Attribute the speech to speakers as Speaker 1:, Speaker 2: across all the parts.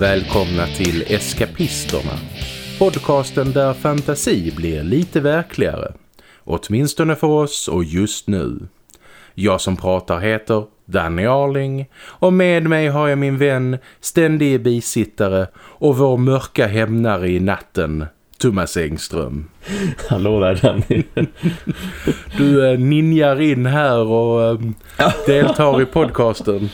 Speaker 1: Och välkomna till Eskapisterna. Podcasten där fantasi blir lite verkligare. Åtminstone för oss och just nu. Jag som pratar heter Danny Arling och med mig har jag min vän, ständige bisittare och vår mörka hämnare i natten, Thomas Engström.
Speaker 2: Hallå där Danny.
Speaker 1: Du äh, ninjar in här och äh, deltar i podcasten.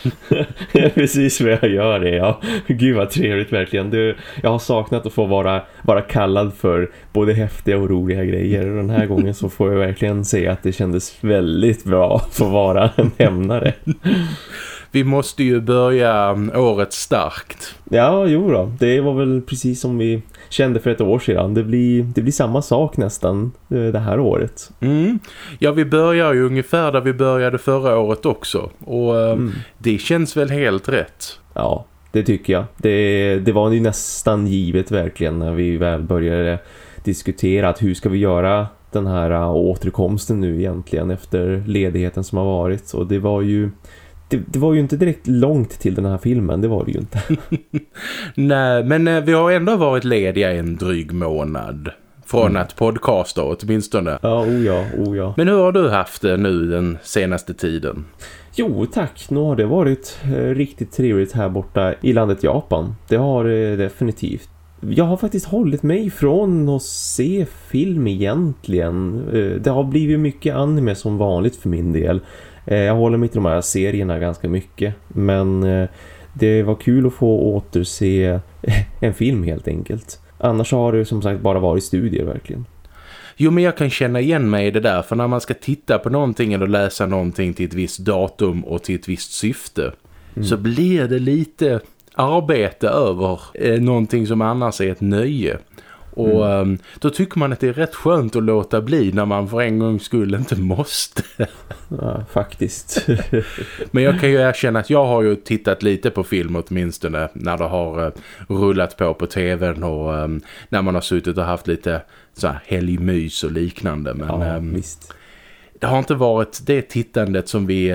Speaker 2: Precis vad jag gör det, ja. Gud vad trevligt verkligen. Du, jag har saknat att få vara, vara kallad för både häftiga och roliga grejer. Den här gången så får jag verkligen säga att det kändes väldigt bra att få vara en hämnare.
Speaker 1: Vi måste ju börja mm, året starkt.
Speaker 2: Ja, jo då. Det var väl precis som vi kände för ett år sedan. Det blir, det blir samma sak nästan eh, det här året.
Speaker 1: Mm. Ja, vi börjar ju ungefär där vi började förra året också. Och eh, mm. det känns väl helt rätt.
Speaker 2: Ja, det tycker jag. Det, det var ju nästan givet verkligen när vi väl började diskutera att hur ska vi göra den här eh, återkomsten nu egentligen efter ledigheten som har varit. Och det var ju det, det, var ju inte direkt långt till den här filmen, det var det ju inte.
Speaker 1: Nej, men eh, vi har ändå varit lediga en dryg månad från mm. att podcasta åtminstone.
Speaker 2: Ja, oh ja, oh ja.
Speaker 1: Men hur har du haft det nu den senaste tiden?
Speaker 2: Jo tack, nu har det varit eh, riktigt trevligt här borta i landet Japan. Det har det definitivt. Jag har faktiskt hållit mig från att se film egentligen. Eh, det har blivit mycket anime som vanligt för min del. Eh, jag håller mig till de här serierna ganska mycket. Men eh, det var kul att få återse en film helt enkelt. Annars har det som sagt bara varit studier verkligen.
Speaker 1: Jo men jag kan känna igen mig i det där för när man ska titta på någonting eller läsa någonting till ett visst datum och till ett visst syfte mm. så blir det lite arbete över eh, någonting som annars är ett nöje. Och mm. um, då tycker man att det är rätt skönt att låta bli när man för en gång skulle inte måste.
Speaker 2: Ja, faktiskt.
Speaker 1: Men jag kan ju erkänna att jag har ju tittat lite på film åtminstone när det har uh, rullat på på tvn och um, när man har suttit och haft lite så här helgmys och liknande. Men
Speaker 2: ja, um, visst.
Speaker 1: det har inte varit det tittandet som vi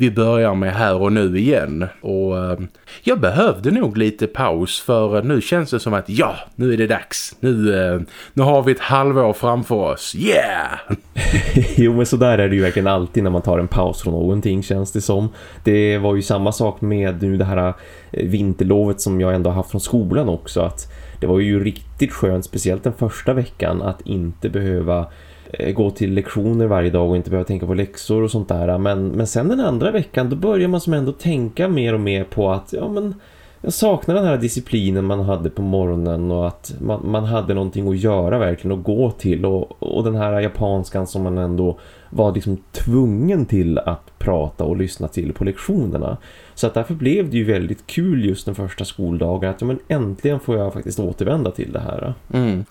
Speaker 1: vi börjar med här och nu igen. Och eh, jag behövde nog lite paus för eh, nu känns det som att ja, nu är det dags. Nu, eh, nu har vi ett halvår framför oss. Yeah!
Speaker 2: jo men så där är det ju verkligen alltid när man tar en paus från någonting känns det som. Det var ju samma sak med nu det här eh, vinterlovet som jag ändå haft från skolan också. Att det var ju riktigt skönt, speciellt den första veckan, att inte behöva Eh, gå till lektioner varje dag och inte behöva tänka på läxor och sånt där. Men, men sen den andra veckan då börjar man som ändå tänka mer och mer på att ja men jag saknar den här disciplinen man hade på morgonen och att man, man hade någonting att göra verkligen och gå till och, och den här japanskan som man ändå var liksom tvungen till att prata och lyssna till på lektionerna. Så att därför blev det ju väldigt kul just den första skoldagen att ja, men äntligen får jag faktiskt återvända till det här.
Speaker 1: Mm.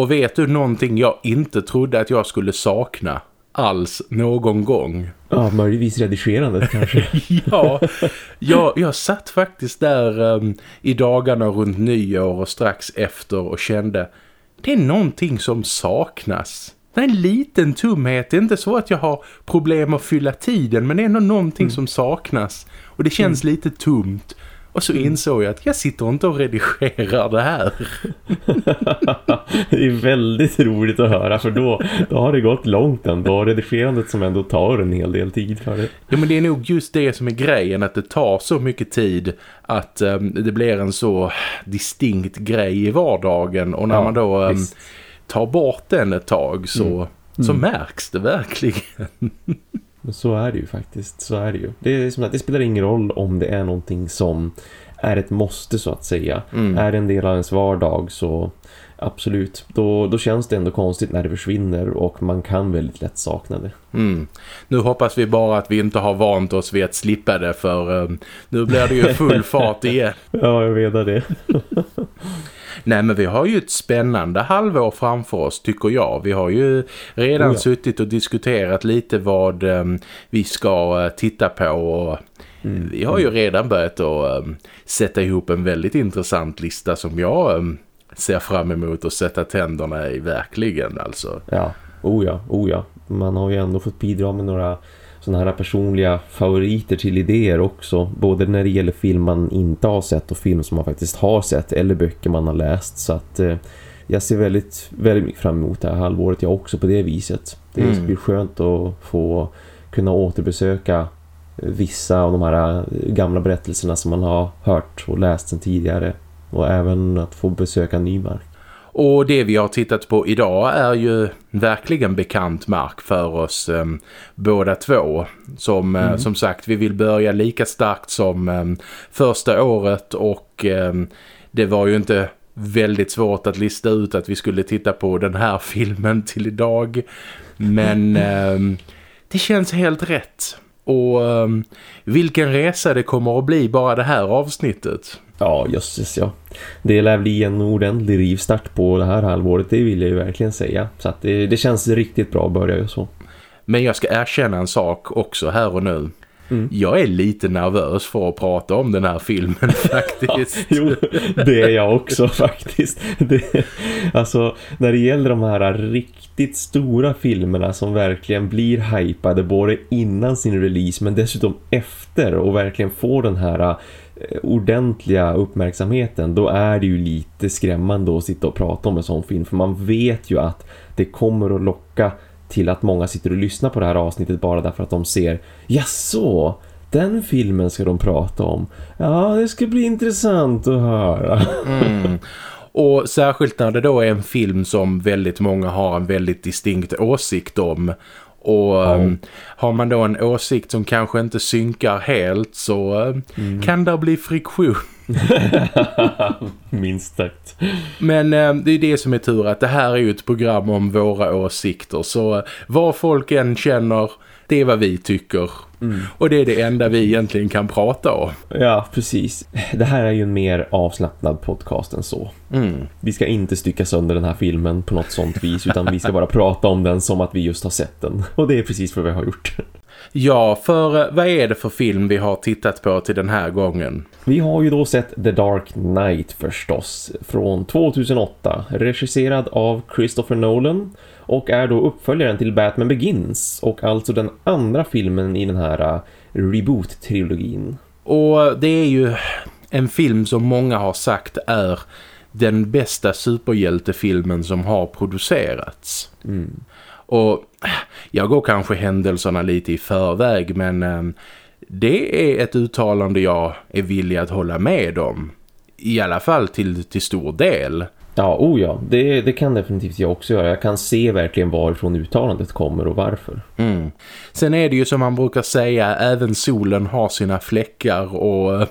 Speaker 1: Och vet du någonting jag inte trodde att jag skulle sakna alls någon gång?
Speaker 2: Ja, möjligtvis redigerandet kanske.
Speaker 1: ja, jag, jag satt faktiskt där um, i dagarna runt nyår och strax efter och kände det är någonting som saknas. Det är en liten tumhet. Det är inte så att jag har problem att fylla tiden men det är ändå någonting mm. som saknas. Och det känns mm. lite tomt. Och så insåg jag att jag sitter inte och redigerar det här.
Speaker 2: det är väldigt roligt att höra för då, då har det gått långt ändå. Redigerandet som ändå tar en hel del tid för det.
Speaker 1: Ja men det är nog just det som är grejen att det tar så mycket tid att um, det blir en så distinkt grej i vardagen. Och när ja, man då um, tar bort den ett tag så, mm. så mm. märks det verkligen.
Speaker 2: Men så är det ju faktiskt, så är det ju. Det, är som att det spelar ingen roll om det är någonting som är ett måste så att säga. Mm. Är det en del av ens vardag så absolut. Då, då känns det ändå konstigt när det försvinner och man kan väldigt lätt sakna det.
Speaker 1: Mm. Nu hoppas vi bara att vi inte har vant oss vid att slippa det för um, nu blir det ju full fart igen.
Speaker 2: ja, jag vet det.
Speaker 1: Nej men vi har ju ett spännande halvår framför oss tycker jag. Vi har ju redan oh ja. suttit och diskuterat lite vad um, vi ska uh, titta på och mm. vi har ju redan börjat att um, sätta ihop en väldigt intressant lista som jag um, ser fram emot att sätta tänderna i verkligen alltså.
Speaker 2: Ja, oh ja, oh ja. Man har ju ändå fått bidra med några sådana här personliga favoriter till idéer också. Både när det gäller film man inte har sett och film som man faktiskt har sett eller böcker man har läst. Så att eh, jag ser väldigt, väldigt mycket fram emot det här halvåret jag också på det viset. Det mm. blir skönt att få kunna återbesöka vissa av de här gamla berättelserna som man har hört och läst sedan tidigare. Och även att få besöka ny mark.
Speaker 1: Och det vi har tittat på idag är ju verkligen bekant mark för oss eh, båda två. Som, eh, mm. som sagt, vi vill börja lika starkt som eh, första året och eh, det var ju inte väldigt svårt att lista ut att vi skulle titta på den här filmen till idag. Men ehm, det känns helt rätt. Och um, vilken resa det kommer att bli bara det här avsnittet.
Speaker 2: Ja, jösses ja. Det lär bli en ordentlig rivstart på det här halvåret, det vill jag ju verkligen säga. Så att det, det känns riktigt bra att börja ju så.
Speaker 1: Men jag ska erkänna en sak också här och nu. Mm. Jag är lite nervös för att prata om den här filmen faktiskt.
Speaker 2: Jo, det är jag också faktiskt. Det, alltså, när det gäller de här riktigt stora filmerna som verkligen blir hypade både innan sin release men dessutom efter och verkligen får den här eh, ordentliga uppmärksamheten då är det ju lite skrämmande att sitta och prata om en sån film för man vet ju att det kommer att locka till att många sitter och lyssnar på det här avsnittet bara därför att de ser ja så den filmen ska de prata om. Ja, det ska bli intressant att höra.
Speaker 1: Mm. Och särskilt när det då är en film som väldigt många har en väldigt distinkt åsikt om. Och mm. har man då en åsikt som kanske inte synkar helt så um, mm. kan det bli friktion.
Speaker 2: Minst sagt.
Speaker 1: Men eh, det är det som är tur att det här är ju ett program om våra åsikter. Så eh, vad folk än känner, det är vad vi tycker. Mm. Och det är det enda vi egentligen kan prata om.
Speaker 2: Ja, precis. Det här är ju en mer avslappnad podcast än så. Mm. Vi ska inte stycka sönder den här filmen på något sånt vis utan vi ska bara prata om den som att vi just har sett den. Och det är precis vad vi har gjort.
Speaker 1: Ja, för eh, vad är det för film vi har tittat på till den här gången?
Speaker 2: Vi har ju då sett The Dark Knight förstås, från 2008, regisserad av Christopher Nolan och är då uppföljaren till Batman Begins och alltså den andra filmen i den här uh, reboot-trilogin.
Speaker 1: Och det är ju en film som många har sagt är den bästa superhjältefilmen som har producerats. Mm. Och jag går kanske händelserna lite i förväg men eh, det är ett uttalande jag är villig att hålla med om. I alla fall till, till stor del.
Speaker 2: Ja, oh ja. Det, det kan definitivt jag också göra. Jag kan se verkligen varifrån uttalandet kommer och varför.
Speaker 1: Mm. Sen är det ju som man brukar säga, även solen har sina fläckar och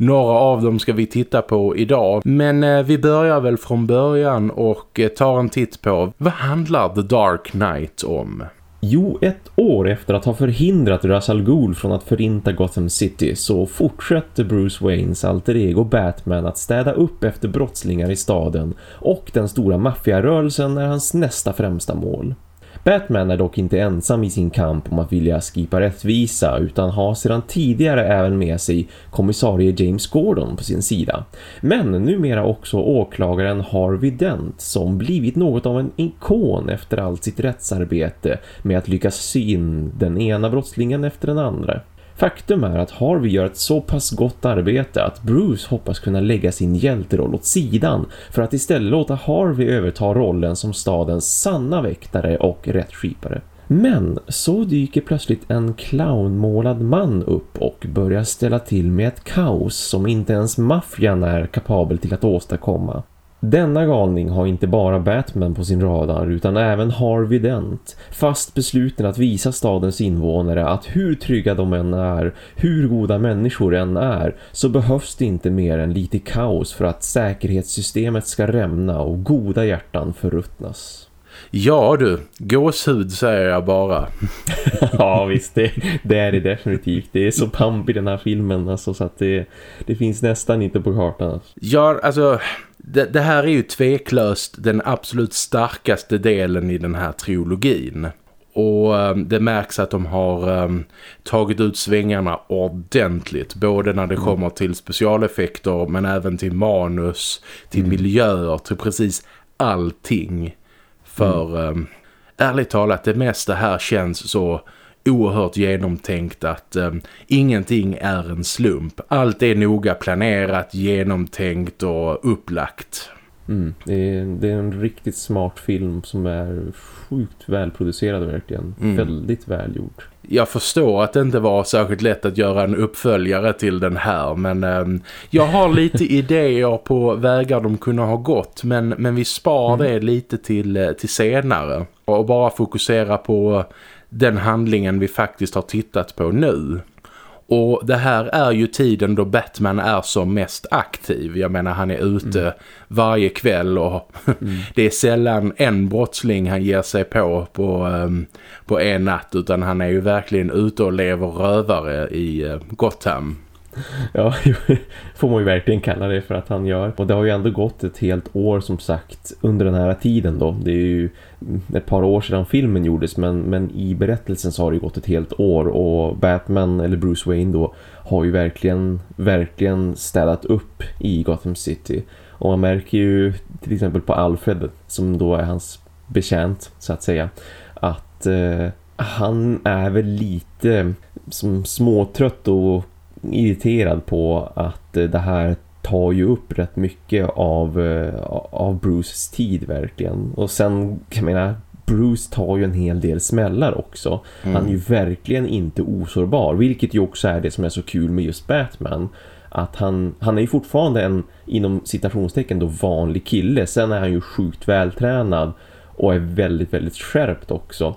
Speaker 1: några av dem ska vi titta på idag. Men eh, vi börjar väl från början och eh, tar en titt på vad handlar The Dark Knight om?
Speaker 2: Jo, ett år efter att ha förhindrat Ra's al Ghul från att förinta Gotham City så fortsätter Bruce Waynes alter ego Batman att städa upp efter brottslingar i staden och den stora maffiarörelsen är hans nästa främsta mål. Batman är dock inte ensam i sin kamp om att vilja skipa rättvisa utan har sedan tidigare även med sig kommissarie James Gordon på sin sida. Men numera också åklagaren Harvey Dent som blivit något av en ikon efter allt sitt rättsarbete med att lyckas syn den ena brottslingen efter den andra. Faktum är att Harvey gör ett så pass gott arbete att Bruce hoppas kunna lägga sin hjälteroll åt sidan för att istället låta Harvey överta rollen som stadens sanna väktare och rättskipare. Men så dyker plötsligt en clownmålad man upp och börjar ställa till med ett kaos som inte ens maffian är kapabel till att åstadkomma. Denna galning har inte bara Batman på sin radar utan även Harvey Dent, fast besluten att visa stadens invånare att hur trygga de än är, hur goda människor än är, så behövs det inte mer än lite kaos för att säkerhetssystemet ska rämna och goda hjärtan förruttnas.
Speaker 1: Ja du, gåshud säger jag bara.
Speaker 2: ja visst, det, det, är det definitivt. Det är så pamp i den här filmen alltså, så att det, det finns nästan inte på kartan.
Speaker 1: Ja, alltså det, det, här är ju tveklöst den absolut starkaste delen i den här trilogin. Och um, det märks att de har um, tagit ut svängarna ordentligt. Både när det mm. kommer till specialeffekter men även till manus, till mm. miljöer, till precis allting. För mm. um, ärligt talat, det mesta här känns så oerhört genomtänkt att eh, ingenting är en slump. Allt är noga planerat, genomtänkt och upplagt.
Speaker 2: Mm, det, är, det, är, en riktigt smart film som är sjukt välproducerad verkligen. Mm. Väldigt välgjord.
Speaker 1: Jag förstår att det inte var särskilt lätt att göra en uppföljare till den här men eh, jag har lite idéer på vägar de kunde ha gått men, men vi spar mm. det lite till, eh, till senare och bara fokusera på den handlingen vi faktiskt har tittat på nu. Och det här är ju tiden då Batman är som mest aktiv. Jag menar han är ute mm. varje kväll och mm. det är sällan en brottsling han ger sig på på, um, på en natt utan han är ju verkligen ute och lever rövare i uh, Gotham.
Speaker 2: Ja, får man ju verkligen kalla det för att han gör. Och det har ju ändå gått ett helt år som sagt under den här tiden då. Det är ju ett par år sedan filmen gjordes men, men i berättelsen så har det gått ett helt år och Batman eller Bruce Wayne då har ju verkligen, verkligen städat upp i Gotham City. Och man märker ju till exempel på Alfred som då är hans bekänt så att säga att eh, han är väl lite som småtrött och irriterad på att det här tar ju upp rätt mycket av, eh, av Bruces tid verkligen. Och sen, jag menar, Bruce tar ju en hel del smällar också. Mm. Han är ju verkligen inte osårbar, vilket ju också är det som är så kul med just Batman. Att han, han är ju fortfarande en, inom citationstecken då, vanlig kille. Sen är han ju sjukt vältränad och är väldigt, väldigt skärpt också.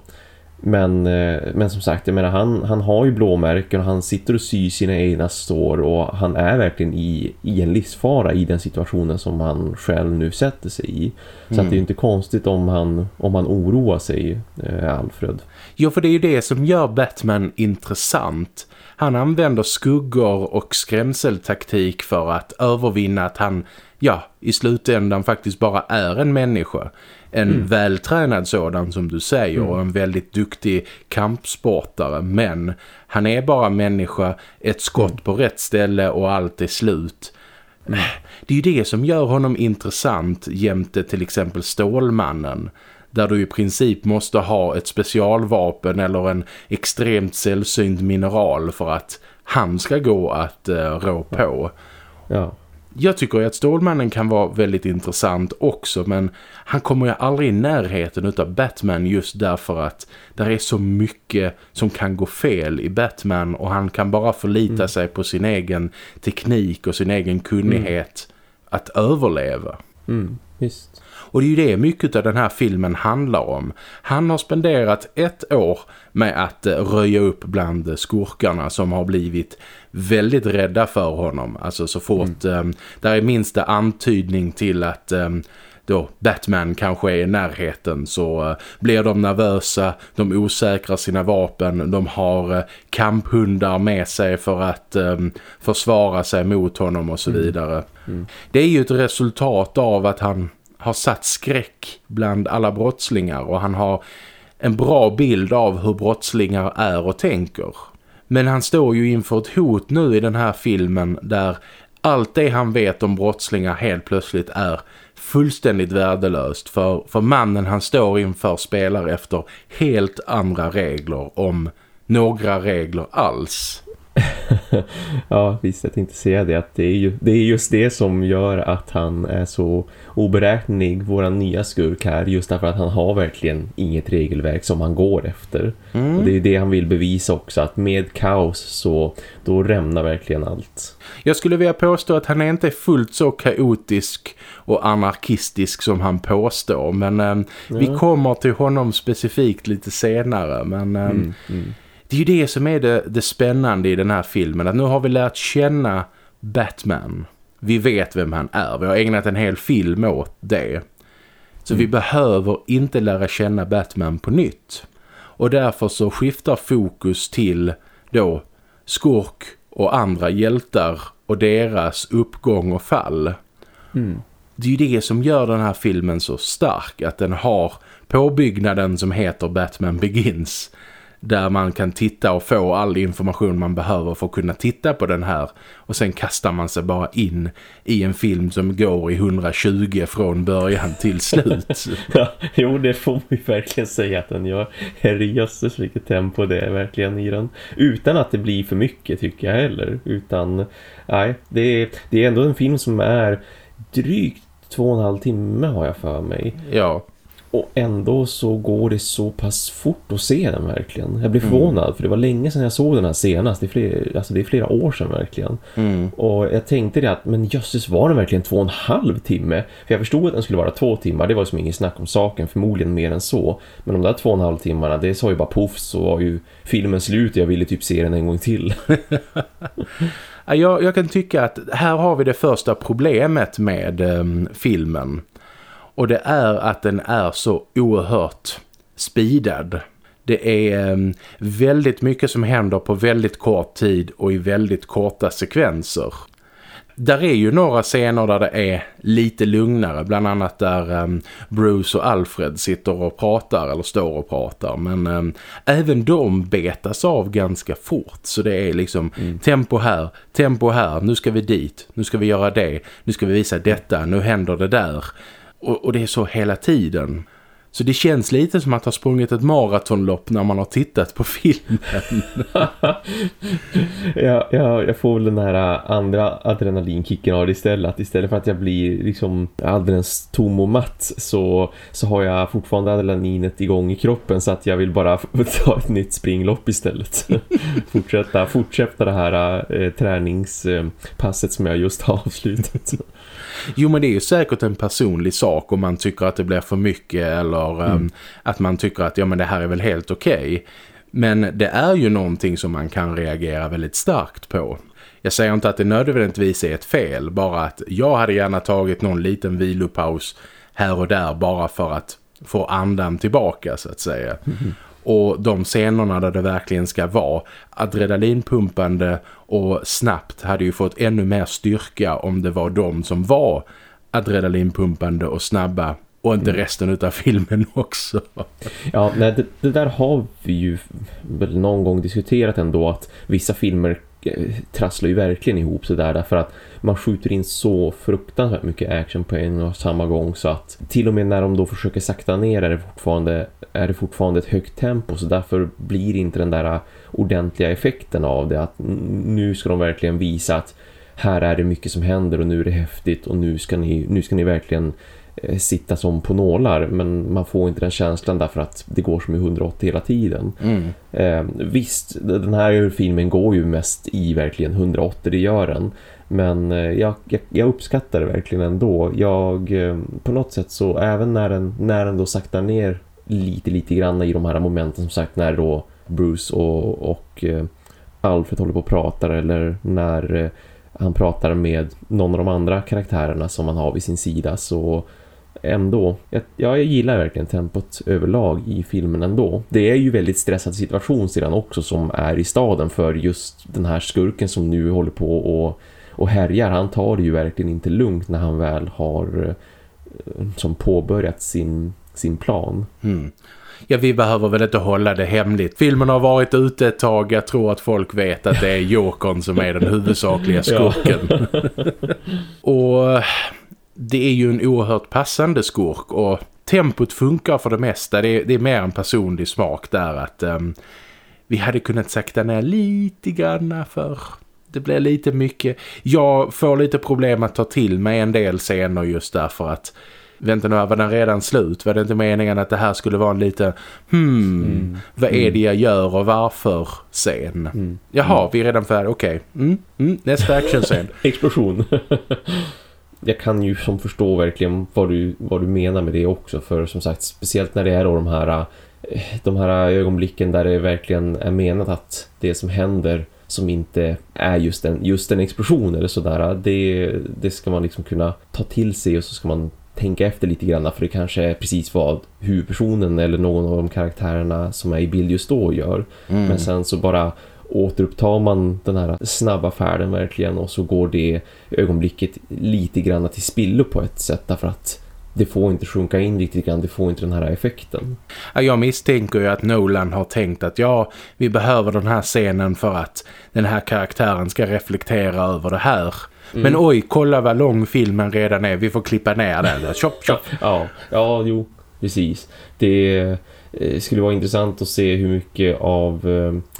Speaker 2: Men, eh, men som sagt, jag menar, han, han har ju blåmärken och han sitter och syr sina egna sår och han är verkligen i, i en livsfara i den situationen som han själv nu sätter sig i. Så mm. att det är inte konstigt om han, om han oroar sig, eh, Alfred.
Speaker 1: Jo, för det är ju det som gör Batman intressant. Han använder skuggor och skrämseltaktik för att övervinna att han, ja, i slutändan faktiskt bara är en människa en mm. vältränad sådan som du säger mm. och en väldigt duktig kampsportare men han är bara människa, ett skott mm. på rätt ställe och allt är slut. Det är ju det som gör honom intressant jämte till exempel Stålmannen där du i princip måste ha ett specialvapen eller en extremt sällsynt mineral för att han ska gå att uh, rå på.
Speaker 2: Ja
Speaker 1: jag tycker att Stålmannen kan vara väldigt intressant också men han kommer ju aldrig i närheten av Batman just därför att det är så mycket som kan gå fel i Batman och han kan bara förlita mm. sig på sin egen teknik och sin egen kunnighet mm. att överleva.
Speaker 2: Mm, visst.
Speaker 1: Och det är ju det mycket av den här filmen handlar om. Han har spenderat ett år med att eh, röja upp bland skurkarna som har blivit väldigt rädda för honom. Alltså så fort mm. um, där är minsta antydning till att um, då Batman kanske är i närheten så uh, blir de nervösa, de osäkrar sina vapen, de har uh, kamphundar med sig för att um, försvara sig mot honom och så mm. vidare. Mm. Det är ju ett resultat av att han har satt skräck bland alla brottslingar och han har en bra bild av hur brottslingar är och tänker. Men han står ju inför ett hot nu i den här filmen där allt det han vet om brottslingar helt plötsligt är fullständigt värdelöst för, för mannen han står inför spelar efter helt andra regler om några regler alls.
Speaker 2: ja, visst jag tänkte säga det att det är, ju, det är just det som gör att han är så oberäknelig, våran nya skurk här, just därför att han har verkligen inget regelverk som han går efter. Mm. Och det är det han vill bevisa också, att med kaos så då rämnar verkligen allt.
Speaker 1: Jag skulle vilja påstå att han är inte fullt så kaotisk och anarkistisk som han påstår, men eh, ja. vi kommer till honom specifikt lite senare, men... Eh, mm, mm det är ju det som är det, det spännande i den här filmen. Att nu har vi lärt känna Batman. Vi vet vem han är. Vi har ägnat en hel film åt det. Så mm. vi behöver inte lära känna Batman på nytt. Och därför så skiftar fokus till då skurk och andra hjältar och deras uppgång och fall. Mm. Det är ju det som gör den här filmen så stark. Att den har påbyggnaden som heter Batman Begins- där man kan titta och få all information man behöver för att kunna titta på den här. Och sen kastar man sig bara in i en film som går i 120 från början till slut.
Speaker 2: ja, jo, det får vi verkligen säga att den gör. Herrejösses vilket tempo det är verkligen i den. Utan att det blir för mycket tycker jag heller. Utan, nej, det är, det är ändå en film som är drygt två och en halv timme har jag för mig.
Speaker 1: Ja.
Speaker 2: Och ändå så går det så pass fort att se den verkligen. Jag blir mm. förvånad mm. för det var länge sedan jag såg den här senast. Det är flera, alltså det är flera år sedan verkligen. Mm. Och jag tänkte det att, men jösses var den verkligen två och en halv timme? För jag förstod att den skulle vara två timmar. Det var som ingen snack om saken, förmodligen mer än så. Men de där två och en halv timmarna, det sa ju bara poff så var ju filmen slut jag ville typ se den en gång till.
Speaker 1: jag, jag kan tycka att här har vi det första problemet med um, filmen. Och det är att den är så oerhört speedad. Det är um, väldigt mycket som händer på väldigt kort tid och i väldigt korta sekvenser. Där är ju några scener där det är lite lugnare. Bland annat där um, Bruce och Alfred sitter och pratar eller står och pratar. Men um, även de betas av ganska fort. Så det är liksom mm. tempo här, tempo här. Nu ska vi dit, nu ska vi göra det. Nu ska vi visa detta, nu händer det där. Och, och det är så hela tiden. Så det känns lite som att ha sprungit ett maratonlopp när man har tittat på filmen.
Speaker 2: ja, ja, jag får väl den här andra adrenalinkicken av det istället. Att istället för att jag blir liksom alldeles tom och matt så, så har jag fortfarande adrenalinet igång i kroppen så att jag vill bara ta ett nytt springlopp istället. fortsätta, fortsätta det här eh, träningspasset som jag just har avslutat.
Speaker 1: Jo men det är ju säkert en personlig sak om man tycker att det blir för mycket eller mm. um, att man tycker att ja men det här är väl helt okej. Okay. Men det är ju någonting som man kan reagera väldigt starkt på. Jag säger inte att det nödvändigtvis är ett fel, bara att jag hade gärna tagit någon liten vilopaus här och där bara för att få andan tillbaka så att säga. Mm. Och de scenerna där det verkligen ska vara adrenalinpumpande och snabbt hade ju fått ännu mer styrka om det var de som var adrenalinpumpande och snabba och inte mm. resten av filmen också.
Speaker 2: Ja, nej, det, det, där har vi ju väl någon gång diskuterat ändå att vissa filmer eh, trasslar ju verkligen ihop sig där därför att man skjuter in så fruktansvärt mycket action på en och samma gång så att till och med när de då försöker sakta ner är det fortfarande, är det fortfarande ett högt tempo så därför blir inte den där ordentliga effekten av det att nu ska de verkligen visa att här är det mycket som händer och nu är det häftigt och nu ska ni, nu ska ni verkligen sitta som på nålar men man får inte den känslan därför att det går som i 180 hela tiden. Mm. Eh, visst, den här filmen går ju mest i verkligen 180, det gör den. Men eh, jag, jag, jag, uppskattar det verkligen ändå. Jag, eh, på något sätt så, även när den, när den då saktar ner lite, lite grann i de här momenten som sagt när då Bruce och, och eh, Alfred håller på och pratar eller när han pratar med någon av de andra karaktärerna som han har vid sin sida så ändå, jag, jag gillar verkligen tempot överlag i filmen ändå. Det är ju väldigt stressad situation sedan också som är i staden för just den här skurken som nu håller på och och härjar, han tar det ju verkligen inte lugnt när han väl har eh, som påbörjat sin, sin plan.
Speaker 1: Mm. Ja, vi behöver väl inte hålla det hemligt. Filmen har varit ute ett tag. Jag tror att folk vet att det är Jokern som är den huvudsakliga skurken. och det är ju en oerhört passande skurk och tempot funkar för det mesta. Det är, det är mer en personlig smak där att um, vi hade kunnat sakta ner lite grann för det blir lite mycket. Jag får lite problem att ta till mig en del scener just därför att vänta nu, var den redan slut? Var det inte meningen att det här skulle vara en lite hmm, mm. vad är det jag gör och varför scen? Mm. Jaha, mm. vi är redan färdiga, okej. Okay. Mm. Mm. Nästa actionscen.
Speaker 2: Explosion. Jag kan ju som förstå verkligen vad du, vad du menar med det också. För som sagt, speciellt när det är då de här, eh, de här ögonblicken där det verkligen är menat att det som händer som inte är just en, just en explosion eller sådär. Det, det ska man liksom kunna ta till sig och så ska man tänka efter lite grann för det kanske är precis vad huvudpersonen eller någon av de karaktärerna som är i bild just då gör. Mm. Men sen så bara återupptar man den här snabba färden verkligen och så går det ögonblicket lite grann till spillo på ett sätt därför att det får inte sjunka in riktigt grann, det får inte den här effekten.
Speaker 1: Jag misstänker ju att Nolan har tänkt att ja, vi behöver den här scenen för att den här karaktären ska reflektera över det här. Mm. Men oj, kolla vad lång filmen redan är, vi får klippa ner den. Chop, chop.
Speaker 2: ja, ja, jo, precis. Det eh, skulle vara intressant att se hur mycket av eh,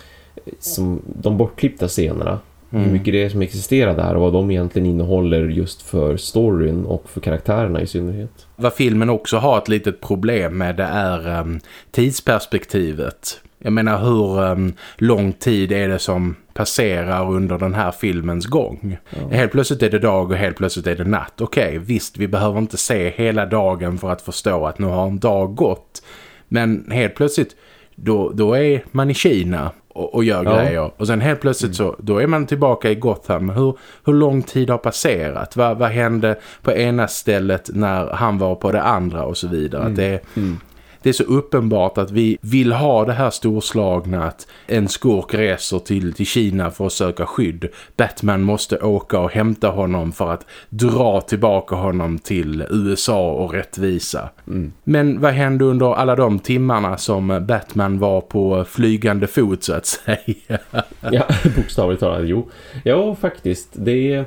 Speaker 2: som de bortklippta scenerna Mm. Hur mycket det är som existerar där och vad de egentligen innehåller just för storyn och för karaktärerna i synnerhet.
Speaker 1: Vad filmen också har ett litet problem med det är um, tidsperspektivet. Jag menar hur um, lång tid är det som passerar under den här filmens gång. Ja. Helt plötsligt är det dag och helt plötsligt är det natt. Okej, okay, visst vi behöver inte se hela dagen för att förstå att nu har en dag gått. Men helt plötsligt då, då är man i Kina och, och gör ja. grejer. Och sen helt plötsligt så då är man tillbaka i Gotham. Hur, hur lång tid har passerat? Vad, vad hände på ena stället när han var på det andra och så vidare? Mm. Att det, mm det är så uppenbart att vi vill ha det här storslagna att en skurk reser till, till Kina för att söka skydd. Batman måste åka och hämta honom för att dra tillbaka honom till USA och rättvisa. Mm. Men vad hände under alla de timmarna som Batman var på flygande fot så att säga?
Speaker 2: ja, bokstavligt talat, jo. Ja, faktiskt. Det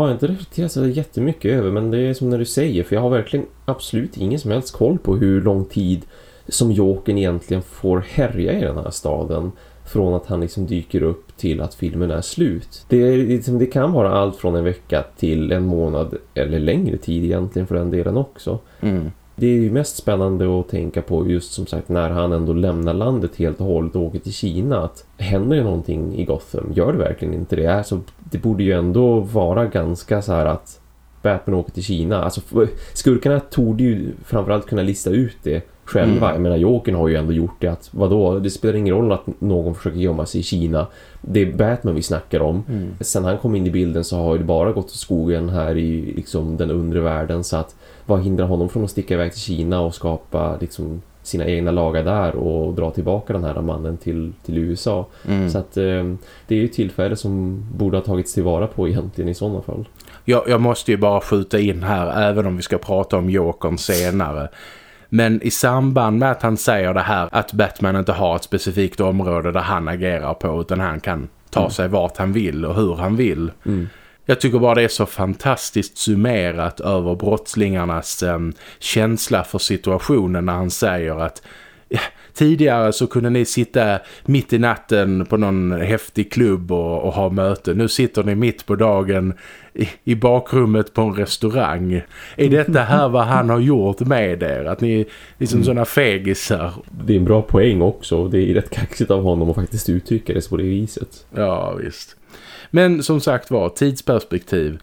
Speaker 2: har jag inte reflekterat så jättemycket över men det är som när du säger för jag har verkligen absolut ingen som helst koll på hur lång tid som Jokern egentligen får härja i den här staden från att han liksom dyker upp till att filmen är slut. Det, är, liksom, det kan vara allt från en vecka till en månad eller längre tid egentligen för den delen också. Mm. Det är ju mest spännande att tänka på just som sagt när han ändå lämnar landet helt och hållet och åker till Kina. Att händer det någonting i Gotham? Gör det verkligen inte det? Alltså, det borde ju ändå vara ganska så här att Batman åker till Kina. Alltså skurkarna torde ju framförallt kunna lista ut det själva. Mm. Jag menar, Jokern har ju ändå gjort det att vadå, det spelar ingen roll att någon försöker gömma sig i Kina. Det är Batman vi snackar om. Mm. Sen han kom in i bilden så har det bara gått åt skogen här i liksom, den undre världen så att vad hindrar honom från att sticka iväg till Kina och skapa liksom, sina egna lagar där och dra tillbaka den här mannen till, till USA. Mm. Så att eh, det är ju tillfälle som borde ha tagits tillvara på egentligen i sådana fall.
Speaker 1: Jag, jag måste ju bara skjuta in här även om vi ska prata om Jokern senare. Men i samband med att han säger det här att Batman inte har ett specifikt område där han agerar på utan han kan ta mm. sig vart han vill och hur han vill. Mm. Jag tycker bara det är så fantastiskt summerat över brottslingarnas eh, känsla för situationen när han säger att ja, tidigare så kunde ni sitta mitt i natten på någon häftig klubb och, och ha möte. Nu sitter ni mitt på dagen i, i bakrummet på en restaurang. Är detta här vad han har gjort med er? Att ni är liksom mm. sådana fegisar.
Speaker 2: Det är en bra poäng också. Det är rätt kaxigt av honom att faktiskt uttrycka det på det viset.
Speaker 1: Ja, visst. Men som sagt var, tidsperspektiv.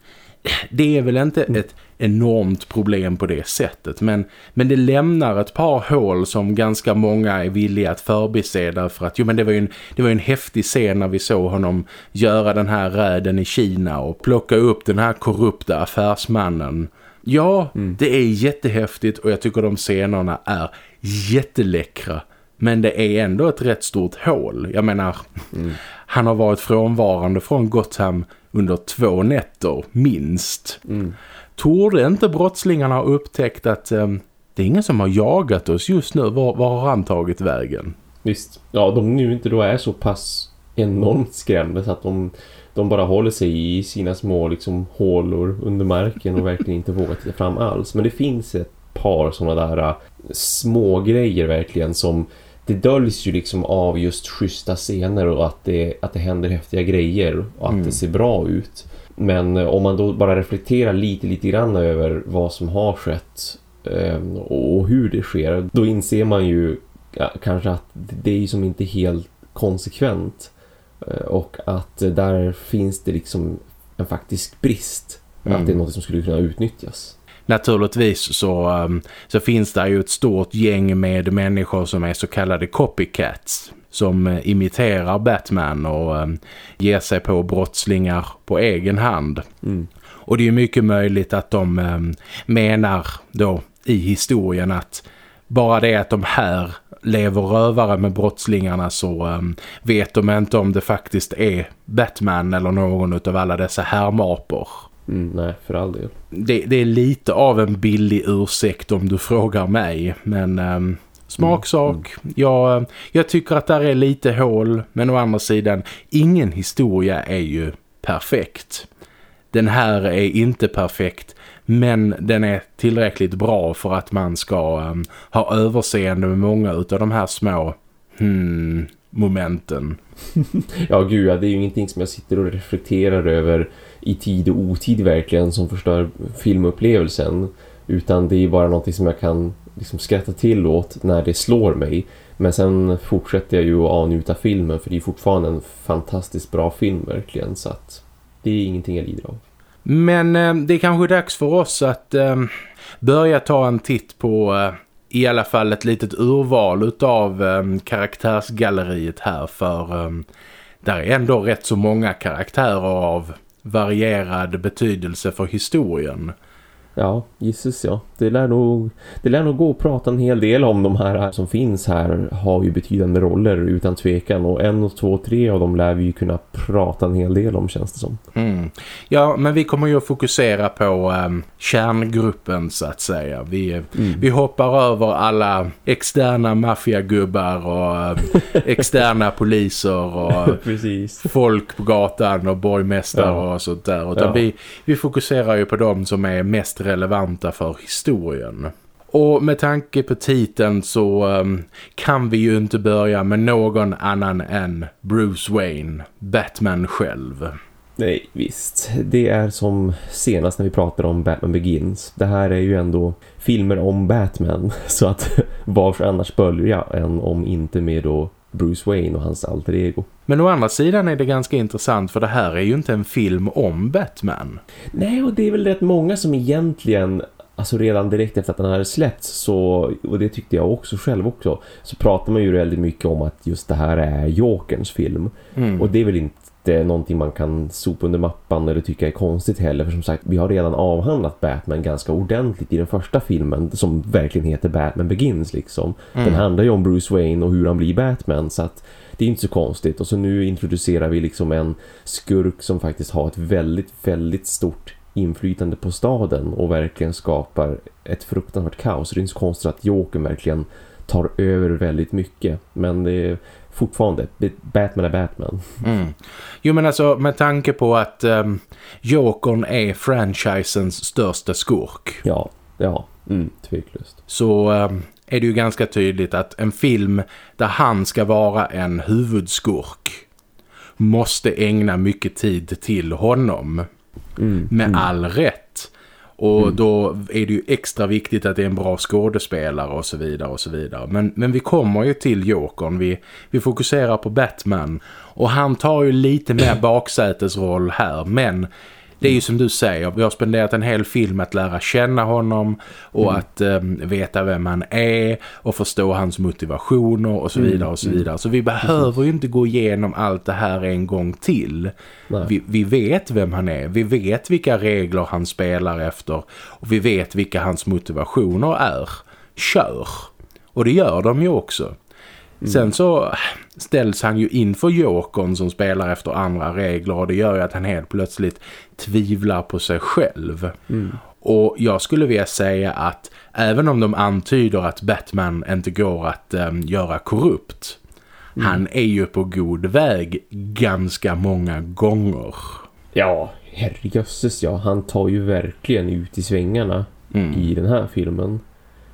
Speaker 1: Det är väl inte mm. ett enormt problem på det sättet. Men, men det lämnar ett par hål som ganska många är villiga att förbise därför att jo, men det, var ju en, det var en häftig scen när vi såg honom göra den här räden i Kina och plocka upp den här korrupta affärsmannen. Ja, mm. det är jättehäftigt och jag tycker de scenerna är jätteläckra. Men det är ändå ett rätt stort hål. Jag menar, mm. han har varit frånvarande från Gotham under två nätter, minst. Mm. Torde inte brottslingarna ha upptäckt att eh, det är ingen som har jagat oss just nu. Var, var har han tagit vägen?
Speaker 2: Visst. Ja, de nu inte då är så pass enormt skrämda så att de, de bara håller sig i sina små liksom, hålor under marken och verkligen inte vågar titta fram alls. Men det finns ett par sådana där äh, små grejer verkligen som det döljs ju liksom av just schyssta scener och att det, att det händer häftiga grejer och att mm. det ser bra ut. Men eh, om man då bara reflekterar lite, lite grann över vad som har skett eh, och hur det sker, då inser man ju kanske att det är ju som inte helt konsekvent eh, och att där finns det liksom en faktisk brist. Mm. Att det är något som skulle kunna utnyttjas
Speaker 1: naturligtvis så, um, så finns det ju ett stort gäng med människor som är så kallade copycats som uh, imiterar Batman och um, ger sig på brottslingar på egen hand. Mm. Och det är mycket möjligt att de um, menar då i historien att bara det att de här lever rövare med brottslingarna så um, vet de inte om det faktiskt är Batman eller någon av alla dessa härmapor.
Speaker 2: Mm, nej, för all del.
Speaker 1: Det, det, är lite av en billig ursäkt om du frågar mig. Men um, smaksak. Mm. Jag, jag tycker att där är lite hål. Men å andra sidan, ingen historia är ju perfekt. Den här är inte perfekt. Men den är tillräckligt bra för att man ska um, ha överseende med många av de här små hmm, momenten.
Speaker 2: ja gud, ja, det är ju ingenting som jag sitter och reflekterar över i tid och otid verkligen som förstör filmupplevelsen. Utan det är bara någonting som jag kan liksom skratta till åt när det slår mig. Men sen fortsätter jag ju att avnjuta filmen för det är fortfarande en fantastiskt bra film verkligen. Så att det är ingenting jag lider av.
Speaker 1: Men eh, det är kanske dags för oss att eh, börja ta en titt på eh, i alla fall ett litet urval av eh, karaktärsgalleriet här för eh, där är ändå rätt så många karaktärer av varierad betydelse för historien.
Speaker 2: Ja, gissas ja. Det lär, nog, det lär nog gå att prata en hel del om de här som finns här har ju betydande roller utan tvekan. Och en och två, tre av dem lär vi ju kunna prata en hel del om känns det som.
Speaker 1: Mm. Ja, men vi kommer ju att fokusera på um, kärngruppen så att säga. Vi, mm. vi hoppar över alla externa maffiagubbar och um, externa poliser och folk på gatan och borgmästare ja. och sånt där. Utan ja. vi, vi fokuserar ju på dem som är mest relevanta för historien. Och med tanke på titeln så um, kan vi ju inte börja med någon annan än Bruce Wayne, Batman själv.
Speaker 2: Nej, visst. Det är som senast när vi pratade om Batman Begins. Det här är ju ändå filmer om Batman. Så att varför annars börja än om inte med då Bruce Wayne och hans alter ego.
Speaker 1: Men å andra sidan är det ganska intressant för det här är ju inte en film om Batman.
Speaker 2: Nej, och det är väl rätt många som egentligen alltså redan direkt efter att den hade släppts så, och det tyckte jag också själv också, så pratar man ju väldigt mycket om att just det här är Jokerns film. Mm. Och det är väl inte någonting man kan sopa under mappan eller tycka är konstigt heller. För som sagt, vi har redan avhandlat Batman ganska ordentligt i den första filmen som verkligen heter Batman Begins liksom. Mm. Den handlar ju om Bruce Wayne och hur han blir Batman så att det är inte så konstigt. Och så nu introducerar vi liksom en skurk som faktiskt har ett väldigt, väldigt stort inflytande på staden och verkligen skapar ett fruktansvärt kaos. Det är inte så konstigt att Jokern verkligen tar över väldigt mycket. Men det fortfarande, Batman är Batman.
Speaker 1: Mm. Jo men alltså med tanke på att um, Jokern är franchisens största skurk.
Speaker 2: Ja, ja, mm, tveklöst.
Speaker 1: Så um, är det ju ganska tydligt att en film där han ska vara en huvudskurk måste ägna mycket tid till honom. Mm, med mm. all rätt. Och mm. då är det ju extra viktigt att det är en bra skådespelare och så vidare och så vidare. Men, men vi kommer ju till Jokern. Vi, vi fokuserar på Batman. Och han tar ju lite mer baksätesroll här. Men det är ju som du säger, vi har spenderat en hel film att lära känna honom och mm. att um, veta vem han är och förstå hans motivationer och så mm, vidare och så mm. vidare. Så vi behöver ju inte gå igenom allt det här en gång till. Vi, vi, vet vem han är, vi vet vilka regler han spelar efter och vi vet vilka hans motivationer är. Kör! Och det gör de ju också. Mm. Sen så ställs han ju inför Jokern som spelar efter andra regler och det gör ju att han helt plötsligt tvivlar på sig själv. Mm. Och jag skulle vilja säga att även om de antyder att Batman inte går att um, göra korrupt mm. han är ju på god väg ganska många gånger.
Speaker 2: Ja, herrejösses ja. Han tar ju verkligen ut i svängarna mm. i den här filmen.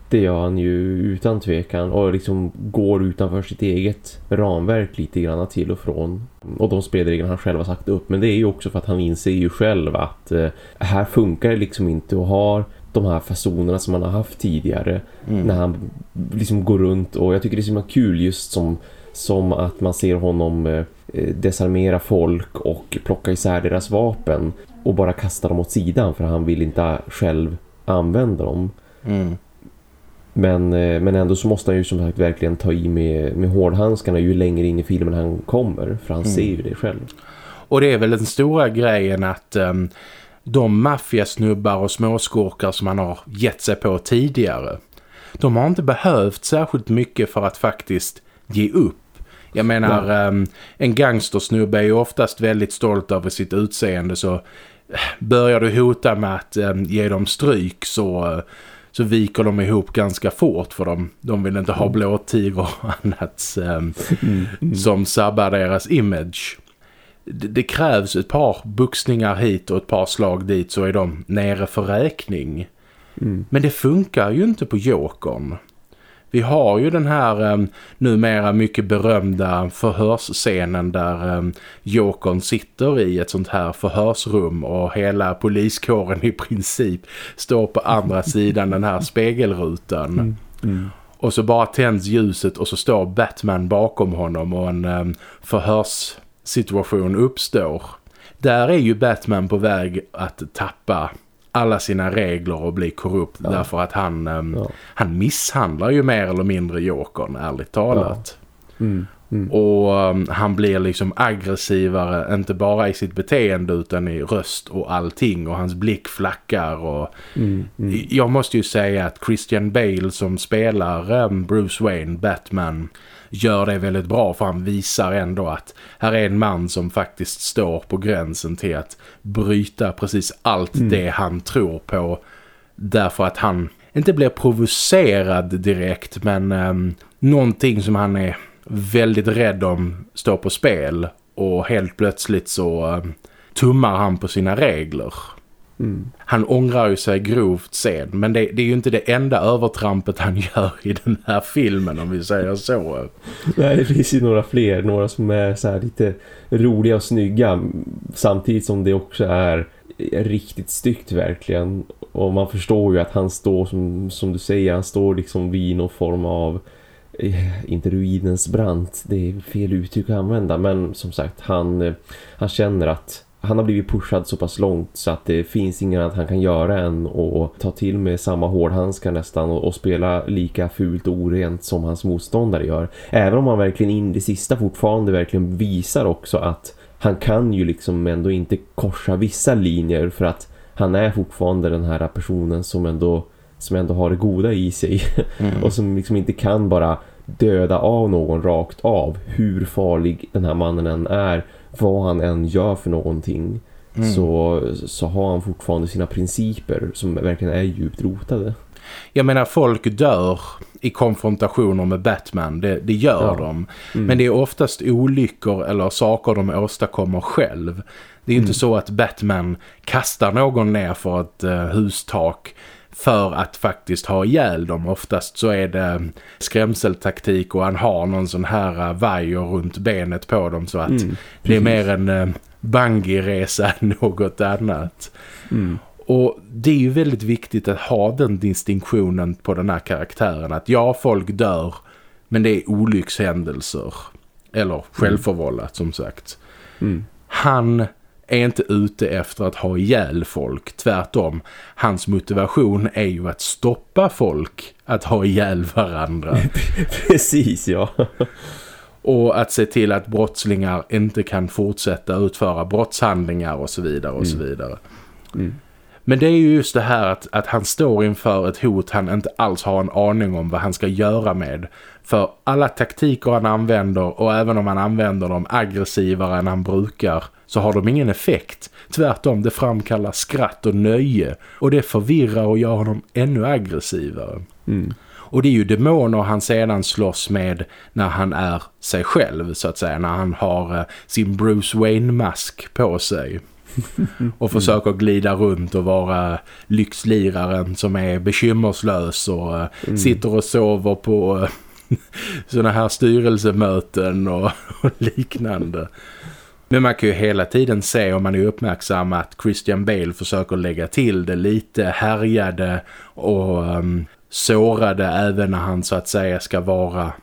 Speaker 2: Det gör han ju utan tvekan och liksom går utanför sitt eget ramverk lite grann till och från. Och de spelregler han själv har sagt upp. Men det är ju också för att han inser ju själv att eh, här funkar det liksom inte att ha de här fasonerna som han har haft tidigare. Mm. När han liksom går runt och jag tycker det är så kul just som, som att man ser honom eh, desarmera folk och plocka isär deras vapen och bara kasta dem åt sidan för han vill inte själv använda dem. Mm. Men, eh, men ändå så måste han ju som sagt verkligen ta i med, med hårdhandskarna ju längre in i filmen han kommer. För han mm. ser ju det själv.
Speaker 1: Och det är väl den stora grejen att um, de maffiasnubbar och småskurkar som han har gett sig på tidigare. De har inte behövt särskilt mycket för att faktiskt ge upp. Jag menar, ja. um, en gangstersnubbe är ju oftast väldigt stolt över sitt utseende så börjar du hota med att eh, ge dem stryk så, så viker de ihop ganska fort för dem. De vill inte ha mm. blåtigrar och annat eh, mm. Mm. som sabbar deras image. Det, det, krävs ett par buxningar hit och ett par slag dit så är de nere för räkning. Mm. Men det funkar ju inte på Jokern. Vi har ju den här um, numera mycket berömda förhörsscenen där um, Jokern sitter i ett sånt här förhörsrum och hela poliskåren i princip står på andra sidan den här spegelrutan. Mm. Mm. Och så bara tänds ljuset och så står Batman bakom honom och en um, förhörssituation uppstår. Där är ju Batman på väg att tappa alla sina regler och bli korrupt ja. därför att han, um, ja. han misshandlar ju mer eller mindre Jokern, ärligt talat. Ja. Mm. Mm. Och um, han blir liksom aggressivare, inte bara i sitt beteende utan i röst och allting. Och hans blick flackar. Och mm. Mm. Jag måste ju säga att Christian Bale som spelar um, Bruce Wayne, Batman gör det väldigt bra för han visar ändå att här är en man som faktiskt står på gränsen till att bryta precis allt mm. det han tror på därför att han inte blir provocerad direkt men um, någonting som han är väldigt rädd om står på spel och helt plötsligt så um, tummar han på sina regler. Mm. Han ångrar ju sig grovt sen men det, det, är ju inte det enda övertrampet han gör i den här filmen om vi säger så.
Speaker 2: Nej, det finns ju några fler, några som är så lite roliga och snygga samtidigt som det också är riktigt styggt verkligen. Och man förstår ju att han står som, som du säger, han står liksom vid någon form av eh, inte ruinens brant, det är fel uttryck att använda men som sagt han, eh, han känner att han har blivit pushad så pass långt så att det finns ingen annat han kan göra än att ta till med samma hårdhandskar nästan och, och, spela lika fult och orent som hans motståndare gör. Även om han verkligen in det sista fortfarande verkligen visar också att han kan ju liksom ändå inte korsa vissa linjer för att han är fortfarande den här personen som ändå, som ändå har det goda i sig mm. och som liksom inte kan bara döda av någon rakt av hur farlig den här mannen än är vad han än gör för någonting mm. så, så har han fortfarande sina principer som verkligen är djupt rotade.
Speaker 1: Jag menar, folk dör i konfrontationer med Batman. Det, det gör ja. de. Mm. Men det är oftast olyckor eller saker de åstadkommer själv. Det är mm. inte så att Batman kastar någon ner för ett uh, hustak för att faktiskt ha ihjäl dem. Oftast så är det skrämseltaktik och han har någon sån här uh, vajer runt benet på dem så att mm, det är mer en uh, bungee-resa än något annat. Mm. Och det är ju väldigt viktigt att ha den distinktionen på den här karaktären. Att ja, folk dör men det är olyckshändelser. Eller självförvållat som sagt. Mm. Han är inte ute efter att ha ihjäl folk. Tvärtom, hans motivation är ju att stoppa folk att ha ihjäl varandra.
Speaker 2: Precis, ja.
Speaker 1: och att se till att brottslingar inte kan fortsätta utföra brottshandlingar och så vidare och mm. så vidare. Mm. Men det är ju just det här att, att han står inför ett hot han inte alls har en aning om vad han ska göra med. För alla taktiker han använder och även om han använder dem aggressivare än han brukar så har de ingen effekt. Tvärtom, det framkallar skratt och nöje och det förvirrar och gör honom ännu aggressivare. Mm. Och det är ju demoner han sedan slåss med när han är sig själv så att säga. När han har uh, sin Bruce Wayne-mask på sig. och försöker glida runt och vara lyxliraren som är bekymmerslös och uh, mm. sitter och sover på uh, sådana här styrelsemöten och, och liknande. Men man kan ju hela tiden se om man är uppmärksam att Christian Bale försöker lägga till det lite härjade och um, sårade även när han så att säga ska vara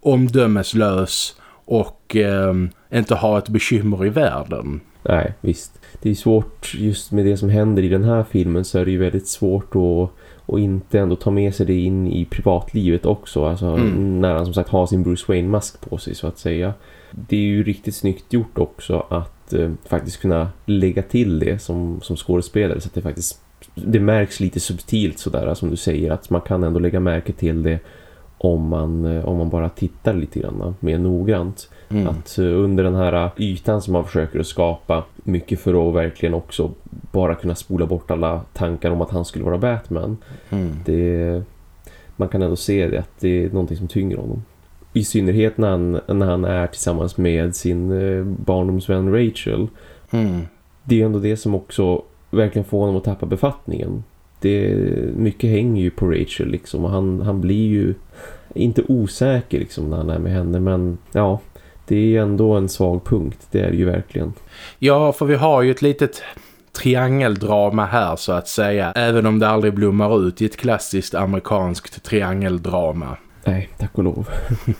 Speaker 1: omdömeslös och um, inte ha ett bekymmer i världen.
Speaker 2: Nej, visst. Det är svårt just med det som händer i den här filmen så är det ju väldigt svårt att och inte ändå ta med sig det in i privatlivet också. Alltså mm. när han som sagt har sin Bruce Wayne-mask på sig så att säga det är ju riktigt snyggt gjort också att eh, faktiskt kunna lägga till det som, som skådespelare så att det faktiskt det märks lite subtilt sådär som du säger att man kan ändå lägga märke till det om man, eh, om man bara tittar lite grann mer noggrant. Mm. Att uh, under den här ytan som man försöker att skapa mycket för att verkligen också bara kunna spola bort alla tankar om att han skulle vara Batman.
Speaker 1: Mm.
Speaker 2: Det, man kan ändå se det att det är någonting som tynger honom. I synnerhet när han, när han är tillsammans med sin eh, barndomsvän Rachel.
Speaker 1: Mm.
Speaker 2: Det är ändå det som också verkligen får honom att tappa befattningen. Det, mycket hänger ju på Rachel liksom och han, han blir ju inte osäker liksom när han är med henne men ja, det är ändå en svag punkt, det är det ju verkligen.
Speaker 1: Ja, för vi har ju ett litet triangeldrama här så att säga. Även om det aldrig blommar ut i ett klassiskt amerikanskt triangeldrama.
Speaker 2: Nej, tack och lov.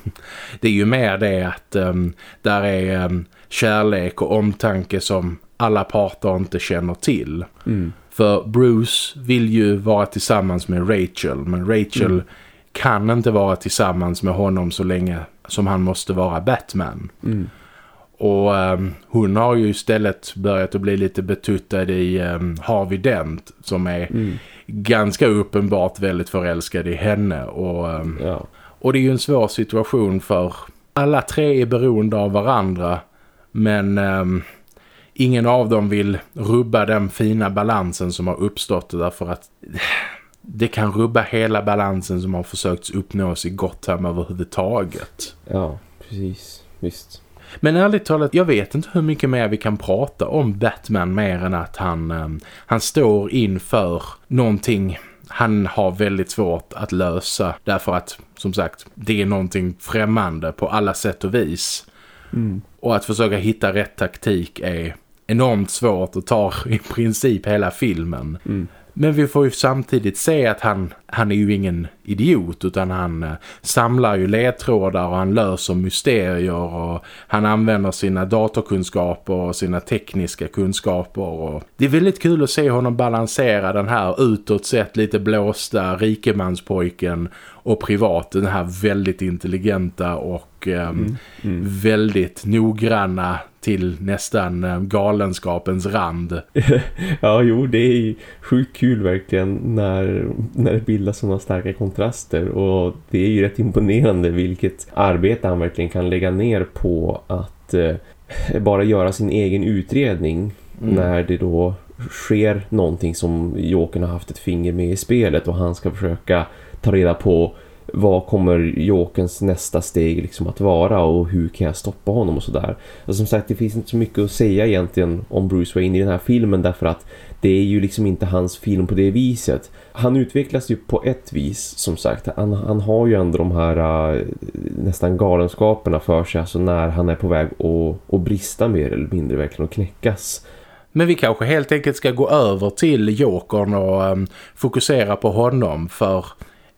Speaker 1: det är ju mer det att um, där är um, kärlek och omtanke som alla parter inte känner till.
Speaker 2: Mm.
Speaker 1: För Bruce vill ju vara tillsammans med Rachel. Men Rachel mm. kan inte vara tillsammans med honom så länge som han måste vara Batman.
Speaker 2: Mm.
Speaker 1: Och um, hon har ju istället börjat att bli lite betuttad i um, Harvey Dent som är
Speaker 2: mm.
Speaker 1: ganska uppenbart väldigt förälskad i henne. Och, um,
Speaker 2: ja.
Speaker 1: och det är ju en svår situation för alla tre är beroende av varandra. Men ingen av dem vill rubba den fina balansen som har uppstått därför att det kan rubba hela balansen som har försökt uppnås i Gotham överhuvudtaget.
Speaker 2: Ja, precis. Visst.
Speaker 1: Men ärligt talat, jag vet inte hur mycket mer vi kan prata om Batman mer än att han, um, han står inför någonting han har väldigt svårt att lösa. Därför att, som sagt, det är någonting främmande på alla sätt och vis.
Speaker 2: Mm.
Speaker 1: Och att försöka hitta rätt taktik är enormt svårt och tar i princip hela filmen.
Speaker 2: Mm.
Speaker 1: Men vi får ju samtidigt se att han, han är ju ingen idiot utan han eh, samlar ju ledtrådar och han löser mysterier och han använder sina datorkunskaper och sina tekniska kunskaper. Och det är väldigt kul att se honom balansera den här utåt sett lite blåsta rikemanspojken och privat den här väldigt intelligenta och eh,
Speaker 2: mm. Mm.
Speaker 1: väldigt noggranna till nästan eh, galenskapens rand.
Speaker 2: ja, jo, det är sjukt kul verkligen när, när det bildas sådana starka kontraster och det är ju rätt imponerande vilket arbete han verkligen kan lägga ner på att eh, bara göra sin egen utredning mm. när det då sker någonting som Jokern har haft ett finger med i spelet och han ska försöka ta reda på vad kommer Jokens nästa steg liksom att vara och hur kan jag stoppa honom och sådär. Och som sagt, det finns inte så mycket att säga egentligen om Bruce Wayne i den här filmen därför att det är ju liksom inte hans film på det viset. Han utvecklas ju på ett vis, som sagt. Han, han har ju ändå de här äh, nästan galenskaperna för sig, alltså när han är på väg att, att brista mer eller mindre verkligen och knäckas.
Speaker 1: Men vi kanske helt enkelt ska gå över till Jokern och um, fokusera på honom för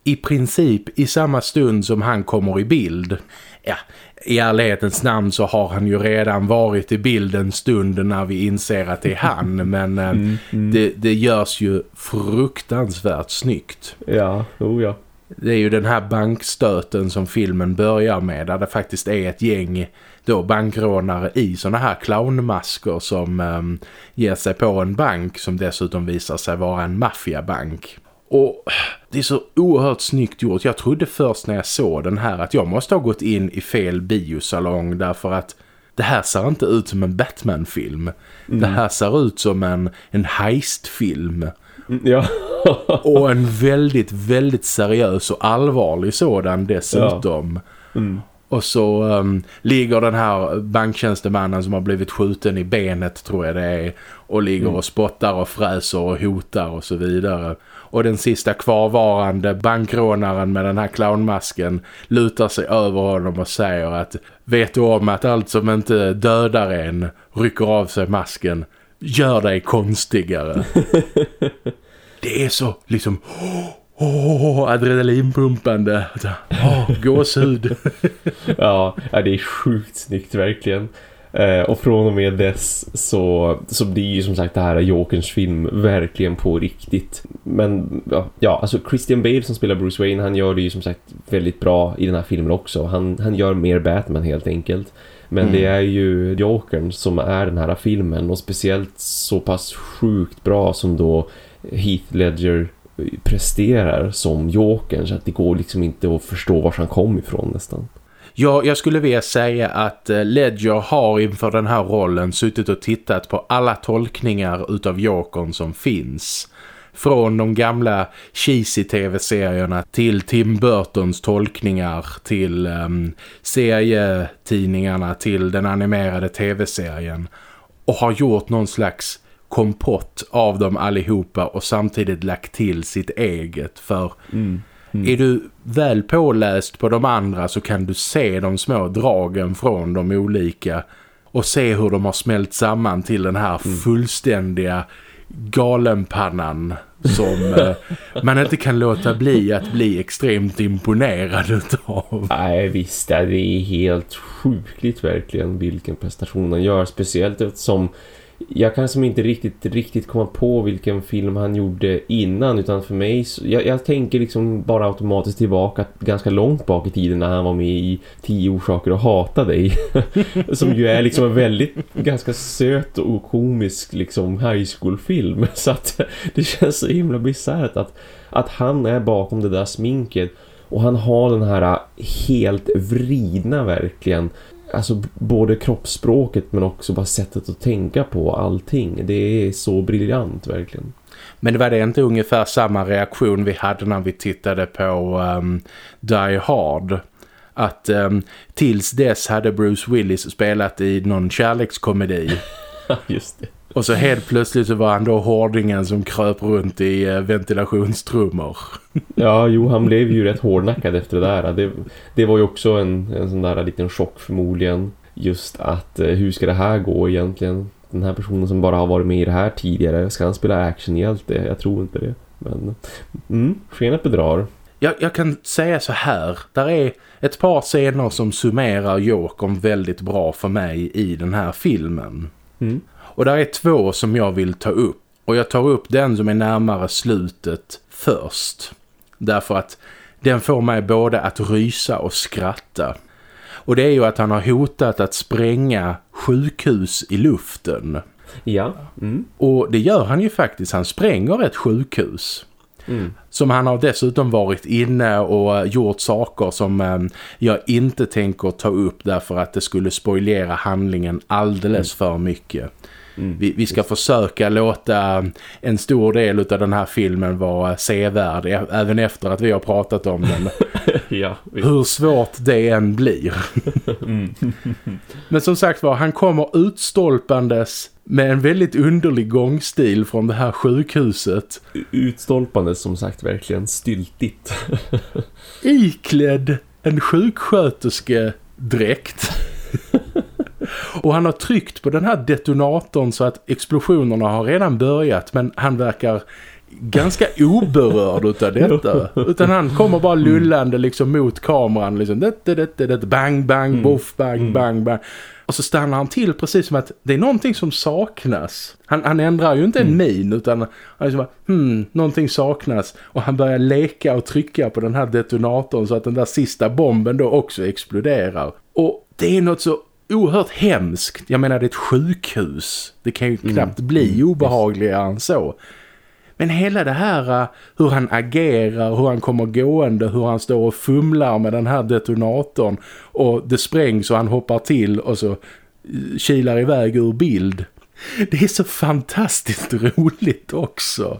Speaker 1: i princip i samma stund som han kommer i bild. Ja, i ärlighetens namn så har han ju redan varit i bild en stund när vi inser att det är han. Men eh, mm, mm. Det, det görs ju fruktansvärt snyggt.
Speaker 2: Ja, oh ja.
Speaker 1: Det är ju den här bankstöten som filmen börjar med där det faktiskt är ett gäng då bankrånare i såna här clownmasker som um, ger sig på en bank som dessutom visar sig vara en maffiabank. Och det är så oerhört snyggt gjort. Jag trodde först när jag såg den här att jag måste ha gått in i fel biosalong därför att det här ser inte ut som en Batman-film. Mm. Det här ser ut som en, en heist-film.
Speaker 2: Mm, ja.
Speaker 1: och en väldigt, väldigt seriös och allvarlig sådan dessutom.
Speaker 2: Ja. Mm.
Speaker 1: Och så um, ligger den här banktjänstemannen som har blivit skjuten i benet tror jag det är. Och ligger mm. och spottar och fräser och hotar och så vidare. Och den sista kvarvarande bankrånaren med den här clownmasken lutar sig över honom och säger att vet du om att allt som inte dödar en rycker av sig masken gör dig konstigare. det är så liksom oh, adrenalinpumpande. Oh, gåshud.
Speaker 2: ja, det är sjukt snyggt verkligen. Eh, och från och med dess så, så blir ju som sagt det här Jokerns film verkligen på riktigt. Men ja, alltså Christian Bale som spelar Bruce Wayne han gör det ju som sagt väldigt bra i den här filmen också. Han, han gör mer Batman helt enkelt. Men mm. det är ju Jokern som är den här filmen och speciellt så pass sjukt bra som då Heath Ledger presterar som Jokern så att det går liksom inte att förstå var han kom ifrån nästan.
Speaker 1: Ja, jag skulle vilja säga att eh, Ledger har inför den här rollen suttit och tittat på alla tolkningar utav Jokern som finns. Från de gamla cheesy tv-serierna till Tim Burtons tolkningar till um, serietidningarna till den animerade tv-serien. Och har gjort någon slags kompott av dem allihopa och samtidigt lagt till sitt eget för... Mm. Mm. Är du väl påläst på de andra så kan du se de små dragen från de olika och se hur de har smält samman till den här mm. fullständiga galenpannan som eh, man inte kan låta bli att bli extremt imponerad av.
Speaker 2: Nej visst, det är helt sjukligt verkligen vilken prestation han gör. Speciellt eftersom jag kan som inte riktigt, riktigt komma på vilken film han gjorde innan utan för mig, jag, jag, tänker liksom bara automatiskt tillbaka ganska långt bak i tiden när han var med i Tio orsaker att hata dig. Som ju är liksom en väldigt ganska söt och komisk liksom high school film så att det känns så himla bisarrt att, att han är bakom det där sminket och han har den här helt vridna verkligen alltså både kroppsspråket men också bara sättet att tänka på allting. Det är så briljant verkligen.
Speaker 1: Men det var det inte ungefär samma reaktion vi hade när vi tittade på um, Die Hard? Att um, tills dess hade Bruce Willis spelat i någon kärlekskomedi.
Speaker 2: Just det.
Speaker 1: Och så helt plötsligt så var han då hårdingen som kröp runt i uh, ventilationstrummor.
Speaker 2: ja, jo, han blev ju rätt hårdnackad efter det där. Det, det var ju också en, en sån där liten chock förmodligen. Just att uh, hur ska det här gå egentligen? Den här personen som bara har varit med i det här tidigare, ska han spela actionhjälte? Jag tror inte det. Men, mm, skenet bedrar.
Speaker 1: Jag, jag, kan säga så här. Där är ett par scener som summerar Jokern väldigt bra för mig i den här filmen. Mm. Och där är två som jag vill ta upp. Och jag tar upp den som är närmare slutet först. Därför att den får mig både att rysa och skratta. Och det är ju att han har hotat att spränga sjukhus i luften.
Speaker 2: Ja. Mm.
Speaker 1: Och det gör han ju faktiskt. Han spränger ett sjukhus. Mm. Som han har dessutom varit inne och gjort saker som eh, jag inte tänker ta upp därför att det skulle spoilera handlingen alldeles mm. för mycket. Mm. Vi, vi, ska försöka låta en stor del av den här filmen vara sevärd även efter att vi har pratat om den.
Speaker 2: ja,
Speaker 1: Hur svårt det än blir. mm. Men som sagt var, han kommer utstolpandes med en väldigt underlig gångstil från det här sjukhuset.
Speaker 2: Utstolpandes som sagt verkligen styltigt.
Speaker 1: Iklädd en sjuksköterske dräkt. Och han har tryckt på den här detonatorn så att explosionerna har redan börjat men han verkar ganska oberörd utav detta. Utan han kommer bara lullande liksom mot kameran liksom det, det, det, det, bang bang mm. boff bang mm. bang bang. Och så stannar han till precis som att det är någonting som saknas. Han, han ändrar ju inte en mm. min utan han liksom bara, hmm, någonting saknas. Och han börjar leka och trycka på den här detonatorn så att den där sista bomben då också exploderar. Och det är något så oerhört hemskt. Jag menar det är ett sjukhus. Det kan ju mm. knappt bli mm. obehagligare än så. Men hela det här uh, hur han agerar, hur han kommer gående, hur han står och fumlar med den här detonatorn och det sprängs och han hoppar till och så uh, kilar iväg ur bild. Det är så fantastiskt roligt också.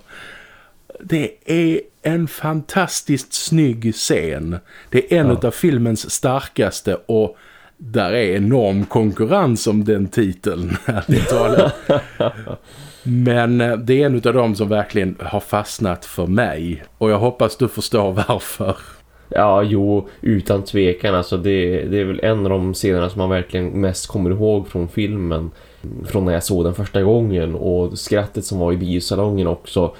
Speaker 1: Det är en fantastiskt snygg scen. Det är en ja. av filmens starkaste och där är enorm konkurrens om den titeln. Men eh, det är en av dem som verkligen har fastnat för mig. Och jag hoppas du förstår varför.
Speaker 2: Ja, jo, utan tvekan. Alltså det, det är väl en av de scenerna som man verkligen mest kommer ihåg från filmen. Från när jag såg den första gången. Och skrattet som var i biosalongen också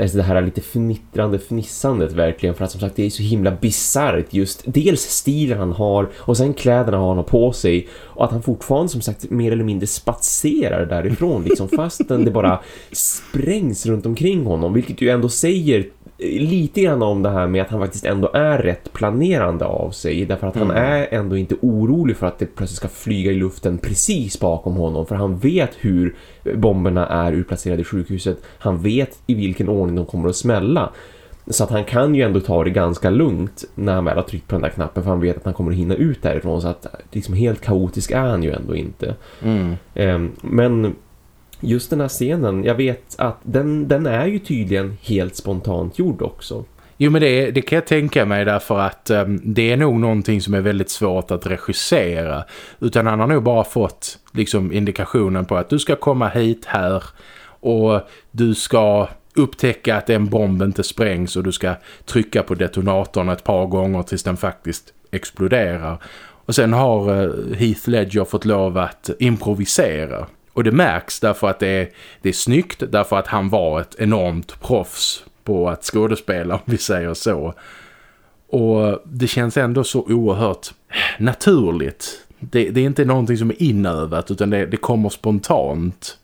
Speaker 2: alltså det här lite fnittrande fnissandet verkligen för att som sagt det är så himla bizarrt just dels stilen han har och sen kläderna han har på sig och att han fortfarande som sagt mer eller mindre spatserar därifrån liksom fastän det bara sprängs runt omkring honom vilket ju ändå säger lite grann om det här med att han faktiskt ändå är rätt planerande av sig därför att mm. han är ändå inte orolig för att det plötsligt ska flyga i luften precis bakom honom för han vet hur bomberna är utplacerade i sjukhuset han vet i vilken ordning de kommer att smälla Så att han kan ju ändå ta det ganska lugnt när han väl har tryckt på den där knappen för han vet att han kommer att hinna ut därifrån så att liksom helt kaotisk är han ju ändå inte.
Speaker 1: Mm.
Speaker 2: Eh, men just den här scenen, jag vet att den, den är ju tydligen helt spontant gjord också.
Speaker 1: Jo men det, det kan jag tänka mig därför att um, det är nog någonting som är väldigt svårt att regissera. Utan han har nog bara fått liksom indikationen på att du ska komma hit här och du ska upptäcka att en bomb inte sprängs och du ska trycka på detonatorn ett par gånger tills den faktiskt exploderar. Och sen har eh, Heath Ledger fått lov att improvisera. Och det märks därför att det är, det är snyggt, därför att han var ett enormt proffs på att skådespela om vi säger så. Och det känns ändå så oerhört naturligt. Det, det är inte någonting som är inövat utan det, det kommer spontant.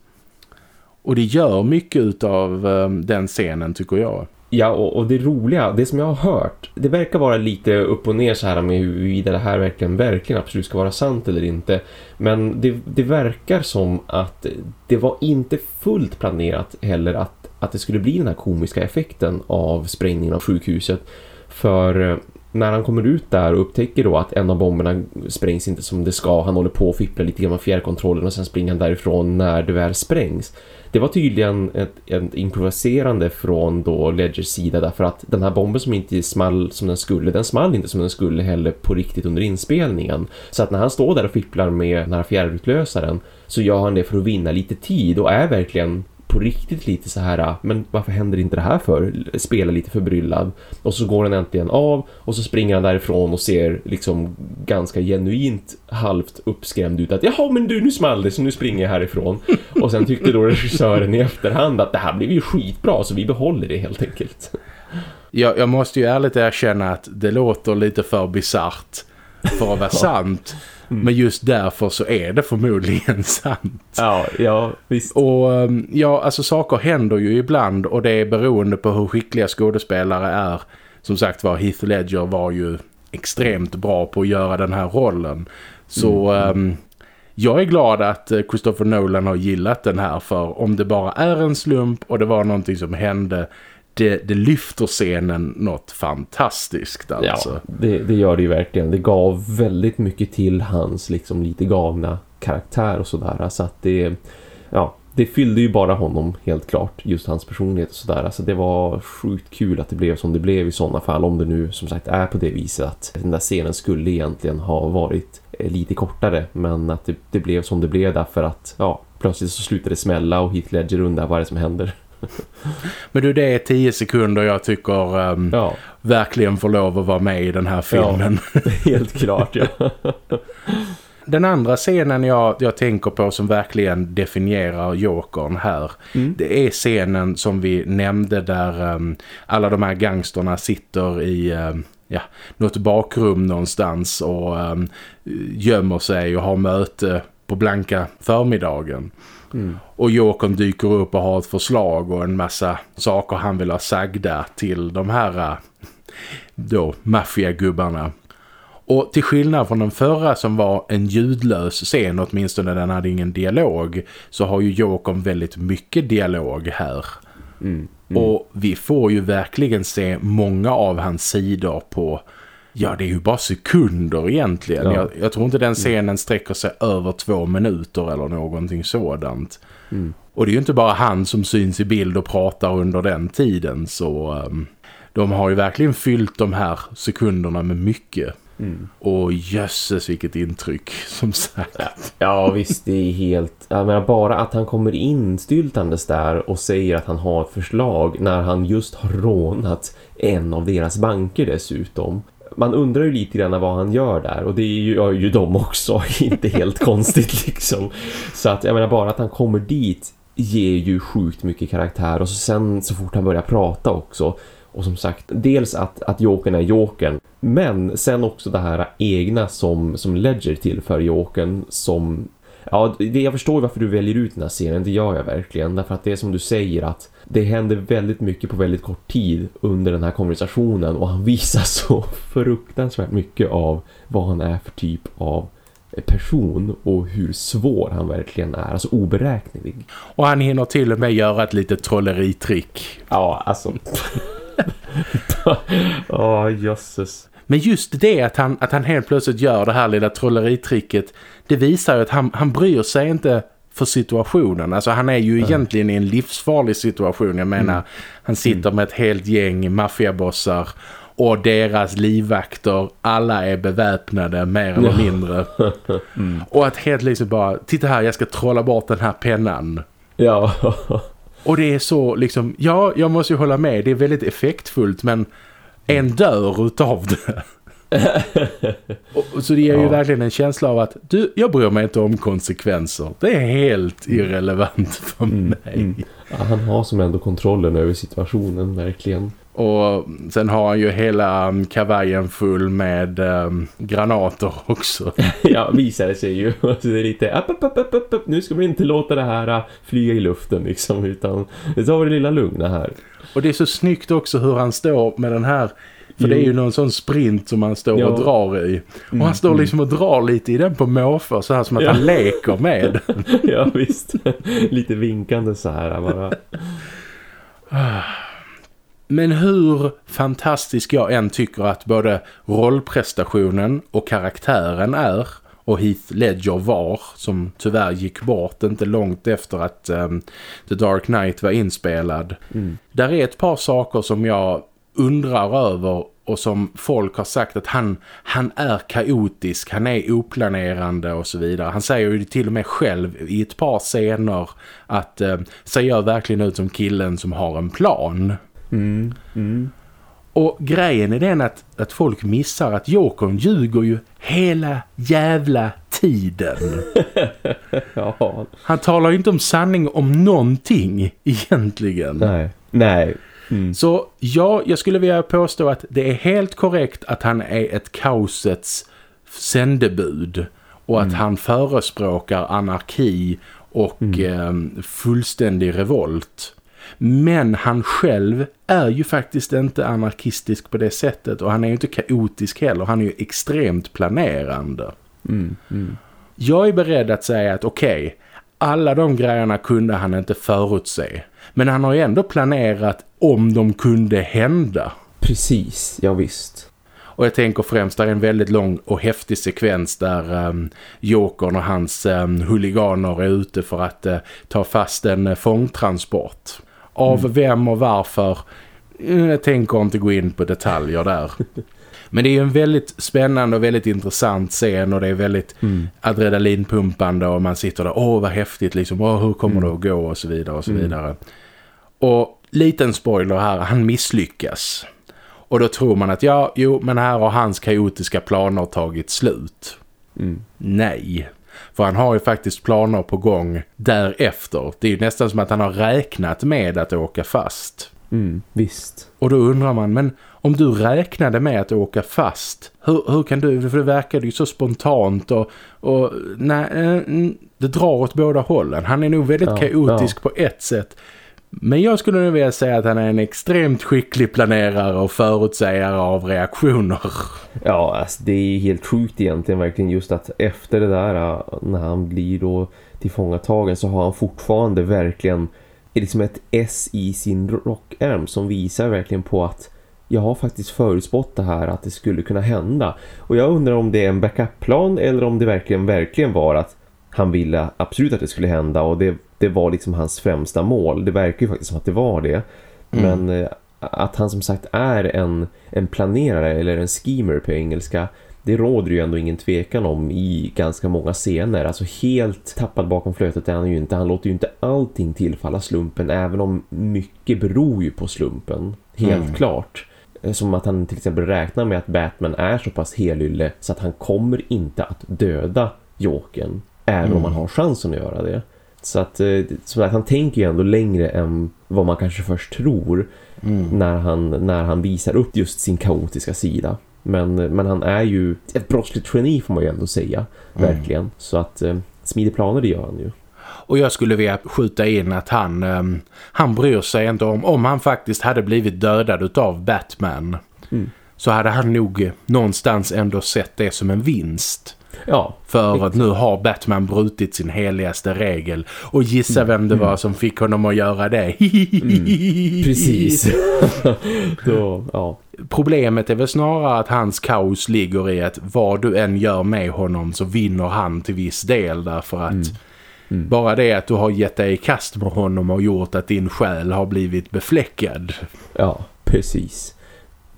Speaker 1: Och det gör mycket av um, eh, den scenen tycker jag.
Speaker 2: Ja, och, och, det roliga, det som jag har hört, det verkar vara lite upp och ner så här med huruvida det här verkligen, verkligen absolut ska vara sant eller inte. Men det, det verkar som att det var inte fullt planerat heller att, att det skulle bli den här komiska effekten av sprängningen av sjukhuset. För eh, när han kommer ut där och upptäcker då att en av bomberna sprängs inte som det ska, han håller på att fippla lite grann med fjärrkontrollen och sen springer han därifrån när det väl sprängs det var tydligen ett, ett improviserande från då Ledgers sida därför att den här bomben som inte small som den skulle, den small inte som den skulle heller på riktigt under inspelningen. Så att när han står där och fipplar med den här fjärrutlösaren så gör han det för att vinna lite tid och är verkligen på riktigt lite så här, men varför händer inte det här för? Spelar lite förbryllad. Och så går den äntligen av och så springer han därifrån och ser liksom ganska genuint halvt uppskrämd ut att jaha men du nu small det så nu springer jag härifrån. Och sen tyckte då regissören i efterhand att det här blev ju skitbra så vi behåller det helt enkelt.
Speaker 1: Jag, jag måste ju ärligt erkänna att det låter lite för bizart för att vara sant. Mm. Men just därför så är det förmodligen sant.
Speaker 2: Ja, ja, visst.
Speaker 1: Och um, ja, alltså saker händer ju ibland och det är beroende på hur skickliga skådespelare är. Som sagt var, Heath Ledger var ju extremt bra på att göra den här rollen. Så mm. um, jag är glad att eh, Christopher Nolan har gillat den här för om det bara är en slump och det var någonting som hände det, det lyfter scenen något fantastiskt alltså.
Speaker 2: Ja, det, det, gör det ju verkligen. Det gav väldigt mycket till hans liksom lite galna karaktär och sådär. Så att det, ja, det fyllde ju bara honom helt klart, just hans personlighet och sådär. Alltså det var sjukt kul att det blev som det blev i sådana fall. Om det nu som sagt är på det viset att den där scenen skulle egentligen ha varit eh, lite kortare. Men att det, det blev som det blev därför att ja, plötsligt så slutade det smälla och Heath Ledger undrar vad är det som händer.
Speaker 1: Men du, det är tio sekunder jag tycker um, ja. verkligen får lov att vara med i den här filmen.
Speaker 2: Ja, helt klart, ja.
Speaker 1: Den andra scenen jag, jag tänker på som verkligen definierar Jokern här mm. det är scenen som vi nämnde där um, alla de här gangsterna sitter i um, ja, något bakrum någonstans och um, gömmer sig och har möte på blanka förmiddagen. Mm. Och Jokern dyker upp och har ett förslag och en massa saker han vill ha sagda till de här då maffiagubbarna. Och till skillnad från den förra som var en ljudlös scen, åtminstone den hade ingen dialog, så har ju Jokern väldigt mycket dialog här. Mm. Mm. Och vi får ju verkligen se många av hans sidor på Ja, det är ju bara sekunder egentligen. Ja. Jag, jag, tror inte den scenen sträcker sig över två minuter eller någonting sådant. Mm. Och det är ju inte bara han som syns i bild och pratar under den tiden så um, de har ju verkligen fyllt de här sekunderna med mycket. Mm. Och jösses vilket intryck som sagt.
Speaker 2: Ja visst det är helt... Jag menar bara att han kommer in styltandes där och säger att han har ett förslag när han just har rånat en av deras banker dessutom man undrar ju lite grann vad han gör där och det gör ju de också, inte helt konstigt liksom. Så att jag menar bara att han kommer dit ger ju sjukt mycket karaktär och så sen så fort han börjar prata också och som sagt, dels att, att Jokern är Jokern men sen också det här egna som, som Ledger tillför Jokern som Ja, det, jag förstår varför du väljer ut den här scenen, det gör jag verkligen. Därför att det är som du säger att det händer väldigt mycket på väldigt kort tid under den här konversationen och han visar så fruktansvärt mycket av vad han är för typ av person och hur svår han verkligen är, alltså oberäknelig.
Speaker 1: Och han hinner till och med göra ett litet trolleritrick.
Speaker 2: Ja, alltså... Ja, oh, jösses.
Speaker 1: Men just det att han, att han helt plötsligt gör det här lilla trolleritricket, det visar att han, han bryr sig inte för situationen. Alltså han är ju mm. egentligen i en livsfarlig situation. Jag menar, mm. han sitter med ett helt gäng maffiabossar och deras livvakter, alla är beväpnade mer eller mindre. Mm. Och att helt liksom bara, titta här, jag ska trolla bort den här pennan.
Speaker 2: Ja.
Speaker 1: och det är så liksom, ja, jag måste ju hålla med, det är väldigt effektfullt men en dör utav det. Och, så det ger ju ja. verkligen en känsla av att du, jag bryr mig inte om konsekvenser. Det är helt mm. irrelevant för mm, mig. Mm.
Speaker 2: Ja, han har som ändå kontrollen över situationen, verkligen.
Speaker 1: Och sen har han ju hela kavajen full med um, granater också.
Speaker 2: ja, visar det sig ju. det är lite, upp, upp, upp, upp, nu ska vi inte låta det här uh, flyga i luften liksom, utan det tar det lilla lugna här.
Speaker 1: Och det är så snyggt också hur han står med den här för jo. det är ju någon sån sprint som han står ja. och drar i. Och mm, han står mm. liksom och drar lite i den på måför så här som att ja. han leker med
Speaker 2: ja visst. lite vinkande så här bara.
Speaker 1: Men hur fantastisk jag än tycker att både rollprestationen och karaktären är och Heath Ledger var som tyvärr gick bort inte långt efter att um, The Dark Knight var inspelad. Mm. Där är ett par saker som jag undrar över och som folk har sagt att han, han är kaotisk, han är oplanerande och så vidare. Han säger ju till och med själv i ett par scener att eh, ser jag verkligen ut som killen som har en plan.
Speaker 2: Mm, mm.
Speaker 1: Och grejen är den att, att folk missar att Jokern ljuger ju hela jävla tiden. ja. Han talar ju inte om sanning om någonting egentligen.
Speaker 2: Nej, nej.
Speaker 1: Mm. Så ja, jag skulle vilja påstå att det är helt korrekt att han är ett kaosets sändebud. Och att mm. han förespråkar anarki och mm. eh, fullständig revolt. Men han själv är ju faktiskt inte anarkistisk på det sättet. Och han är ju inte kaotisk heller. Han är ju extremt planerande.
Speaker 2: Mm, mm.
Speaker 1: Jag är beredd att säga att okej, okay, alla de grejerna kunde han inte förutse. Men han har ju ändå planerat om de kunde hända.
Speaker 2: Precis, ja visst.
Speaker 1: Och jag tänker främst, där är en väldigt lång och häftig sekvens där um, Jokern och hans um, huliganer är ute för att uh, ta fast en uh, fångtransport. Av mm. vem och varför, uh, jag tänker inte gå in på detaljer där. Men det är en väldigt spännande och väldigt intressant scen och det är väldigt mm. adrenalinpumpande och man sitter där, åh vad häftigt liksom, åh, hur kommer mm. det att gå och så vidare och så mm. vidare. Och liten spoiler här, han misslyckas. Och då tror man att ja, jo, men här har hans kaotiska planer tagit slut.
Speaker 2: Mm.
Speaker 1: Nej. För han har ju faktiskt planer på gång därefter. Det är ju nästan som att han har räknat med att åka fast.
Speaker 2: Mm, visst.
Speaker 1: Och då undrar man, men om du räknade med att åka fast, hur, hur kan du, för det verkar ju så spontant och, och nej, eh, det drar åt båda hållen. Han är nog väldigt ja, kaotisk ja. på ett sätt. Men jag skulle nog vilja säga att han är en extremt skicklig planerare och förutsägare av reaktioner.
Speaker 2: Ja, alltså det är helt sjukt egentligen verkligen just att efter det där äh, när han blir då tillfångatagen så har han fortfarande verkligen liksom ett S i sin rockärm som visar verkligen på att jag har faktiskt förutspått det här att det skulle kunna hända. Och jag undrar om det är en backup-plan eller om det verkligen verkligen var att han ville absolut att det skulle hända och det, det var liksom hans främsta mål. Det verkar ju faktiskt som att det var det. Mm. Men eh, att han som sagt är en, en planerare eller en schemer på engelska det råder ju ändå ingen tvekan om i ganska många scener. Alltså helt tappad bakom flötet är han ju inte. Han låter ju inte allting tillfalla slumpen även om mycket beror ju på slumpen. Helt mm. klart. Eh, som att han till exempel räknar med att Batman är så pass helylle så att han kommer inte att döda Jokern. Även mm. om han har chansen att göra det. Så att, eh, så att han tänker ju ändå längre än vad man kanske först tror mm. när, han, när han visar upp just sin kaotiska sida. Men, men han är ju ett brottsligt geni får man ju ändå säga. Mm. Verkligen. Så att eh, smidig planer det gör han ju.
Speaker 1: Och jag skulle vilja skjuta in att han, um, han bryr sig inte om om han faktiskt hade blivit dödad av Batman. Mm. Så hade han nog någonstans ändå sett det som en vinst.
Speaker 2: Ja.
Speaker 1: För att nu har Batman brutit sin heligaste regel. Och gissa vem det var som fick honom att göra det.
Speaker 2: Mm. Precis. Då, ja.
Speaker 1: Problemet är väl snarare att hans kaos ligger i att vad du än gör med honom så vinner han till viss del därför att
Speaker 2: Mm.
Speaker 1: bara det att du har gett dig i kast med honom och gjort att din själ har blivit befläckad.
Speaker 2: Ja, precis.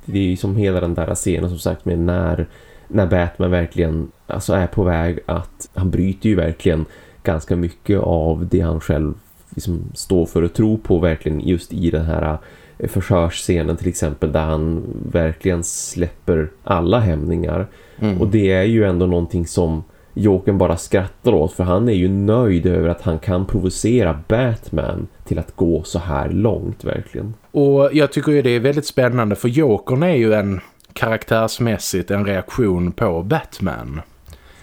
Speaker 2: Det är ju som hela den där scenen som sagt med när, när Batman verkligen alltså är på väg att han bryter ju verkligen ganska mycket av det han själv liksom står för och tror på verkligen just i den här eh, försörsscenen till exempel där han verkligen släpper alla hämningar.
Speaker 1: Mm.
Speaker 2: Och det är ju ändå någonting som Jokern bara skrattar åt för han är ju nöjd över att han kan provocera Batman till att gå så här långt verkligen.
Speaker 1: Och jag tycker ju det är väldigt spännande för Jokern är ju en karaktärsmässigt en reaktion på Batman.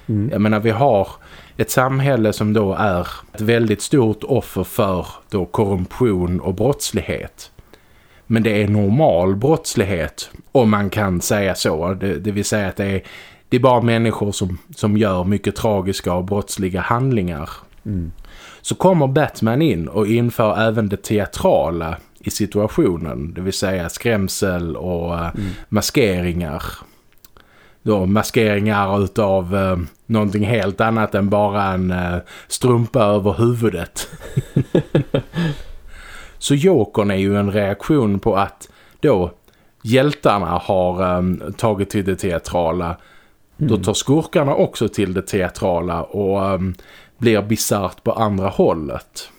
Speaker 2: Mm.
Speaker 1: Jag menar vi har ett samhälle som då är ett väldigt stort offer för då korruption och brottslighet. Men det är normal brottslighet om man kan säga så. Det, det vill säga att det är, det är bara människor som, som gör mycket tragiska och brottsliga handlingar.
Speaker 2: Mm.
Speaker 1: Så kommer Batman in och inför även det teatrala i situationen. Det vill säga skrämsel och eh, maskeringar. Då maskeringar utav eh, någonting helt annat än bara en eh, strumpa över huvudet. Så Jokern är ju en reaktion på att då hjältarna har eh, tagit till det teatrala. Då tar skurkarna också till det teatrala och eh, blir bizarrt på andra hållet.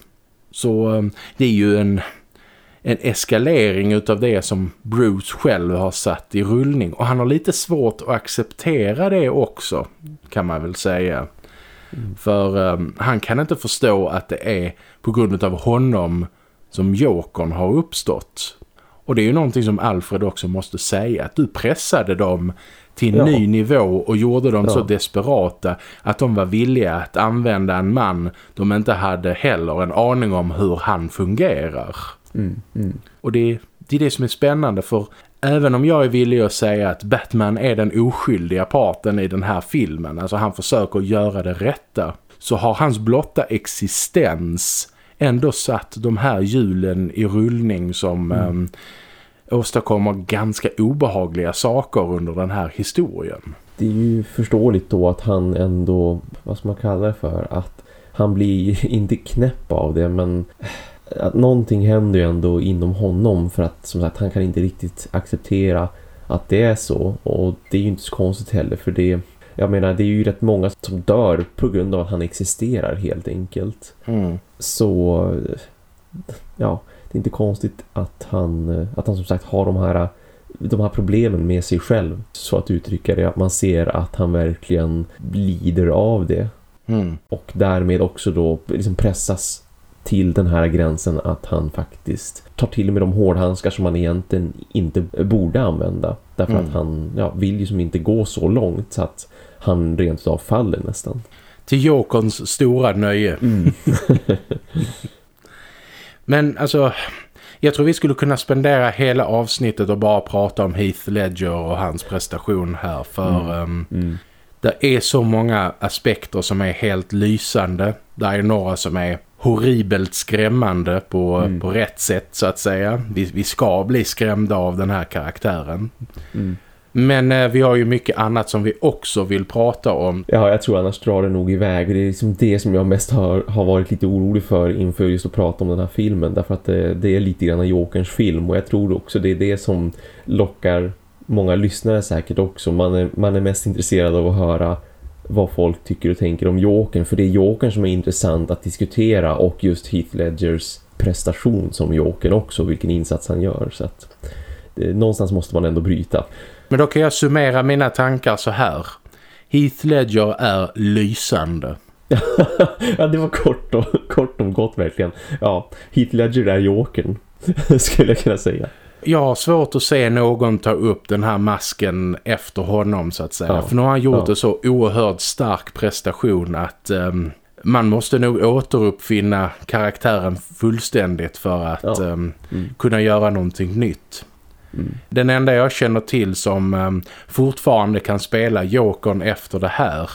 Speaker 1: Så eh, det är ju en, en eskalering utav det som Bruce själv har satt i rullning. Och han har lite svårt att acceptera det också kan man väl säga. För eh, han kan inte förstå att det är på grund av honom som Jokern har uppstått. Och det är ju någonting som Alfred också måste säga. Att du pressade dem till
Speaker 2: Ja.
Speaker 1: ny nivå och gjorde dem
Speaker 2: Ja.
Speaker 1: så desperata att de var villiga att använda en man de inte hade heller en aning om hur han fungerar.
Speaker 2: Mm. Mm.
Speaker 1: Och det, det är det som är spännande för även om jag är villig att säga att Batman är den oskyldiga parten i den här filmen, alltså han försöker göra det rätta, så har hans blotta existens ändå satt de här hjulen i rullning som mm. åstadkommer ganska obehagliga saker under den här historien.
Speaker 2: Det är ju förståeligt då att han ändå, vad ska man kalla det för, att han blir inte knäpp av det men att någonting händer ju ändå inom honom för att som sagt han kan inte riktigt acceptera att det är så och det är ju inte så konstigt heller för det jag menar det är ju rätt många som dör på grund av att han existerar helt enkelt.
Speaker 1: Mm.
Speaker 2: Så ja, det är inte konstigt att han, att han som sagt har de här, de här problemen med sig själv. Så att uttrycka det, att man ser att han verkligen lider av det.
Speaker 1: Mm.
Speaker 2: Och därmed också då liksom pressas till den här gränsen att han faktiskt tar till med de hårdhandskar som han egentligen inte borde använda. Därför
Speaker 1: Mm.
Speaker 2: att han ja, vill ju som inte gå så långt så att han rent av faller nästan.
Speaker 1: Till Jokerns stora nöje. Men alltså, jag tror vi skulle kunna spendera hela avsnittet och bara prata om Heath Ledger och hans prestation här. För ehm,
Speaker 2: Mm.
Speaker 1: det är så många aspekter som är helt lysande. Det är några som är horribelt skrämmande på,
Speaker 2: Mm.
Speaker 1: på rätt sätt så att säga. Vi, vi ska bli skrämda av den här karaktären.
Speaker 2: Mm.
Speaker 1: Men eh, vi har ju mycket annat som vi också vill prata om.
Speaker 2: Ja, jag tror annars drar det nog iväg. Det är liksom det som jag mest har, har varit lite orolig för inför just att prata om den här filmen. Därför att det, det är lite grann Jokerns film och jag tror också det är det som lockar många lyssnare säkert också. Man är, man är mest intresserad av att höra vad folk tycker och tänker om Jokern. För det är Jokern som är intressant att diskutera och just Heath Ledgers prestation som Jokern också, vilken insats han gör. Så att det, någonstans måste man ändå bryta.
Speaker 1: Men då kan jag summera mina tankar så här. Heath Ledger är lysande.
Speaker 2: ja, det var kort och, kort och gott verkligen. Ja, Heath Ledger är Jokern, skulle jag kunna säga.
Speaker 1: Jag har svårt att se någon ta upp den här masken efter honom så att säga.
Speaker 2: Ja.
Speaker 1: För nu har han gjort
Speaker 2: Ja.
Speaker 1: en så oerhört stark prestation att ehm, man måste nog återuppfinna karaktären fullständigt för att
Speaker 2: Ja.
Speaker 1: ehm,
Speaker 2: Mm.
Speaker 1: kunna göra någonting nytt.
Speaker 2: Mm.
Speaker 1: Den enda jag känner till som ehm, fortfarande kan spela Jokern efter det här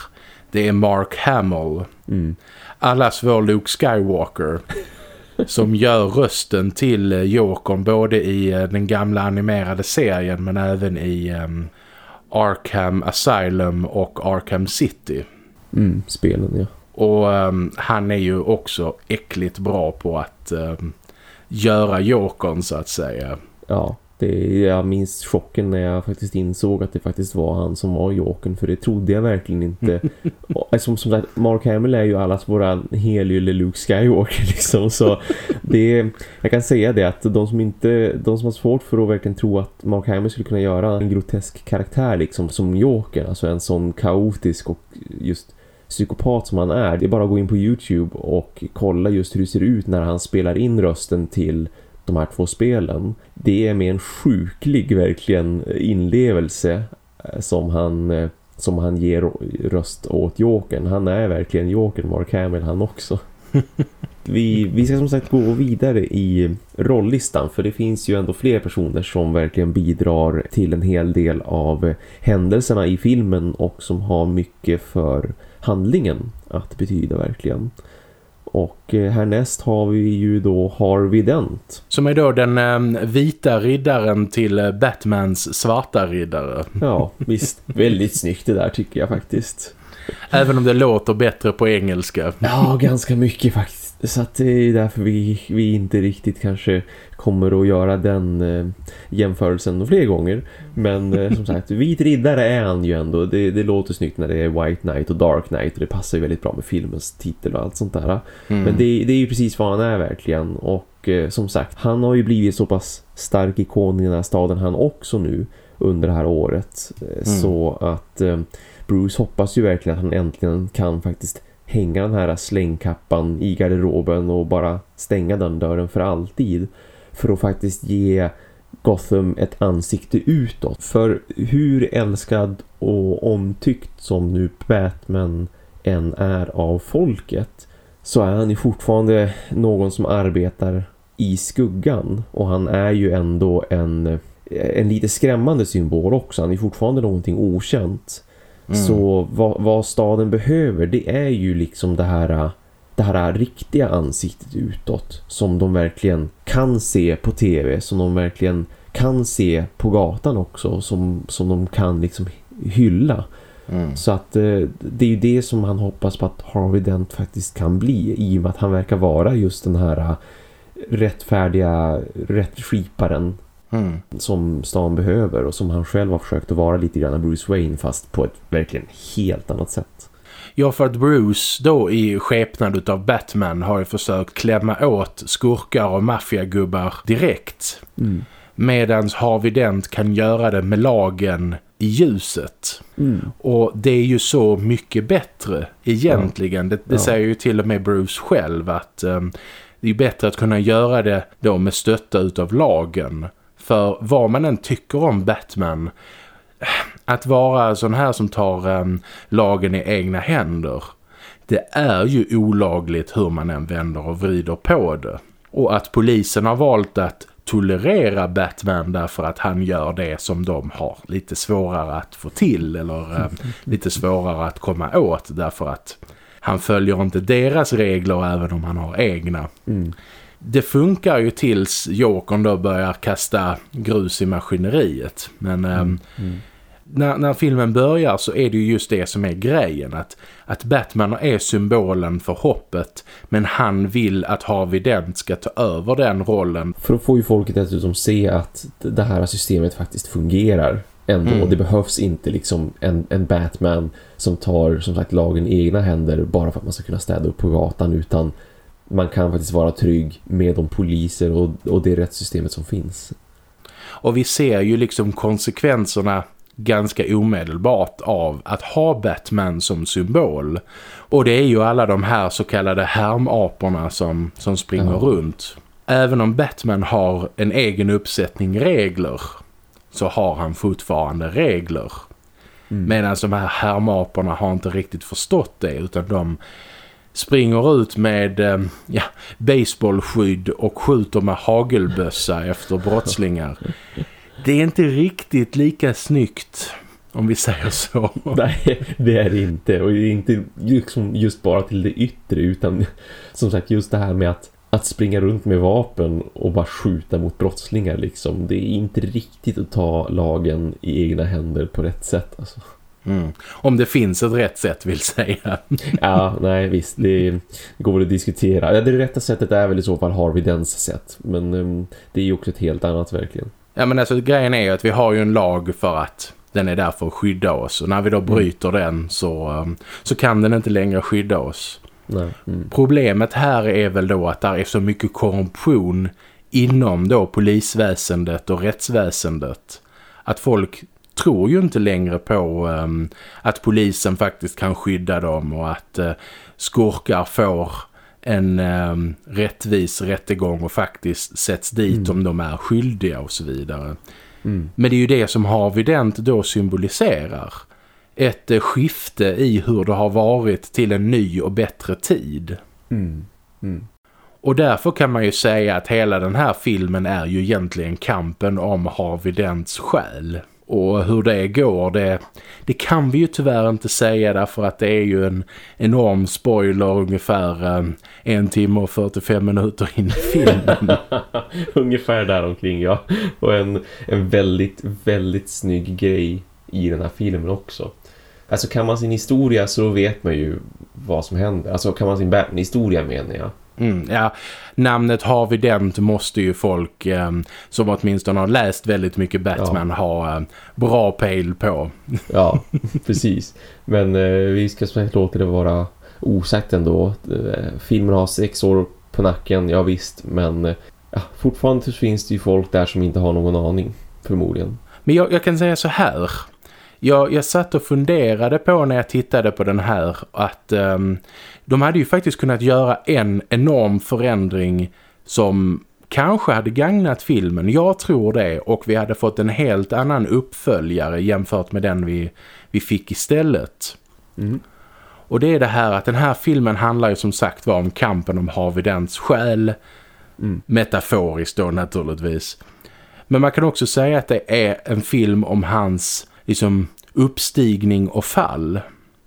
Speaker 1: det är Mark Hamill.
Speaker 2: Mm.
Speaker 1: Allas vår Luke Skywalker. Som gör rösten till eh, Jokern både i eh, den gamla animerade serien men även i um, Arkham Asylum och Arkham City.
Speaker 2: Mm, spelen, ja.
Speaker 1: Och um, han är ju också äckligt bra på att um, göra Jokern så att säga.
Speaker 2: Ja, det, jag minns chocken när jag faktiskt insåg att det faktiskt var han som var Jokern för det trodde jag verkligen inte. och, som, som sagt, Mark Hamill är ju allas våra helylle Luke Skywalker liksom så det, jag kan säga det att de som inte de som har svårt för att verkligen tro att Mark Hamill skulle kunna göra en grotesk karaktär liksom som Jokern, alltså en sån kaotisk och just psykopat som han är. Det är bara att gå in på Youtube och kolla just hur det ser ut när han spelar in rösten till de här två spelen. Det är med en sjuklig verkligen inlevelse eh, som han, eh, som han ger röst åt Jokern. Han är verkligen Jokern, Mark Hamill han också. Vi, vi ska som sagt gå vidare i rolllistan för det finns ju ändå fler personer som verkligen bidrar till en hel del av händelserna i filmen och som har mycket för handlingen att betyda verkligen. Och eh, härnäst har vi ju då Harvey Dent.
Speaker 1: Som är då den eh, vita riddaren till eh, Batmans svarta riddare.
Speaker 2: Ja, visst. Väldigt snyggt det där tycker jag faktiskt.
Speaker 1: Även om det låter bättre på engelska.
Speaker 2: Ja, ganska mycket faktiskt. Så att det är därför vi, vi inte riktigt kanske kommer att göra den eh, jämförelsen fler gånger. Men eh, som sagt, vit riddare är han ju ändå. Det, det låter snyggt när det är White Knight och Dark Knight och det passar ju väldigt bra med filmens titel och allt sånt där. Mm. Men det, det, är ju precis vad han är verkligen. Och eh, som sagt, han har ju blivit så pass stark ikon i den här staden han också nu under det här året. Eh, mm. Så att eh, Bruce hoppas ju verkligen att han äntligen kan faktiskt hänga den här slängkappan i garderoben och bara stänga den dörren för alltid för att faktiskt ge Gotham ett ansikte utåt. För hur älskad och omtyckt som nu Batman än är av folket så är han ju fortfarande någon som arbetar i skuggan och han är ju ändå en, en lite skrämmande symbol också. Han är fortfarande någonting okänt. Mm. Så vad, vad, staden behöver det är ju liksom det här det här riktiga ansiktet utåt som de verkligen kan se på tv, som de verkligen kan se på gatan också, som, som de kan liksom hylla. Mm. Så att eh, det är ju det som han hoppas på att Harvey Dent faktiskt kan bli i och med att han verkar vara just den här eh, rättfärdiga rättskiparen mm. som stan behöver och som han själv har försökt att vara lite grann Bruce Wayne fast på ett verkligen helt annat sätt.
Speaker 1: Ja, för att Bruce då i skepnad av Batman har ju försökt klämma åt skurkar och maffiagubbar direkt. Mm. Medan Harvey Dent kan göra det med lagen i ljuset. Mm. Och det är ju så mycket bättre egentligen. Ja. Det, det ja. säger ju till och med Bruce själv att um, det är bättre att kunna göra det då med stötta utav lagen. För vad man än tycker om Batman att vara sån här som tar um, lagen i egna händer det är ju olagligt hur man än vänder och vrider på det. Och att polisen har valt att tolerera Batman därför att han gör det som de har lite svårare att få till eller eh, lite svårare att komma åt därför att han följer inte deras regler även om han har egna. Mm. Det funkar ju tills Jokern då börjar kasta grus i maskineriet. Men mm. Mm. Ehm, när, när, filmen börjar så är det ju just det som är grejen. Att, att Batman är symbolen för hoppet. Men han vill att Harvey Dent ska ta över den rollen.
Speaker 2: För att få ju folket dessutom se att det här systemet faktiskt fungerar ändå. Mm. Det behövs inte liksom en, en Batman som tar som sagt lagen i egna händer bara för att man ska kunna städa upp på gatan utan man kan faktiskt vara trygg med de poliser och, och det rättssystemet som finns.
Speaker 1: Och vi ser ju liksom konsekvenserna ganska omedelbart av att ha Batman som symbol. Och det är ju alla de här så kallade härmaporna som, som springer mm. runt. Även om Batman har en egen uppsättning regler så har han fortfarande regler. Mm. Medan de här härmaporna har inte riktigt förstått det utan de springer ut med eh, ja, baseballskydd och skjuter med hagelbössa efter brottslingar. Det är inte riktigt lika snyggt om vi säger så.
Speaker 2: Nej, det är det inte. Och det är inte liksom just bara till det yttre utan som sagt just det här med att, att springa runt med vapen och bara skjuta mot brottslingar liksom. Det är inte riktigt att ta lagen i egna händer på rätt sätt alltså.
Speaker 1: Mm. Om det finns ett rätt sätt vill säga.
Speaker 2: ja, nej visst. Det går att diskutera. Det rätta sättet är väl i så fall Harvey Dens sätt. Men um, det är ju också ett helt annat verkligen.
Speaker 1: Ja men alltså grejen är ju att vi har ju en lag för att den är där för att skydda oss. Och när vi då mm. bryter mm. den så, um, så kan den inte längre skydda oss.
Speaker 2: Mm.
Speaker 1: Problemet här är väl då att det är så mycket korruption inom då polisväsendet och rättsväsendet. Att folk tror ju inte längre på um, att polisen faktiskt kan skydda dem och att uh, skurkar får en um, rättvis rättegång och faktiskt sätts dit mm. om de är skyldiga och så vidare.
Speaker 2: Mm.
Speaker 1: Men det är ju det som Harvident då symboliserar. Ett uh, skifte i hur det har varit till en ny och bättre tid.
Speaker 2: Mm. mm.
Speaker 1: Och därför kan man ju säga att hela den här filmen är ju egentligen kampen om Harvidents själ. Och hur det går, det, det kan vi ju tyvärr inte säga därför att det är ju en enorm spoiler ungefär um, en timme och 45 minuter in i filmen.
Speaker 2: ungefär där omkring, ja. Och en, en väldigt, väldigt snygg grej i den här filmen också. Alltså kan man sin historia så vet man ju vad som händer. Alltså kan man sin Batman-historia menar jag.
Speaker 1: Mm, ja, namnet Harvey Dent måste ju folk eh, som åtminstone har läst väldigt mycket Batman ja. ha eh, bra pejl på.
Speaker 2: Ja, precis. Men eh, vi ska låta det vara osagt ändå. Eh, filmen har sex år på nacken, ja visst. Men eh, ja, fortfarande finns det ju folk där som inte har någon aning, förmodligen.
Speaker 1: Men jag, jag kan säga så här. Jag, jag satt och funderade på när jag tittade på den här att um, de hade ju faktiskt kunnat göra en enorm förändring som kanske hade gagnat filmen. Jag tror det och vi hade fått en helt annan uppföljare jämfört med den vi, vi fick istället.
Speaker 2: Mm.
Speaker 1: Och det är det här att den här filmen handlar ju som sagt var om kampen om Harvey Dents själ.
Speaker 2: Mm.
Speaker 1: Metaforiskt då naturligtvis. Men man kan också säga att det är en film om hans liksom, uppstigning och fall.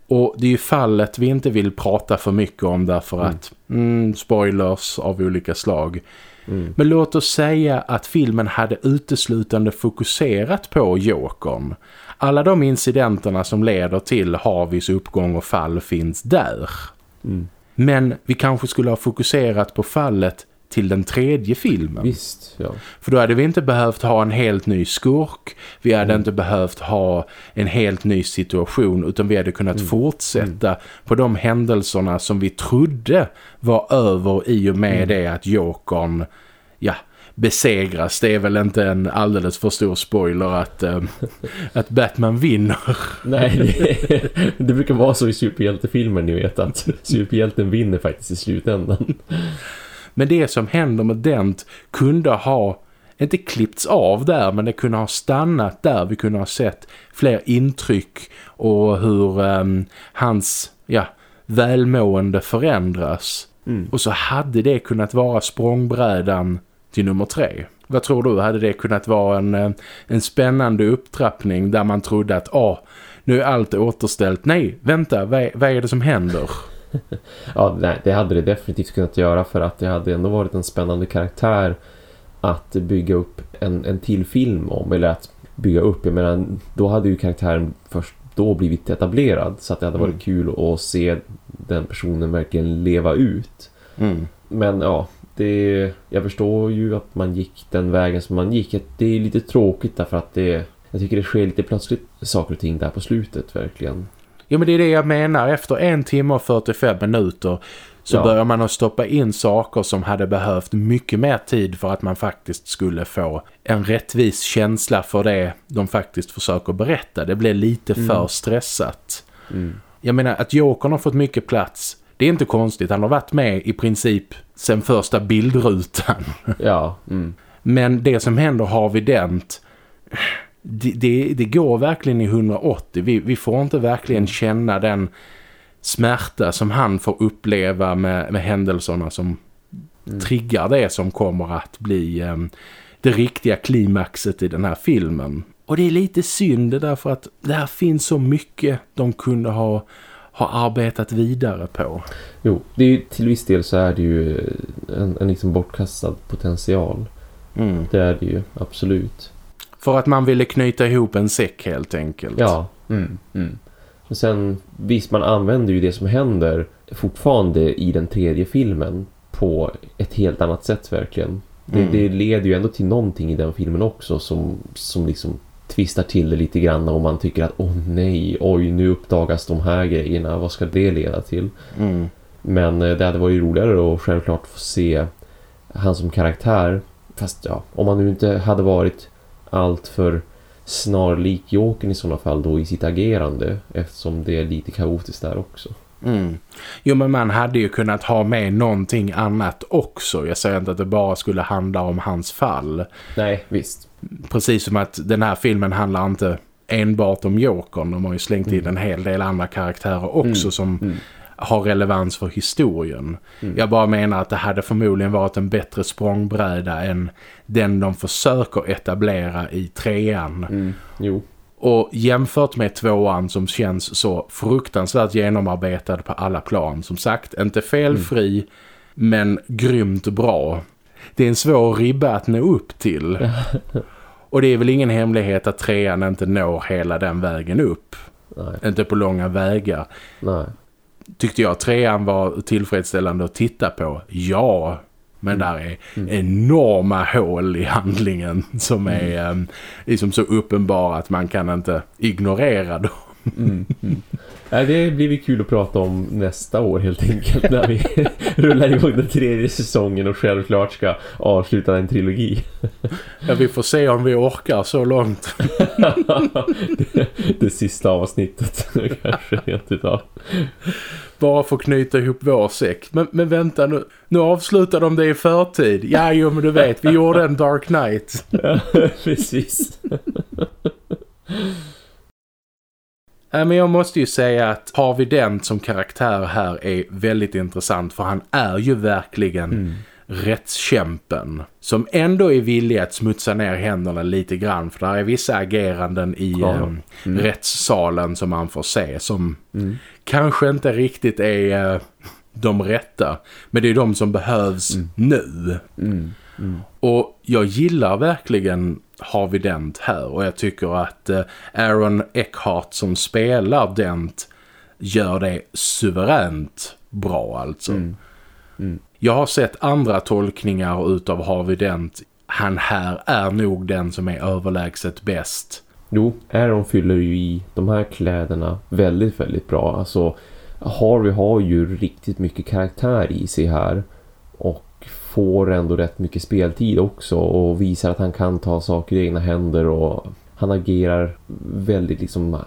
Speaker 1: Och det är ju fallet vi inte vill prata för mycket om därför mm. att mm, spoilers av olika slag.
Speaker 2: Mm.
Speaker 1: Men låt oss säga att filmen hade uteslutande fokuserat på Jokern. Alla de incidenterna som leder till Harvis uppgång och fall finns där.
Speaker 2: Mm.
Speaker 1: Men vi kanske skulle ha fokuserat på fallet till den tredje filmen.
Speaker 2: Visst, ja.
Speaker 1: För då hade vi inte behövt ha en helt ny skurk. Vi hade mm. inte behövt ha en helt ny situation utan vi hade kunnat mm. fortsätta mm. på de händelserna som vi trodde var över i och med mm. det att Jokern ja, besegras. Det är väl inte en alldeles för stor spoiler att, ähm, att Batman vinner.
Speaker 2: Nej, det, det brukar vara så i superhjältefilmer ni vet att superhjälten vinner faktiskt i slutändan.
Speaker 1: Men det som händer med Dent kunde ha inte klippts av där men det kunde ha stannat där. Vi kunde ha sett fler intryck och hur um, hans ja, välmående förändras.
Speaker 2: Mm.
Speaker 1: Och så hade det kunnat vara språngbrädan till nummer tre. Vad tror du? Hade det kunnat vara en, eh, en spännande upptrappning där man trodde att ah, nu är allt återställt. Nej, vänta, vad, vad är det som händer?
Speaker 2: ja, nej, det hade det definitivt kunnat göra för att det hade ändå varit en spännande karaktär att bygga upp en, en till film om, eller att bygga upp, jag menar, då hade ju karaktären först då blivit etablerad så att det hade varit mm. kul att se den personen verkligen leva ut.
Speaker 1: Mm.
Speaker 2: Men ja, det, jag förstår ju att man gick den vägen som man gick. Det är lite tråkigt därför att det, jag tycker det sker lite plötsligt saker och ting där på slutet verkligen.
Speaker 1: Jo men det är det jag menar. Efter en timme och 45 minuter så ja. börjar man att stoppa in saker som hade behövt mycket mer tid för att man faktiskt skulle få en rättvis känsla för det de faktiskt försöker berätta. Det blir lite mm. för stressat.
Speaker 2: Mm.
Speaker 1: Jag menar att Jokern har fått mycket plats. Det är inte konstigt. Han har varit med i princip sen första bildrutan.
Speaker 2: Ja. Mm.
Speaker 1: Men det som händer har vi dent det, det, det, går verkligen i 180. Vi, vi får inte verkligen känna den smärta som han får uppleva med, med händelserna som mm. triggar det som kommer att bli um, det riktiga klimaxet i den här filmen. Och det är lite synd därför att där finns så mycket de kunde ha, ha arbetat vidare på.
Speaker 2: Jo, det är ju, till viss del så är det ju en, en liksom bortkastad potential.
Speaker 1: Mm.
Speaker 2: Det är det ju, absolut.
Speaker 1: För att man ville knyta ihop en säck helt enkelt.
Speaker 2: Ja. Mm, mm. Sen, visst man använder ju det som händer fortfarande i den tredje filmen på ett helt annat sätt verkligen. Det,
Speaker 1: Mm.
Speaker 2: det leder ju ändå till någonting i den filmen också som, som liksom tvistar till det lite grann och man tycker att åh nej, oj nu uppdagas de här grejerna, vad ska det leda till?
Speaker 1: Mm.
Speaker 2: Men eh, det hade varit roligare att självklart få se han som karaktär. Fast ja, om man nu inte hade varit allt för snarlik Jokern i sådana fall då i sitt agerande. Eftersom det är lite kaotiskt där också.
Speaker 1: Mm. Jo men man hade ju kunnat ha med någonting annat också. Jag säger inte att det bara skulle handla om hans fall.
Speaker 2: Nej, visst.
Speaker 1: Precis som att den här filmen handlar inte enbart om Jokern. De har ju slängt in en hel del andra karaktärer också
Speaker 2: Mm.
Speaker 1: som
Speaker 2: Mm.
Speaker 1: Har relevans för historien.
Speaker 2: Mm.
Speaker 1: Jag bara menar att det hade förmodligen varit en bättre språngbräda än den de försöker etablera i trean.
Speaker 2: Mm. Jo.
Speaker 1: Och jämfört med tvåan som känns så fruktansvärt genomarbetad på alla plan. Som sagt, inte felfri men grymt bra. Det är en svår ribba att nå upp till. Och det är väl ingen hemlighet att trean inte når hela den vägen upp.
Speaker 2: Nej.
Speaker 1: Inte på långa vägar.
Speaker 2: Nej.
Speaker 1: Tyckte jag trean var tillfredsställande att titta på? Ja, men där är enorma hål i handlingen som är um, liksom så uppenbara att man kan inte ignorera dem.
Speaker 2: Mm. Mm. Det blir vi kul att prata om nästa år helt enkelt. När vi rullar igång den tredje säsongen och självklart ska avsluta en trilogi.
Speaker 1: Ja, vi får se om vi orkar så långt.
Speaker 2: det, det sista avsnittet kanske rent utav.
Speaker 1: Bara för att knyta ihop vår säck. Men, men vänta nu, nu avslutar de det i förtid. Ja, jo men du vet, vi gjorde en Dark Knight.
Speaker 2: Ja, precis.
Speaker 1: Men jag måste ju säga att Harvey Dent som karaktär här är väldigt intressant för han är ju verkligen
Speaker 2: Mm.
Speaker 1: rättskämpen som ändå är villig att smutsa ner händerna lite grann för där är vissa ageranden i
Speaker 2: Ja.
Speaker 1: em, rättssalen som man får se som
Speaker 2: Mm.
Speaker 1: kanske inte riktigt är eh, de rätta men det är de som behövs nu.
Speaker 2: Mm. Mm.
Speaker 1: Och jag gillar verkligen Harvey Dent här och jag tycker att eh, Aaron Eckhart som spelar Dent gör det suveränt bra alltså.
Speaker 2: Mm. Mm.
Speaker 1: Jag har sett andra tolkningar utav Harvey Dent. Han här är nog den som är överlägset bäst.
Speaker 2: Jo, Aaron fyller ju i de här kläderna väldigt, väldigt bra. Alltså, Harvey har ju riktigt mycket karaktär i sig här. Får ändå rätt mycket speltid också. Och visar att han kan ta saker i egna händer. Och han agerar väldigt liksom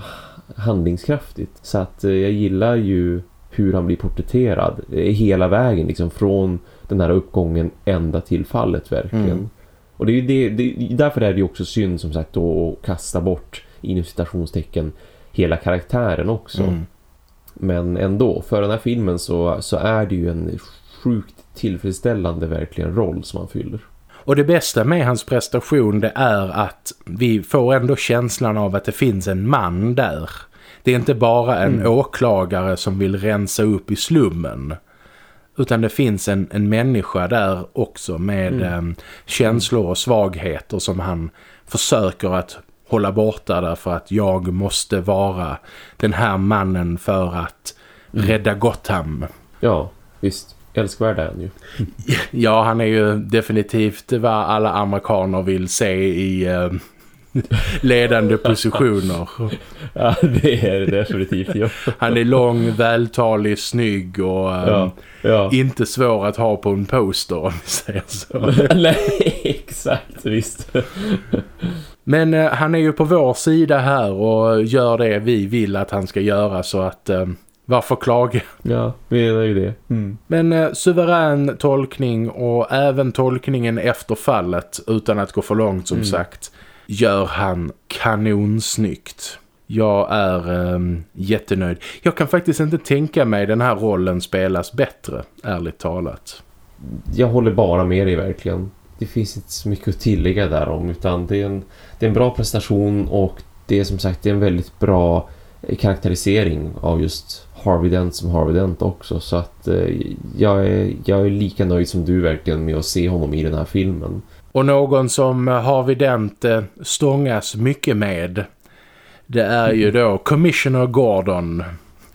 Speaker 2: handlingskraftigt. Så att eh, jag gillar ju hur han blir porträtterad. eh, Hela vägen liksom från den här uppgången ända till fallet verkligen.
Speaker 1: Mm.
Speaker 2: Och det är ju det, det, därför är det ju också synd som sagt då att kasta bort inom citationstecken hela karaktären också.
Speaker 1: Mm.
Speaker 2: Men ändå, för den här filmen så, så är det ju en sjukt tillfredsställande verkligen roll som han fyller.
Speaker 1: Och det bästa med hans prestation det är att vi får ändå känslan av att det finns en man där. Det är inte bara en åklagare som vill rensa upp i slummen. Utan det finns en, en människa där också med em, känslor och svagheter som han försöker att hålla borta därför att jag måste vara den här mannen för att rädda Gotham.
Speaker 2: Ja, visst. Älskvärd är han ju.
Speaker 1: Ja, han är ju definitivt vad alla amerikaner vill se i eh, ledande positioner.
Speaker 2: Ja, det är det definitivt. Ja,
Speaker 1: Han är lång, vältalig, snygg och eh,
Speaker 2: ja. ja.
Speaker 1: inte svår att ha på en poster om vi säger så.
Speaker 2: Nej, exakt, visst.
Speaker 1: Men eh, han är ju på vår sida här och gör det vi vill att han ska göra så att eh, varför klaga?
Speaker 2: Ja, vi menar ju det. Mm.
Speaker 1: Men eh, suverän tolkning och även tolkningen efter fallet utan att gå för långt som sagt gör han kanonsnyggt. Jag är eh, jättenöjd. Jag kan faktiskt inte tänka mig den här rollen spelas bättre, ärligt talat.
Speaker 2: Jag håller bara med dig verkligen. det finns inte så mycket att tillägga där om utan det är en, det är en bra prestation och det är som sagt det är en väldigt bra karaktärisering av just Harvey Dent som Harvey Dent också så att eh, jag, är, jag är lika nöjd som du verkligen med att se honom i den här filmen.
Speaker 1: Och någon som Harvey Dent eh, stångas mycket med det är ju då Commissioner Gordon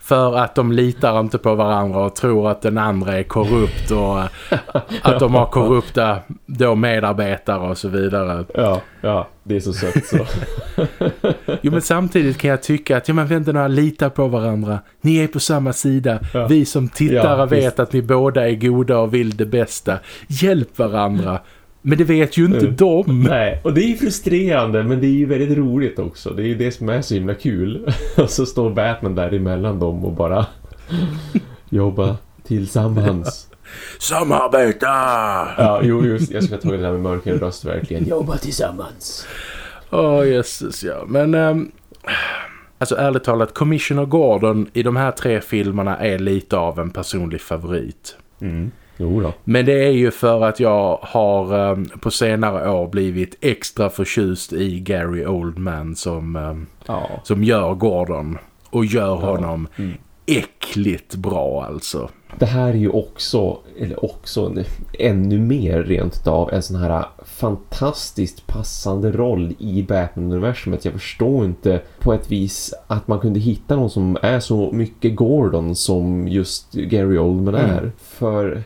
Speaker 1: för att de litar inte på varandra och tror att den andra är korrupt och att de har korrupta då medarbetare och så vidare.
Speaker 2: Ja, ja det är så sött så.
Speaker 1: jo men samtidigt kan jag tycka att ja men vänta lita på varandra. Ni är på samma sida. Ja. Vi som tittare ja, vet att ni båda är goda och vill det bästa. Hjälp varandra. Men det vet ju inte mm. de.
Speaker 2: Nej, och det är ju frustrerande men det är ju väldigt roligt också. Det är ju det som är så himla kul. och så står Batman där emellan dem och bara jobba tillsammans.
Speaker 1: Samarbeta!
Speaker 2: Ja, jo, just, jag ska ta det där med mörkare röst verkligen. Jobba tillsammans.
Speaker 1: Åh, oh, jösses, ja. Men, um, alltså ärligt talat, Commissioner Gordon i de här tre filmerna är lite av en personlig favorit.
Speaker 2: Mm. Jo då.
Speaker 1: Men det är ju för att jag har um, på senare år blivit extra förtjust i Gary Oldman som, um, ja. som gör Gordon och gör ja. honom mm. äckligt bra alltså.
Speaker 2: Det här är ju också, eller också ännu mer rent av en sån här fantastiskt passande roll i Batman-universumet. Jag förstår inte på ett vis att man kunde hitta någon som är så mycket Gordon som just Gary Oldman mm. är. För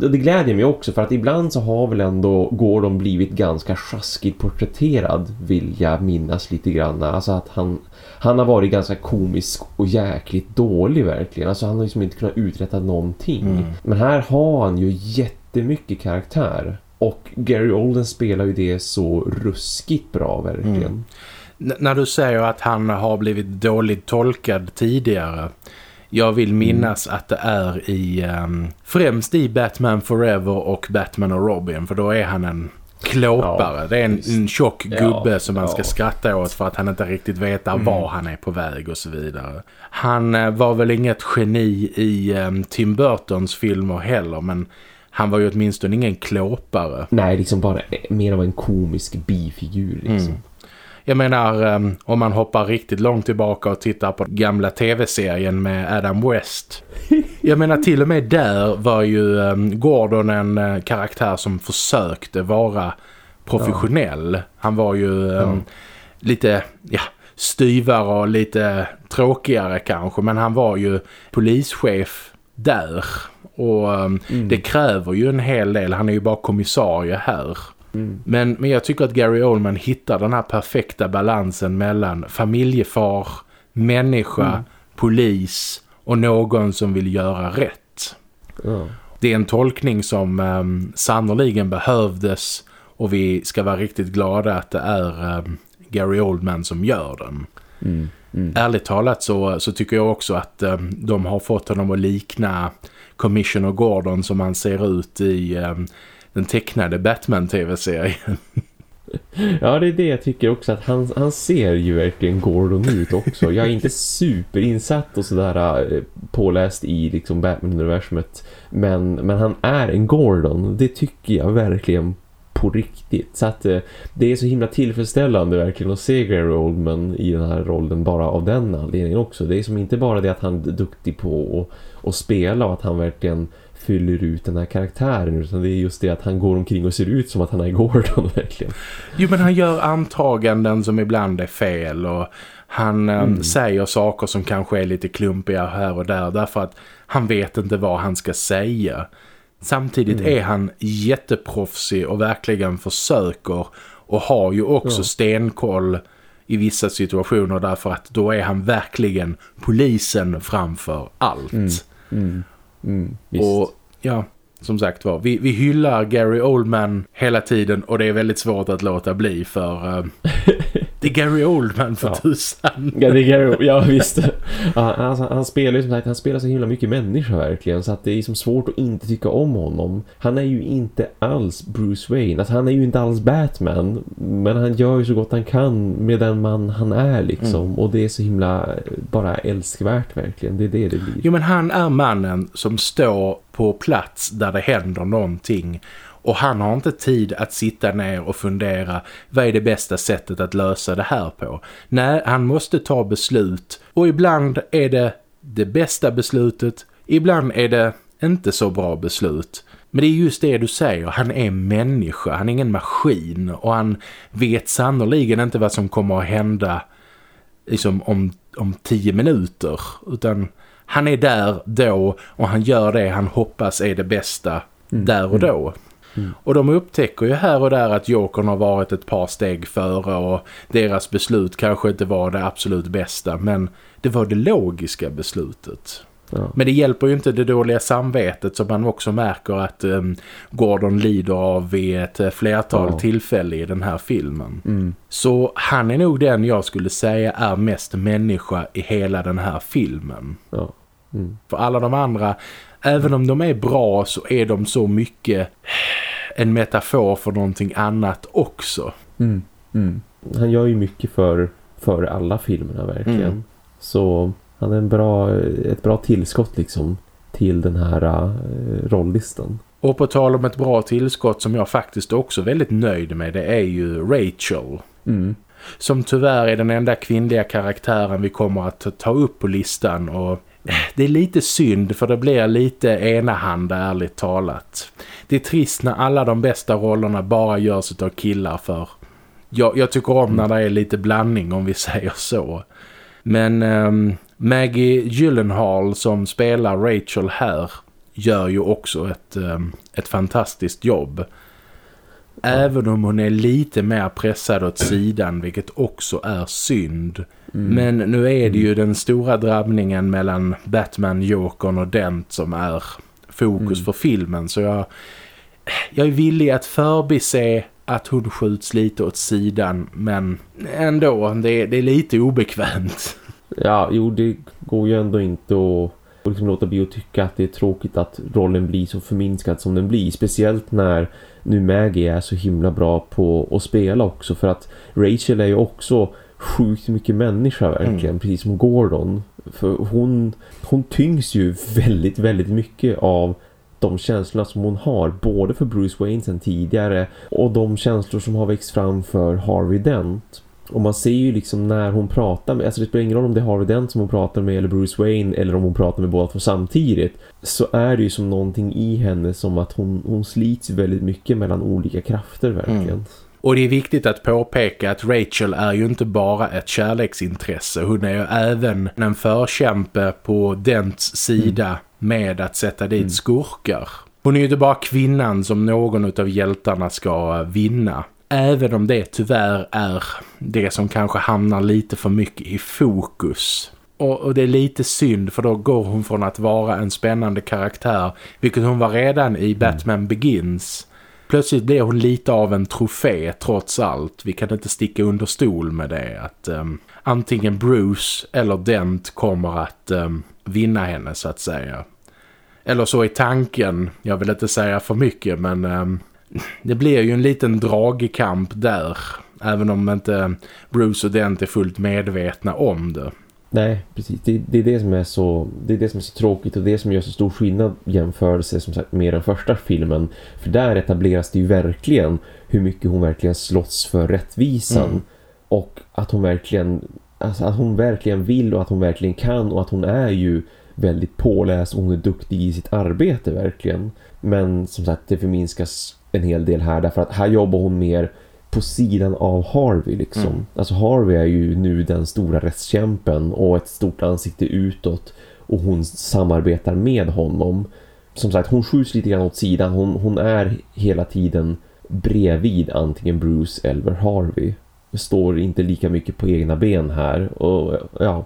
Speaker 2: det glädjer mig också för att ibland så har väl ändå Gordon blivit ganska sjaskigt porträtterad vill jag minnas lite grann. Alltså att han, han har varit ganska komisk och jäkligt dålig verkligen. Alltså han har liksom inte kunnat uträtta någonting. Mm. Men här har han ju jättemycket karaktär. Och Gary Olden spelar ju det så ruskigt bra verkligen. Mm.
Speaker 1: När du säger att han har blivit dåligt tolkad tidigare jag vill minnas mm. att det är i um, främst i Batman Forever och Batman och Robin för då är han en klåpare. Ja, det är en, en tjock gubbe ja, som man ska skratta åt för att han inte riktigt vet mm. var han är på väg och så vidare. Han uh, var väl inget geni i um, Tim Burtons filmer heller men han var ju åtminstone ingen klåpare.
Speaker 2: Nej, liksom bara mer av en komisk bifigur liksom. Mm.
Speaker 1: Jag menar, ehm, om man hoppar riktigt långt tillbaka och tittar på gamla tv-serien med Adam West. Jag menar, till och med där var ju ehm, Gordon en eh, karaktär som försökte vara professionell. Ja. Han var ju ja. Ehm, lite, ja, styvare och lite tråkigare kanske. Men han var ju polischef där. Och mm. det kräver ju en hel del. Han är ju bara kommissarie här. Mm. Men, men jag tycker att Gary Oldman hittar den här perfekta balansen mellan familjefar, människa, mm. polis och någon som vill göra rätt. Mm. Det är en tolkning som um, sannoliken behövdes och vi ska vara riktigt glada att det är um, Gary Oldman som gör den. Mm. Mm. Ärligt talat så, så tycker jag också att um, de har fått honom att likna Commissioner Gordon som han ser ut i um, den tecknade Batman-tv-serien.
Speaker 2: Ja, det är det jag tycker också att han, han ser ju verkligen Gordon ut också. Jag är inte superinsatt och sådär eh, påläst i liksom Batman-universumet. Men, men han är en Gordon. Det tycker jag verkligen på riktigt. Så att eh, det är så himla tillfredsställande verkligen att se Gary Oldman i den här rollen bara av den anledningen också. Det är som inte bara det att han är duktig på att, att spela och att han verkligen fyller ut den här karaktären utan det är just det att han går omkring och ser ut som att han är Gordon verkligen.
Speaker 1: Jo men han gör antaganden som ibland är fel och han eh, mm. säger saker som kanske är lite klumpiga här och där därför att han vet inte vad han ska säga. Samtidigt mm. är han jätteproffsig och verkligen försöker och har ju också ja. stenkoll i vissa situationer därför att då är han verkligen polisen framför allt. Mm. Mm. Mm, och ja, som sagt var, vi, vi hyllar Gary Oldman hela tiden och det är väldigt svårt att låta bli för uh, det är Gary Oldman för ja. tusan.
Speaker 2: Ja, det är Gary, ja visst. Ja, alltså, han spelar ju som sagt, han spelar så himla mycket människa verkligen så att det är som svårt att inte tycka om honom. Han är ju inte alls Bruce Wayne, alltså, han är ju inte alls Batman men han gör ju så gott han kan med den man han är liksom mm. och det är så himla bara älskvärt verkligen, det är det det blir.
Speaker 1: Jo men han är mannen som står på plats där det händer någonting Och han har inte tid att sitta ner och fundera vad är det bästa sättet att lösa det här på. Nej, han måste ta beslut och ibland är det det bästa beslutet, ibland är det inte så bra beslut. Men det är just det du säger, han är människa, han är ingen maskin och han vet sannoliken inte vad som kommer att hända liksom om, om tio minuter utan han är där då och han gör det han hoppas är det bästa mm. där och då. Mm. Och de upptäcker ju här och där att Jokern har varit ett par steg före och deras beslut kanske inte var det absolut bästa men det var det logiska beslutet. Ja. Men det hjälper ju inte det dåliga samvetet som man också märker att um, Gordon lider av vid ett uh, flertal ja. tillfällen i den här filmen. Mm. Så han är nog den jag skulle säga är mest människa i hela den här filmen. Ja. Mm. För alla de andra, även om de är bra så är de så mycket en metafor för någonting annat också.
Speaker 2: Mm. mm. Han gör ju mycket för, för alla filmerna verkligen. Mm. Så han är en bra, ett bra tillskott liksom till den här uh, rolllistan.
Speaker 1: Och på tal om ett bra tillskott som jag faktiskt också är väldigt nöjd med det är ju Rachel. Mm. Som tyvärr är den enda kvinnliga karaktären vi kommer att ta upp på listan och det är lite synd för det blir lite enahanda ärligt talat. Det är trist när alla de bästa rollerna bara görs av killar för jag, jag tycker om när det är lite blandning om vi säger så. Men um, Maggie Gyllenhaal som spelar Rachel här gör ju också ett, um, ett fantastiskt jobb. Även om hon är lite mer pressad åt sidan vilket också är synd. Mm. Men nu är det ju den stora drabbningen mellan Batman, Jokern och Dent som är fokus mm. för filmen. Så jag, jag är villig att förbise att hon skjuts lite åt sidan. Men ändå, det, det är lite obekvämt.
Speaker 2: Ja, jo det går ju ändå inte att liksom låta bli att tycka att det är tråkigt att rollen blir så förminskad som den blir. Speciellt när nu Maggie är så himla bra på att spela också. För att Rachel är ju också sjukt mycket människa verkligen, mm. precis som Gordon. För hon, hon tyngs ju väldigt, väldigt mycket av de känslorna som hon har, både för Bruce Wayne sen tidigare och de känslor som har växt fram för Harvey Dent. Och man ser ju liksom när hon pratar med, alltså det spelar ingen roll om det är Harvey Dent som hon pratar med eller Bruce Wayne eller om hon pratar med båda två samtidigt så är det ju som någonting i henne som att hon, hon slits väldigt mycket mellan olika krafter verkligen. Mm.
Speaker 1: Och det är viktigt att påpeka att Rachel är ju inte bara ett kärleksintresse. Hon är ju även en förkämpe på Dents sida mm. med att sätta dit mm. skurkar. Hon är ju inte bara kvinnan som någon av hjältarna ska vinna. Även om det tyvärr är det som kanske hamnar lite för mycket i fokus. Och, och, det är lite synd för då går hon från att vara en spännande karaktär, vilket hon var redan i Batman Begins. Plötsligt blir hon lite av en trofé trots allt. Vi kan inte sticka under stol med det. Att um, antingen Bruce eller Dent kommer att um, vinna henne så att säga. Eller så är tanken, jag vill inte säga för mycket men um, det blir ju en liten dragkamp där. Även om inte Bruce och Dent är fullt medvetna om det.
Speaker 2: Nej, precis. Det, det, är det som är så det är det som är så tråkigt och det som gör så stor skillnad jämförelse som sagt med den första filmen. För där etableras det ju verkligen hur mycket hon verkligen slåss för rättvisan mm. och att hon verkligen alltså att hon verkligen vill och att hon verkligen kan och att hon är ju väldigt påläst och hon är duktig i sitt arbete verkligen. Men som sagt det förminskas en hel del här därför att här jobbar hon mer på sidan av Harvey liksom. Mm. Alltså Harvey är ju nu den stora rättskämpen och ett stort ansikte utåt och hon samarbetar med honom. Som sagt, hon skjuts lite grann åt sidan. Hon, hon är hela tiden bredvid antingen Bruce eller Harvey. Står inte lika mycket på egna ben här. Och ja,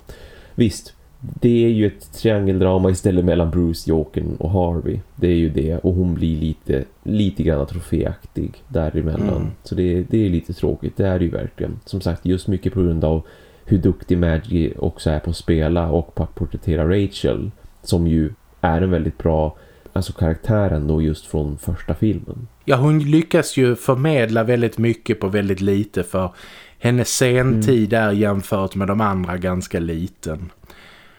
Speaker 2: visst det är ju ett triangeldrama istället mellan Bruce, Jokern och Harvey. Det är ju det. Och hon blir lite, lite grann troféaktig däremellan. Mm. Så det, det är lite tråkigt. Det är det ju verkligen. Som sagt, just mycket på grund av hur duktig Maggie också är på att spela och på att porträttera Rachel. Som ju är en väldigt bra alltså karaktären då just från första filmen.
Speaker 1: Ja, hon lyckas ju förmedla väldigt mycket på väldigt lite för hennes sentid mm. är jämfört med de andra ganska liten.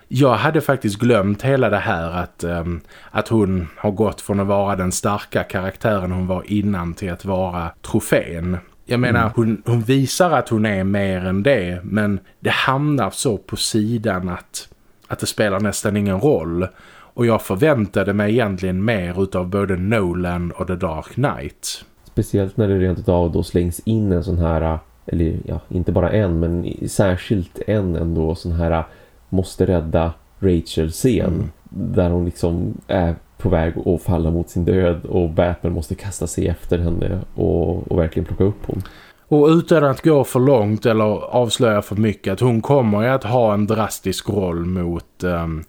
Speaker 1: Jag hade faktiskt glömt hela det här att, um, att hon har gått från att vara den starka karaktären hon var innan till att vara trofén. Jag menar, mm. hon, hon visar att hon är mer än det, men det hamnar så på sidan att, att det spelar nästan ingen roll. Och jag förväntade mig egentligen mer utav både Nolan och The Dark Knight.
Speaker 2: Speciellt när det rent av då slängs in en sån här, eller ja, inte bara en, men särskilt en ändå sån här måste rädda Rachel-scen. Mm. Där hon liksom är på väg att falla mot sin död och Batman måste kasta sig efter henne och, och verkligen plocka upp hon.
Speaker 1: Och utan att gå för långt eller avslöja för mycket att hon kommer att ha en drastisk roll mot um,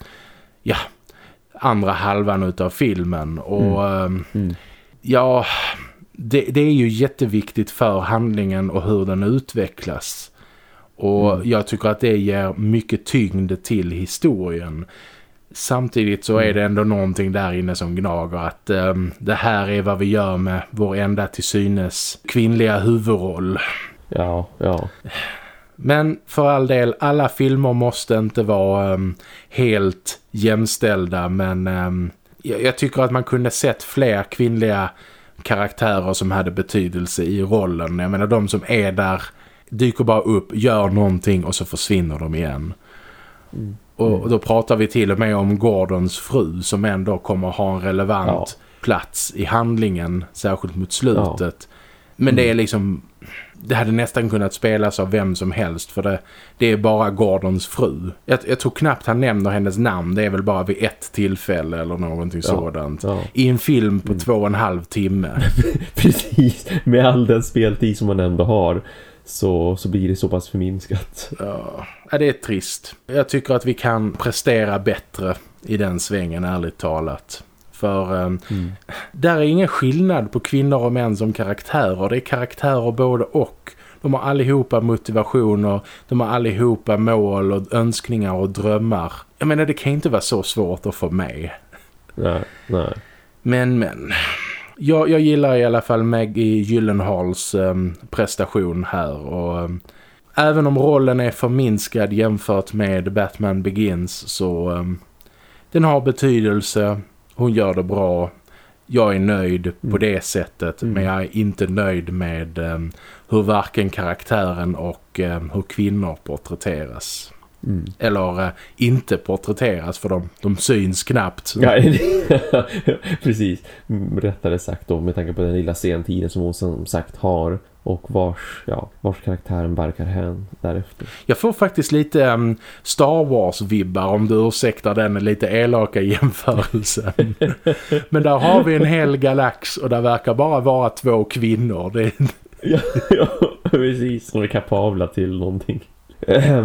Speaker 1: ja, andra halvan utav filmen. Och mm. Um, mm. ja, det, det, är ju jätteviktigt för handlingen och hur den utvecklas. Och mm. jag tycker att det ger mycket tyngd till historien. Samtidigt så är mm. det ändå någonting där inne som gnager att um, det här är vad vi gör med vår enda till synes kvinnliga huvudroll.
Speaker 2: Ja, ja.
Speaker 1: Men för all del, alla filmer måste inte vara um, helt jämställda men um, jag, jag, tycker att man kunde sett fler kvinnliga karaktärer som hade betydelse i rollen. Jag menar de som är där dyker bara upp, gör någonting och så försvinner de igen. Mm. Och då pratar vi till och med om Gordons fru som ändå kommer ha en relevant ja. plats i handlingen, särskilt mot slutet. Ja. Men mm. det är liksom det hade nästan kunnat spelas av vem som helst för det, det är bara Gordons fru. Jag, jag, tror knappt han nämner hennes namn, det är väl bara vid ett tillfälle eller någonting ja, sådant. I en film på mm. två och en halv timme.
Speaker 2: Precis, med all den speltid som man ändå har så, så blir det så pass förminskat.
Speaker 1: Ja, det är trist. Jag tycker att vi kan prestera bättre i den svängen, ärligt talat. För um, mm. där är ingen skillnad på kvinnor och män som karaktärer. Det är karaktärer både och. De har allihopa motivationer, de har allihopa mål och önskningar och drömmar. Jag menar, det kan inte vara så svårt att få med.
Speaker 2: Nej, nej.
Speaker 1: Men, men jag, jag gillar i alla fall Maggie Gyllenhaals um, prestation här och um, även om rollen är förminskad jämfört med Batman Begins så um, den har betydelse, hon gör det bra, jag är nöjd mm. på det sättet mm. men jag är inte nöjd med hur varken karaktären och hur kvinnor porträtteras. Mm. Eller äh, inte porträtteras för de, de syns knappt.
Speaker 2: Ja, precis. Rättare sagt då med tanke på den lilla sentiden som hon som sagt har och vars, ja, vars karaktären barkar hän därefter.
Speaker 1: Jag får faktiskt lite um, Star Wars-vibbar om du ursäktar den lite elaka jämförelsen. Men där har vi en hel galax och där verkar bara vara två kvinnor. Det...
Speaker 2: ja, ja, precis. Som är kapabla till någonting.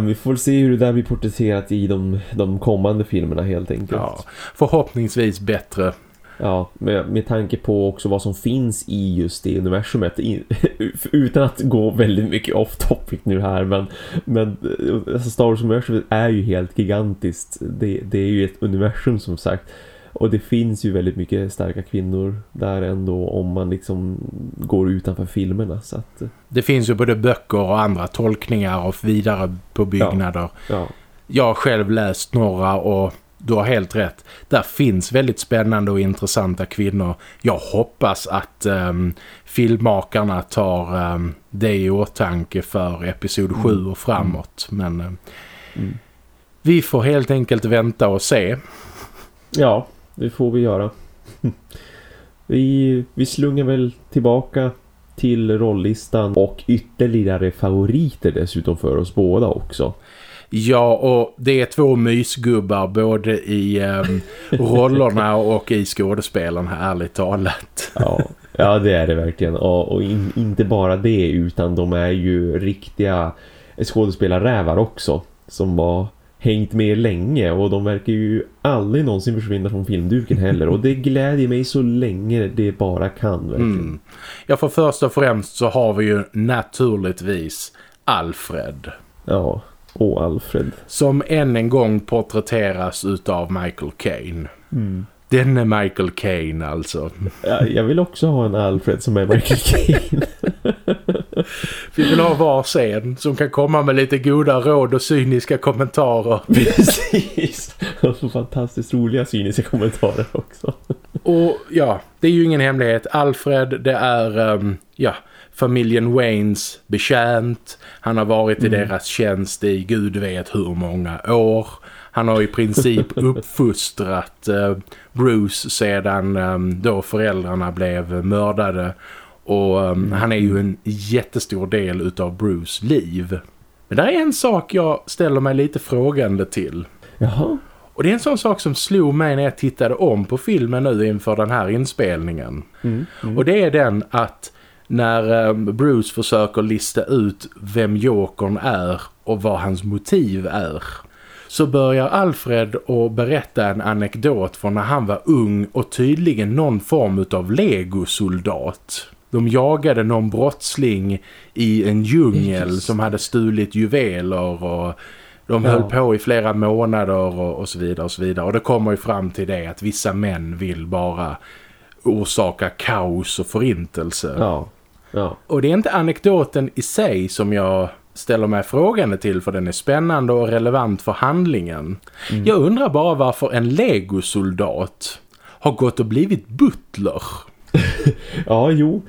Speaker 2: Vi får se hur det där blir porträtterat i de, de kommande filmerna helt enkelt. Ja,
Speaker 1: förhoppningsvis bättre.
Speaker 2: Ja, med, med tanke på också vad som finns i just det universumet. utan att gå väldigt mycket off topic nu här. Men, men alltså Star Wars-universumet är ju helt gigantiskt. Det, det är ju ett universum som sagt. Och det finns ju väldigt mycket starka kvinnor där ändå om man liksom går utanför filmerna. Så att...
Speaker 1: Det finns ju både böcker och andra tolkningar och vidare på byggnader. Ja, ja. Jag har själv läst några och du har helt rätt. Där finns väldigt spännande och intressanta kvinnor. Jag hoppas att um, filmmakarna tar um, det i åtanke för episod 7 mm. och framåt. Men um, mm. vi får helt enkelt vänta och se.
Speaker 2: Ja, det får vi göra. vi, vi slungar väl tillbaka till rolllistan och ytterligare favoriter dessutom för oss båda också.
Speaker 1: Ja, och det är två mysgubbar både i um, rollerna och i skådespelarna, ärligt talat.
Speaker 2: ja, ja, det är det verkligen. Och, och in, inte bara det, utan de är ju riktiga skådespelarrävar också. Som var hängt med länge och de verkar ju aldrig någonsin försvinna från filmduken heller och det glädjer mig så länge det bara kan verkligen. Mm.
Speaker 1: Ja för först och främst så har vi ju naturligtvis Alfred.
Speaker 2: Ja, och Alfred.
Speaker 1: Som än en gång porträtteras utav Michael Caine. Mm. Denne Michael Caine alltså.
Speaker 2: Ja, jag vill också ha en Alfred som är Michael Caine.
Speaker 1: Vi vill ha var scen som kan komma med lite goda råd och cyniska kommentarer.
Speaker 2: Precis. Och fantastiskt roliga cyniska kommentarer också.
Speaker 1: Och ja, det är ju ingen hemlighet. Alfred, det är um, ja, familjen Waynes betjänt. Han har varit mm. i deras tjänst i gud vet hur många år. Han har i princip uppfostrat uh, Bruce sedan um, då föräldrarna blev mördade. Och um, han är ju en jättestor del utav Bruce liv. Men det är en sak jag ställer mig lite frågande till.
Speaker 2: Jaha.
Speaker 1: Och det är en sån sak som slog mig när jag tittade om på filmen nu inför den här inspelningen. Mm, mm. Och det är den att när um, Bruce försöker lista ut vem Jokern är och vad hans motiv är så börjar Alfred att berätta en anekdot från när han var ung och tydligen någon form av legosoldat. De jagade någon brottsling i en djungel som hade stulit juveler och de höll på i flera månader och, och, så vidare och så vidare. Och det kommer ju fram till det att vissa män vill bara orsaka kaos och förintelse.
Speaker 2: Ja. Ja.
Speaker 1: Och det är inte anekdoten i sig som jag ställer mig frågande till för den är spännande och relevant för handlingen. Mm. Jag undrar bara varför en legosoldat har gått och blivit butler.
Speaker 2: ja, jo.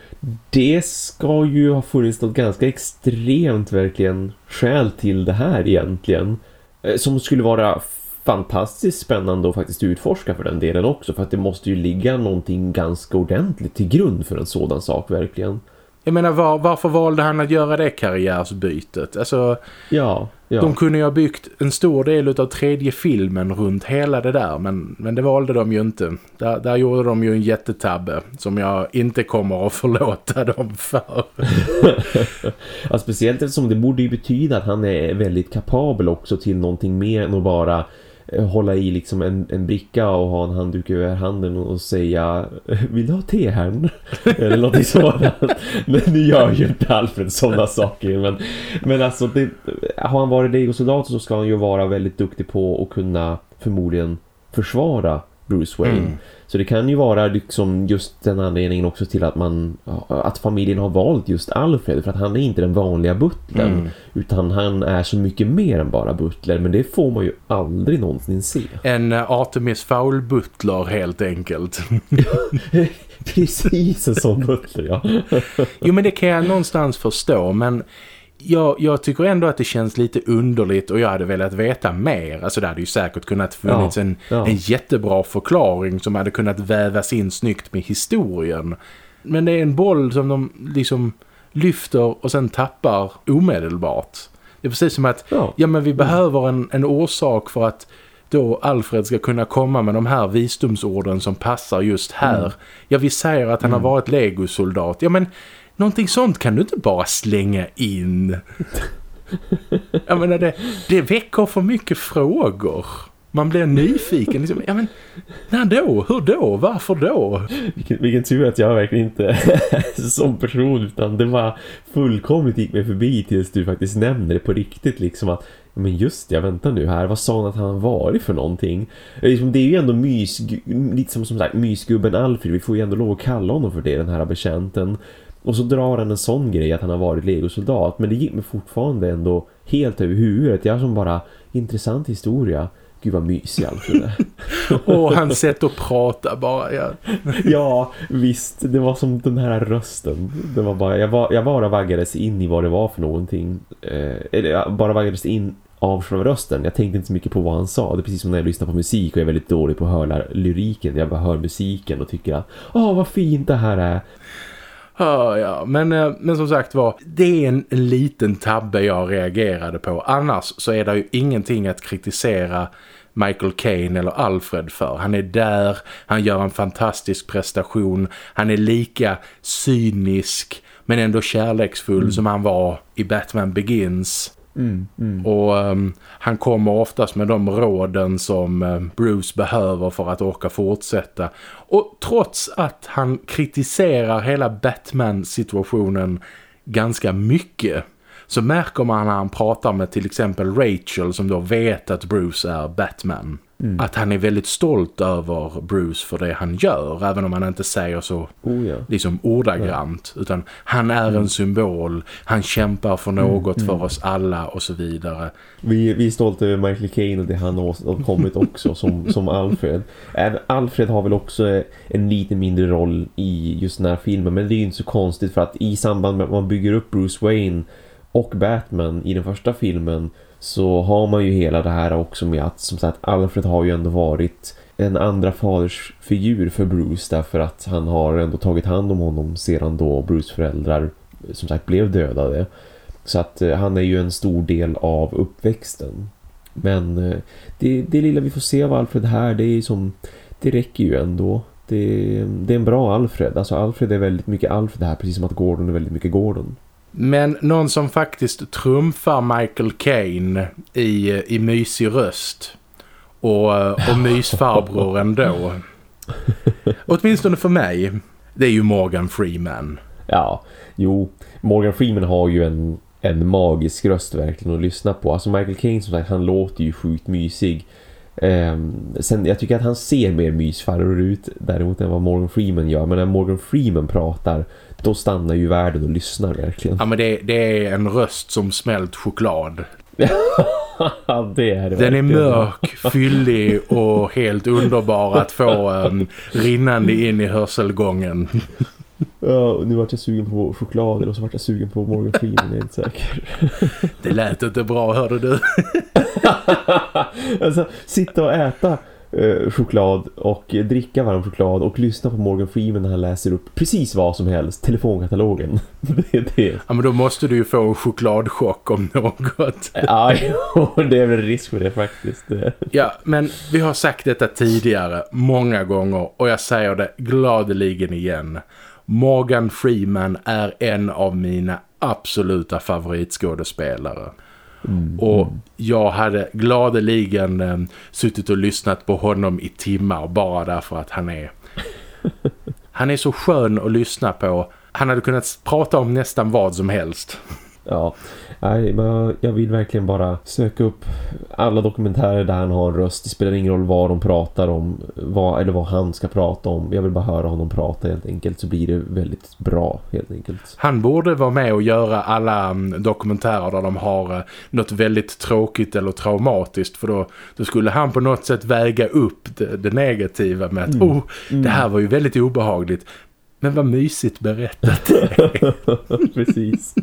Speaker 2: Det ska ju ha funnits något ganska extremt verkligen skäl till det här egentligen. Eh, som skulle vara fantastiskt spännande att faktiskt utforska för den delen också. För att det måste ju ligga någonting ganska ordentligt till grund för en sådan sak verkligen.
Speaker 1: Jag menar, var, varför valde han att göra det karriärsbytet? Alltså,
Speaker 2: ja, ja.
Speaker 1: de kunde ju ha byggt en stor del av tredje filmen runt hela det där. Men, men det valde de ju inte. Där, där gjorde de ju en jättetabbe som jag inte kommer att förlåta dem för.
Speaker 2: ja, speciellt eftersom det borde ju betyda att han är väldigt kapabel också till någonting mer än att bara hålla i liksom en, en bricka och ha en handduk över handen och säga vill du ha te här? Eller något sådant. Men nu gör ju inte Alfred sådana saker. Men, men alltså, det, har han varit legosoldat så ska han ju vara väldigt duktig på att kunna förmodligen försvara Bruce Wayne. Mm. Så det kan ju vara liksom just den anledningen också till att man att familjen har valt just Alfred för att han är inte den vanliga butlern mm. utan han är så mycket mer än bara butler men det får man ju aldrig någonsin se.
Speaker 1: En uh, Artemis Fowl butler helt enkelt.
Speaker 2: Precis en sån butler, ja.
Speaker 1: jo men det kan jag någonstans förstå men jag, jag tycker ändå att det känns lite underligt och jag hade velat veta mer. Alltså det hade ju säkert kunnat funnits ja, en, ja. en jättebra förklaring som hade kunnat vävas in snyggt med historien. Men det är en boll som de liksom lyfter och sen tappar omedelbart. Det är precis som att ja, ja men vi behöver en, en orsak för att då Alfred ska kunna komma med de här visdomsorden som passar just här. Mm. Ja, vi säger att han mm. har varit legosoldat. Ja, men Någonting sånt kan du inte bara slänga in. Jag menar, det, det väcker för mycket frågor. Man blir nyfiken. Liksom, ja, men, när då? Hur då? Varför då?
Speaker 2: Vilken, vilken tur att jag verkligen inte som person utan det var fullkomligt gick mig förbi tills du faktiskt nämner det på riktigt liksom att men just det, vänta nu här, vad sa han att han varit för någonting? Det är liksom, ju ändå mys, lite som, som sagt, mysgubben Alfred, vi får ju ändå lov att kalla honom för det, den här bekänten. Och så drar han en sån grej att han har varit legosoldat. Men det gick mig fortfarande ändå helt över huvudet. Jag som bara, intressant historia. Gud vad mysig Alfred
Speaker 1: Och han sätt att prata bara. Ja.
Speaker 2: ja, visst. Det var som den här rösten. Det var bara, jag, var, jag bara vaggades in i vad det var för någonting. Eh, eller jag bara vaggades in av själva rösten. Jag tänkte inte så mycket på vad han sa. Det är precis som när jag lyssnar på musik och är väldigt dålig på att höra lyriken. Jag bara hör musiken och tycker att åh vad fint det här är.
Speaker 1: Ja, ja. Men, eh, men som sagt var, det är en, en liten tabbe jag reagerade på. Annars så är det ju ingenting att kritisera Michael Caine eller Alfred för. Han är där, han gör en fantastisk prestation. Han är lika cynisk men ändå kärleksfull mm. som han var i Batman Begins.
Speaker 2: Mm, mm.
Speaker 1: Och um, han kommer oftast med de råden som um, Bruce behöver för att orka fortsätta. Och trots att han kritiserar hela Batman-situationen ganska mycket så märker man när han pratar med till exempel Rachel som då vet att Bruce är Batman. Mm. Att han är väldigt stolt över Bruce för det han gör. Även om han inte säger så
Speaker 2: oh, ja.
Speaker 1: liksom ordagrant. Ja. Utan han är mm. en symbol. Han kämpar för mm, något mm. för oss alla och så vidare.
Speaker 2: Vi, vi är stolta över Michael Caine och det han har kommit också som, som Alfred. Alfred har väl också en lite mindre roll i just den här filmen. Men det är ju inte så konstigt för att i samband med att man bygger upp Bruce Wayne och Batman i den första filmen så har man ju hela det här också med att som sagt Alfred har ju ändå varit en andra faders figur för Bruce därför att han har ändå tagit hand om honom sedan då Bruce föräldrar som sagt blev dödade. Så att eh, han är ju en stor del av uppväxten. Men eh, det, det lilla vi får se av Alfred här det är som det räcker ju ändå. Det, det är en bra Alfred. Alltså Alfred är väldigt mycket Alfred här precis som att Gordon är väldigt mycket Gordon.
Speaker 1: Men någon som faktiskt trumfar Michael Caine i, i mysig röst och, eh, och mysfarbror ändå. Åtminstone för mig. Det är ju Morgan Freeman.
Speaker 2: Ja, jo. Morgan Freeman har ju en, en magisk röst verkligen att lyssna på. Alltså Michael Caine som sagt, han låter ju sjukt mysig. Um, sen jag tycker att han ser mer mysfarbror ut däremot än vad Morgan Freeman gör. Men när Morgan Freeman pratar då stannar ju världen och lyssnar verkligen.
Speaker 1: Ja men det, det är en röst som smält choklad.
Speaker 2: det är det
Speaker 1: Den är mörk, fyllig och helt underbar att få um, rinnande in i hörselgången.
Speaker 2: Ja, nu vart jag sugen på choklad eller så vart jag sugen på Morgan Freeman, jag är inte säker.
Speaker 1: Det lät inte bra, hörde du.
Speaker 2: alltså, sitta och äta eh, choklad och dricka varm choklad och lyssna på Morgan Freeman när han läser upp precis vad som helst, telefonkatalogen.
Speaker 1: det är det. Ja, men då måste du ju få en chokladchock om något.
Speaker 2: ja, det är väl risk för det faktiskt.
Speaker 1: ja, men vi har sagt detta tidigare många gånger och jag säger det gladeligen igen. Morgan Freeman är en av mina absoluta favoritskådespelare. Mm. Och jag hade gladeligen eh, suttit och lyssnat på honom i timmar bara därför att han är han är så skön att lyssna på. Han hade kunnat prata om nästan vad som helst.
Speaker 2: Ja, Nej, men jag vill verkligen bara söka upp alla dokumentärer där han har en röst. Det spelar ingen roll vad de pratar om vad, eller vad han ska prata om. Jag vill bara höra honom prata helt enkelt så blir det väldigt bra helt enkelt.
Speaker 1: Han borde vara med och göra alla mm, dokumentärer där de har eh, något väldigt tråkigt eller traumatiskt för då, då skulle han på något sätt väga upp det, det negativa med att mm. oh, det här var ju väldigt obehagligt. Men vad mysigt berättat.
Speaker 2: Precis.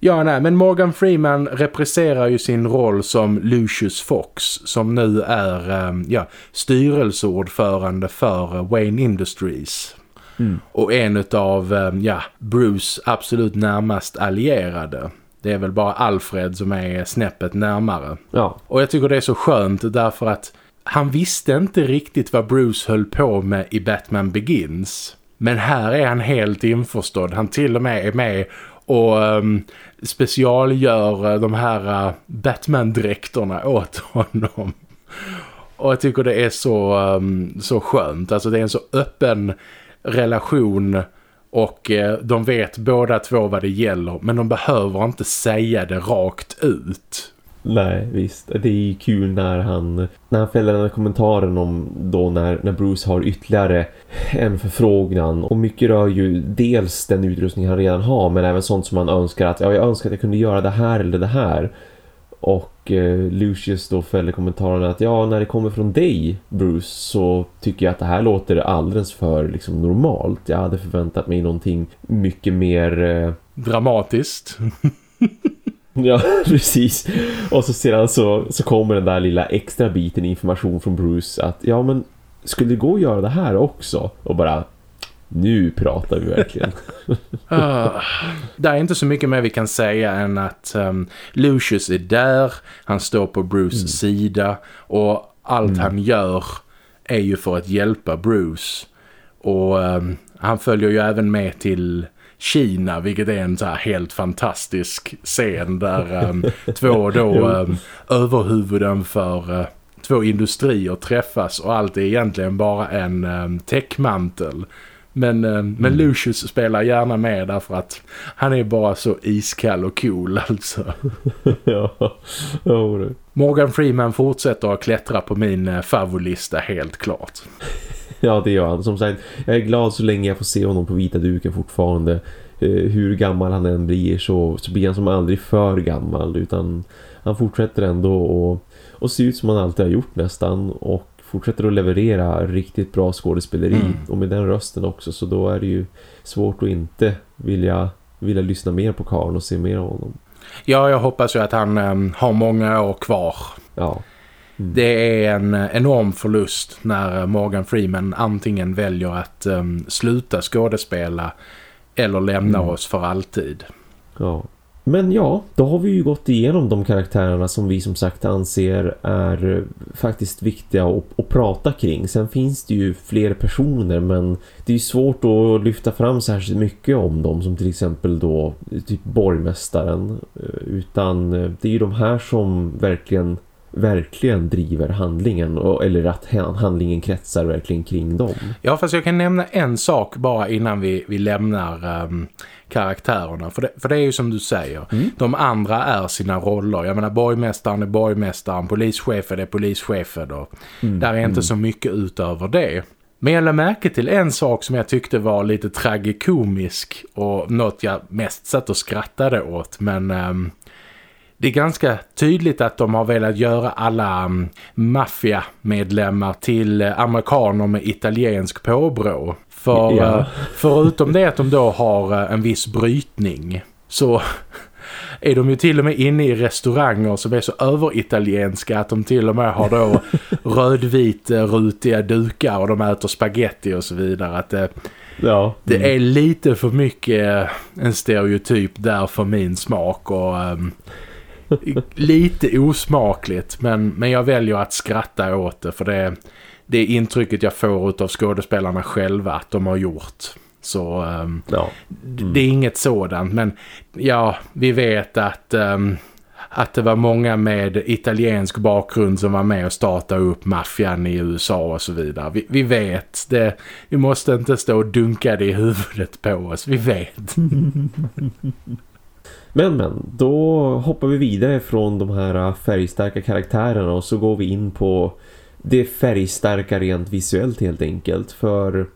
Speaker 1: Ja, nej, men Morgan Freeman representerar ju sin roll som Lucius Fox som nu är um, ja, styrelseordförande för Wayne Industries. Mm. Och en av um, ja, Bruce absolut närmast allierade. Det är väl bara Alfred som är snäppet närmare.
Speaker 2: Ja.
Speaker 1: Och jag tycker det är så skönt därför att han visste inte riktigt vad Bruce höll på med i Batman Begins. Men här är han helt införstådd. Han till och med är med och um, specialgör uh, de här uh, Batman-dräkterna åt honom. Och jag tycker det är så, um, så skönt. Alltså det är en så öppen relation och eh, de vet båda två vad det gäller. Men de behöver inte säga det rakt ut.
Speaker 2: Nej, visst. Det är kul när han när han fäller den här kommentaren om då när, när Bruce har ytterligare en förfrågan. Och mycket rör ju dels den utrustning han redan har men även sånt som han önskar att ja, jag önskar att jag kunde göra det här eller det här. Och eh, Lucius då fäller kommentaren att ja, när det kommer från dig Bruce så tycker jag att det här låter alldeles för liksom normalt. Jag hade förväntat mig någonting mycket mer... Eh...
Speaker 1: Dramatiskt.
Speaker 2: Ja, precis. Och så sedan så, så kommer den där lilla extra biten information från Bruce att ja men skulle det gå att göra det här också? Och bara nu pratar vi verkligen.
Speaker 1: uh, det är inte så mycket mer vi kan säga än att um, Lucius är där, han står på Bruces mm. sida och allt mm. han gör är ju för att hjälpa Bruce. Och um, han följer ju även med till Kina vilket är en så helt fantastisk scen där um, två då um, överhuvuden för uh, två industrier träffas och allt är egentligen bara en um, täckmantel Men, eh, men mm. Lucius spelar gärna med därför att han är bara så iskall och cool alltså.
Speaker 2: ja, ja
Speaker 1: Morgan Freeman fortsätter att klättra på min eh, favoritlista helt klart.
Speaker 2: ja, det gör han. Som sagt, jag är glad så länge jag får se honom på vita duken fortfarande. Eh, hur gammal han än blir så, så blir han som aldrig för gammal utan han fortsätter ändå och, och se ut som han alltid har gjort nästan och fortsätter att leverera riktigt bra skådespeleri mm. och med den rösten också så då är det ju svårt att inte vilja, vilja lyssna mer på Karn och se mer av honom.
Speaker 1: Ja, jag hoppas ju att han um, har många år kvar.
Speaker 2: Ja.
Speaker 1: Mm. Det är en enorm förlust när Morgan Freeman antingen väljer att um, sluta skådespela eller lämna mm. oss för alltid.
Speaker 2: Ja. Men ja, då har vi ju gått igenom de karaktärerna som vi som sagt anser är faktiskt viktiga att, att prata kring. Sen finns det ju fler personer men det är svårt att lyfta fram särskilt mycket om dem som till exempel då typ borgmästaren. Utan det är ju de här som verkligen verkligen driver handlingen och, eller att handlingen kretsar verkligen kring dem.
Speaker 1: Ja, fast jag kan nämna en sak bara innan vi, vi lämnar um, karaktärerna. För det, för det är ju som du säger, mm. de andra är sina roller. Jag menar, borgmästaren är borgmästaren, polischefen är polischefen och mm. där är inte mm. så mycket utöver det. Men jag lade märke till en sak som jag tyckte var lite tragikomisk och något jag mest satt och skrattade åt. Men um, det är ganska tydligt att de har velat göra alla um, maffiamedlemmar till uh, amerikaner med italiensk påbrå. För ja. uh, förutom det att de då har uh, en viss brytning så är de ju till och med inne i restauranger som är så överitalienska att de till och med har då rödvit rutiga dukar och de äter spaghetti och så vidare. Att det, ja. mm. det är lite för mycket en stereotyp där för min smak och um, lite osmakligt men, men jag väljer att skratta åt det för det, det är intrycket jag får av skådespelarna själva att de har gjort. Så um, ja. mm. det är inget sådant men ja, vi vet att... Um, att det var många med italiensk bakgrund som var med och startade upp maffian i USA och så vidare. Vi, vi vet, det, vi måste inte stå och dunka det i huvudet på oss, vi vet.
Speaker 2: Men men, då hoppar vi vidare från de här färgstarka karaktärerna och så går vi in på det färgstarka rent visuellt helt enkelt. För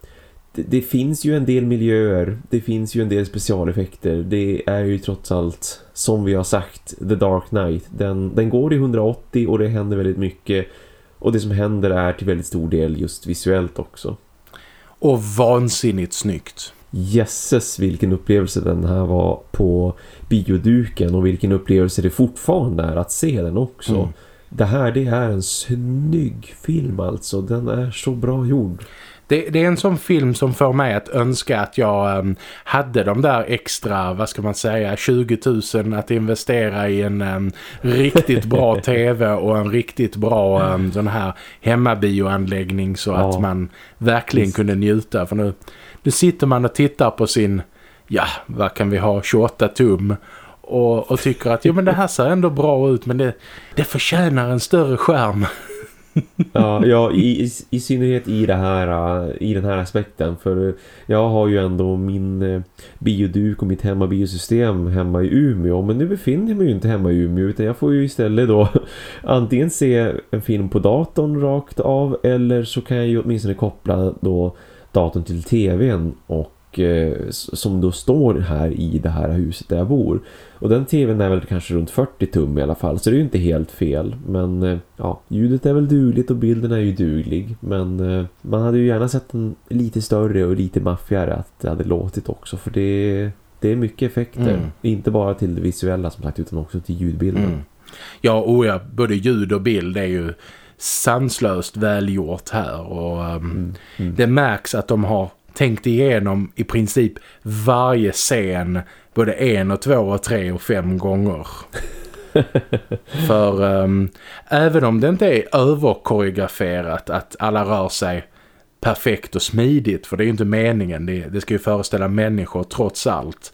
Speaker 2: det, det, finns ju en del miljöer, det finns ju en del specialeffekter. Det är ju trots allt, som vi har sagt, The Dark Knight. Den, den går i 180 och det händer väldigt mycket. Och det som händer är till väldigt stor del just visuellt också.
Speaker 1: Och vansinnigt snyggt.
Speaker 2: Jesses vilken upplevelse den här var på bioduken och vilken upplevelse det fortfarande är att se den också. Mm. Det här det är en snygg film alltså, den är så bra gjord.
Speaker 1: Det, det, är en sån film som får mig att önska att jag um, hade de där extra, vad ska man säga, 20 000 att investera i en um, riktigt bra tv och en riktigt bra um, sån här hemmabioanläggning så ja. att man verkligen kunde njuta. För nu, nu sitter man och tittar på sin, ja vad kan vi ha, 28 tum och, och tycker att jo men det här ser ändå bra ut men det, det förtjänar en större skärm.
Speaker 2: ja, ja i, i, synnerhet i, det här, i den här aspekten för jag har ju ändå min eh, bioduk och mitt hemmabiosystem hemma i Umeå men nu befinner jag mig ju inte hemma i Umeå utan jag får ju istället då antingen se en film på datorn rakt av eller så kan jag ju åtminstone koppla då datorn till tvn och eh, som då står här i det här huset där jag bor. Och den tvn är väl kanske runt 40 tum i alla fall så det är ju inte helt fel. Men eh, ja, ljudet är väl dugligt och bilden är ju duglig. Men eh, man hade ju gärna sett den lite större och lite maffigare att det hade låtit också för det, det är mycket effekter. Mm. Inte bara till det visuella som sagt utan också till ljudbilden. Mm.
Speaker 1: Ja, och ja, både ljud och bild är ju sanslöst välgjort här och um, mm, mm. det märks att de har tänkt igenom i princip varje scen både en och två och tre och fem gånger. För um, även om det inte är överkoreograferat att alla rör sig perfekt och smidigt för det är ju inte meningen, det, det ska ju föreställa människor trots allt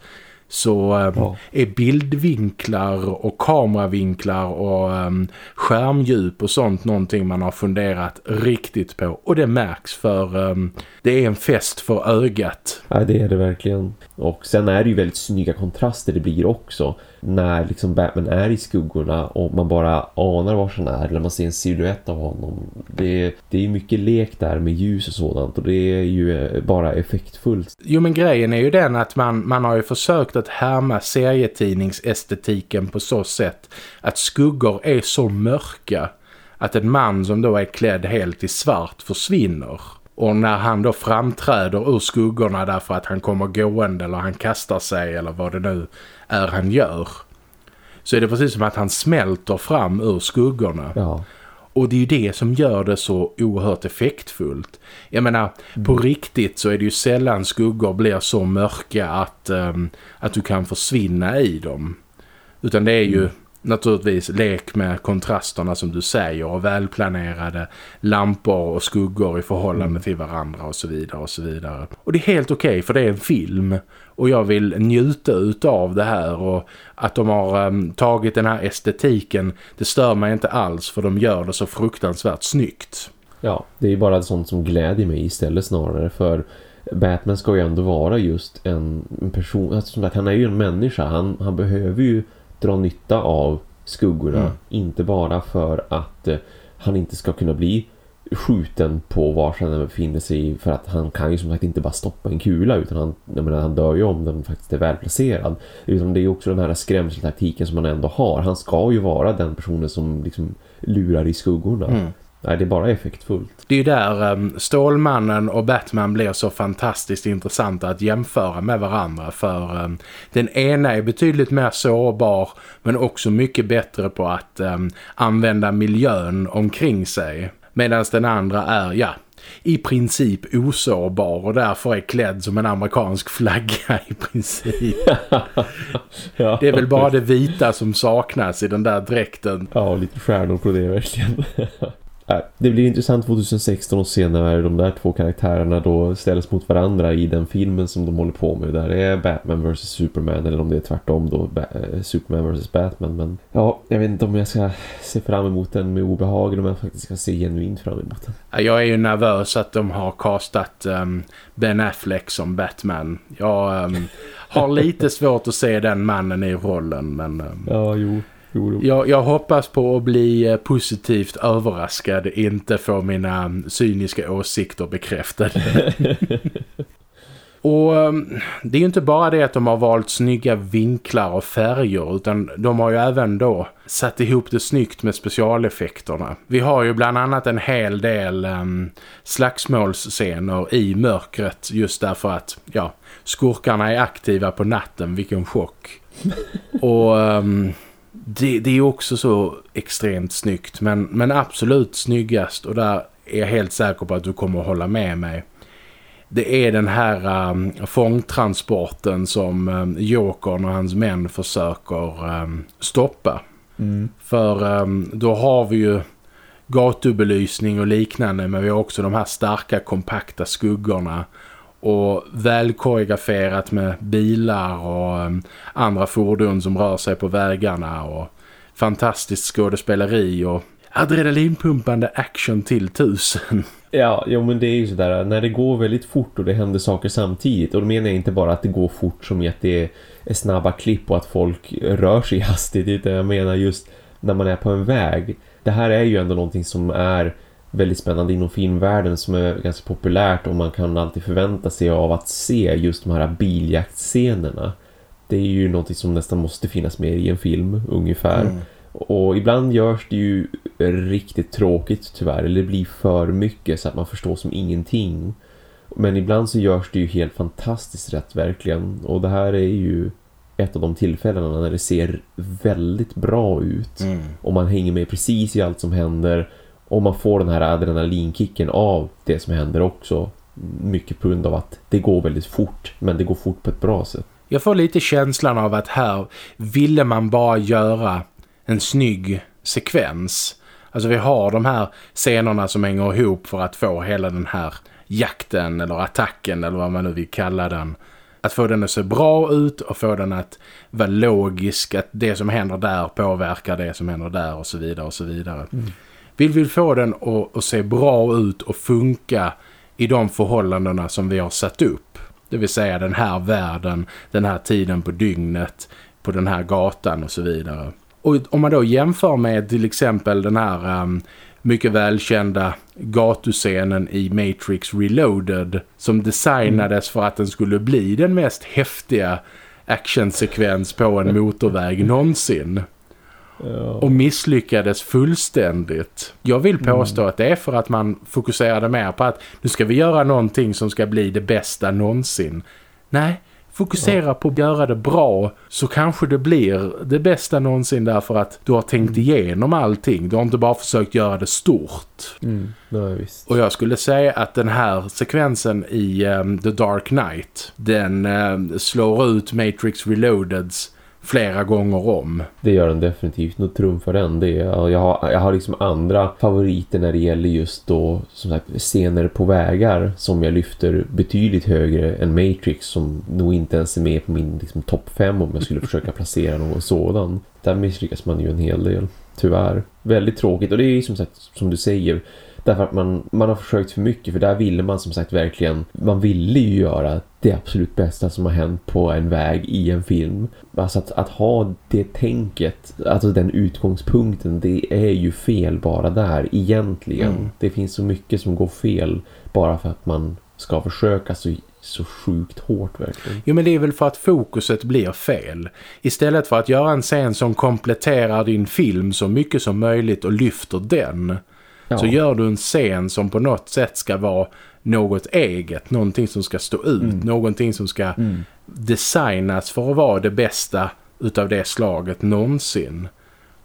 Speaker 1: så um, ja. är bildvinklar och kameravinklar och um, skärmdjup och sånt någonting man har funderat riktigt på. Och det märks för um, det är en fest för ögat.
Speaker 2: Ja, det är det verkligen. Och sen är det ju väldigt snygga kontraster det blir också när liksom Batman är i skuggorna och man bara anar var han är eller man ser en silhuett av honom. Det, det är mycket lek där med ljus och sådant och det är ju eh, bara effektfullt.
Speaker 1: Jo men grejen är ju den att man, man har ju försökt att härma serietidningsestetiken på så sätt att skuggor är så mörka att en man som då är klädd helt i svart försvinner. Och när han då framträder ur skuggorna därför att han kommer gående eller han kastar sig eller vad det nu är han gör. Så är det precis som att han smälter fram ur skuggorna.
Speaker 2: Ja.
Speaker 1: Och det är ju det som gör det så oerhört effektfullt. Jag menar, mm. på riktigt så är det ju sällan skuggor blir så mörka att, um, att du kan försvinna i dem. Utan det är ju mm naturligtvis lek med kontrasterna som du säger och välplanerade lampor och skuggor i förhållande mm. till varandra och så vidare och så vidare. Och det är helt okej okay, för det är en film och jag vill njuta utav det här och att de har um, tagit den här estetiken det stör mig inte alls för de gör det så fruktansvärt snyggt.
Speaker 2: Ja, det är bara sånt som gläder mig istället snarare för Batman ska ju ändå vara just en person, alltså, han är ju en människa, han, han behöver ju dra nytta av skuggorna. Mm. Inte bara för att eh, han inte ska kunna bli skjuten på var han befinner sig för att han kan ju som sagt inte bara stoppa en kula utan han, jag menar, han dör ju om den faktiskt är välplacerad. Utan det är också den här skrämseltaktiken som han ändå har. Han ska ju vara den personen som liksom lurar i skuggorna. Mm. Nej, det är bara effektfullt.
Speaker 1: Det är ju där um, Stålmannen och Batman blir så fantastiskt intressanta att jämföra med varandra. För um, den ena är betydligt mer sårbar men också mycket bättre på att um, använda miljön omkring sig. Medan den andra är, ja, i princip osårbar och därför är klädd som en amerikansk flagga i princip. ja. Det är väl bara det vita som saknas i den där dräkten.
Speaker 2: Ja, lite stjärnor på det verkligen. Det blir intressant 2016 att se när de där två karaktärerna då ställs mot varandra i den filmen som de håller på med. Där är Batman vs Superman eller om det är tvärtom då eh, Superman vs Batman. Men ja, jag vet inte om jag ska se fram emot den med obehag eller om jag faktiskt ska se genuint fram emot den.
Speaker 1: Jag är ju nervös att de har kastat um, Ben Affleck som Batman. Jag um, har lite svårt att se den mannen i rollen men... Um...
Speaker 2: Ja, jo.
Speaker 1: Jag, jag, hoppas på att bli eh, positivt överraskad, inte få mina mm, cyniska åsikter bekräftade. och mm, det är ju inte bara det att de har valt snygga vinklar och färger utan de har ju även då satt ihop det snyggt med specialeffekterna. Vi har ju bland annat en hel del um, slagsmålsscener i mörkret just därför att ja, skurkarna är aktiva på natten, vilken chock. och... Um, det, det är också så extremt snyggt men, men absolut snyggast och där är jag helt säker på att du kommer att hålla med mig. Det är den här um, fångtransporten som um, Jokern och hans män försöker um, stoppa. Mm. För um, då har vi ju gatubelysning och liknande men vi har också de här starka kompakta skuggorna och väl koreograferat med bilar och ehm, andra fordon som rör sig på vägarna och fantastiskt skådespeleri och adrenalinpumpande action till tusen.
Speaker 2: Ja, jo, men det är ju sådär när det går väldigt fort och det händer saker samtidigt och då menar jag inte bara att det går fort som i att det är snabba klipp och att folk rör sig hastigt utan jag menar just när man är på en väg. Det här är ju ändå någonting som är väldigt spännande inom filmvärlden som är ganska populärt och man kan alltid förvänta sig av att se just de här biljaktscenerna. Det är ju något som nästan måste finnas med i en film ungefär. Mm. Och ibland görs det ju riktigt tråkigt tyvärr eller det blir för mycket så att man förstår som ingenting. Men ibland så görs det ju helt fantastiskt rätt verkligen och det här är ju ett av de tillfällena när det ser väldigt bra ut. Mm. Och man hänger med precis i allt som händer och man får den här adrenalinkicken av det som händer också. Mycket på grund av att det går väldigt fort. Men det går fort på ett bra sätt.
Speaker 1: Jag får lite känslan av att här ville man bara göra en snygg sekvens. Alltså vi har de här scenerna som hänger ihop för att få hela den här jakten eller attacken eller vad man nu vill kalla den Att få den att se bra ut och få den att vara logisk. Att det som händer där påverkar det som händer där och så vidare och så vidare. Mm. Vi vill få den att, att se bra ut och funka i de förhållandena som vi har satt upp. Det vill säga den här världen, den här tiden på dygnet, på den här gatan och så vidare. Och om man då jämför med till exempel den här um, mycket välkända gatuscenen i Matrix Reloaded som designades för att den skulle bli den mest häftiga actionsekvens på en motorväg någonsin. Och misslyckades fullständigt. Jag vill påstå mm. att det är för att man fokuserade mer på att nu ska vi göra någonting som ska bli det bästa någonsin. Nej, Fokusera ja. på att göra det bra så kanske det blir det bästa någonsin därför att du har tänkt mm. igenom allting. Du har inte bara försökt göra det stort.
Speaker 2: Mm. Ja, visst.
Speaker 1: Och jag skulle säga att den här sekvensen i um, The Dark Knight den um, slår ut Matrix Reloadeds flera gånger om.
Speaker 2: Det gör den definitivt. Nu trumfar den det. Jag har, jag har liksom andra favoriter när det gäller just då som sagt scener på vägar som jag lyfter betydligt högre än Matrix som nog inte ens är med på min liksom, topp 5 om jag skulle försöka placera någon sådan. Där misslyckas man ju en hel del. Tyvärr. Väldigt tråkigt och det är ju som sagt som du säger Därför att man, man har försökt för mycket för där ville man som sagt verkligen, man ville ju göra det absolut bästa som har hänt på en väg i en film. Alltså att, att ha det tänket, alltså den utgångspunkten, det är ju fel bara där egentligen. Mm. Det finns så mycket som går fel bara för att man ska försöka så så sjukt hårt verkligen.
Speaker 1: Jo men det är väl för att fokuset blir fel. Istället för att göra en scen som kompletterar din film så mycket som möjligt och lyfter den Ja. Så gör du en scen som på något sätt ska vara något eget, någonting som ska stå ut, mm. någonting som ska mm. designas för att vara det bästa utav det slaget någonsin.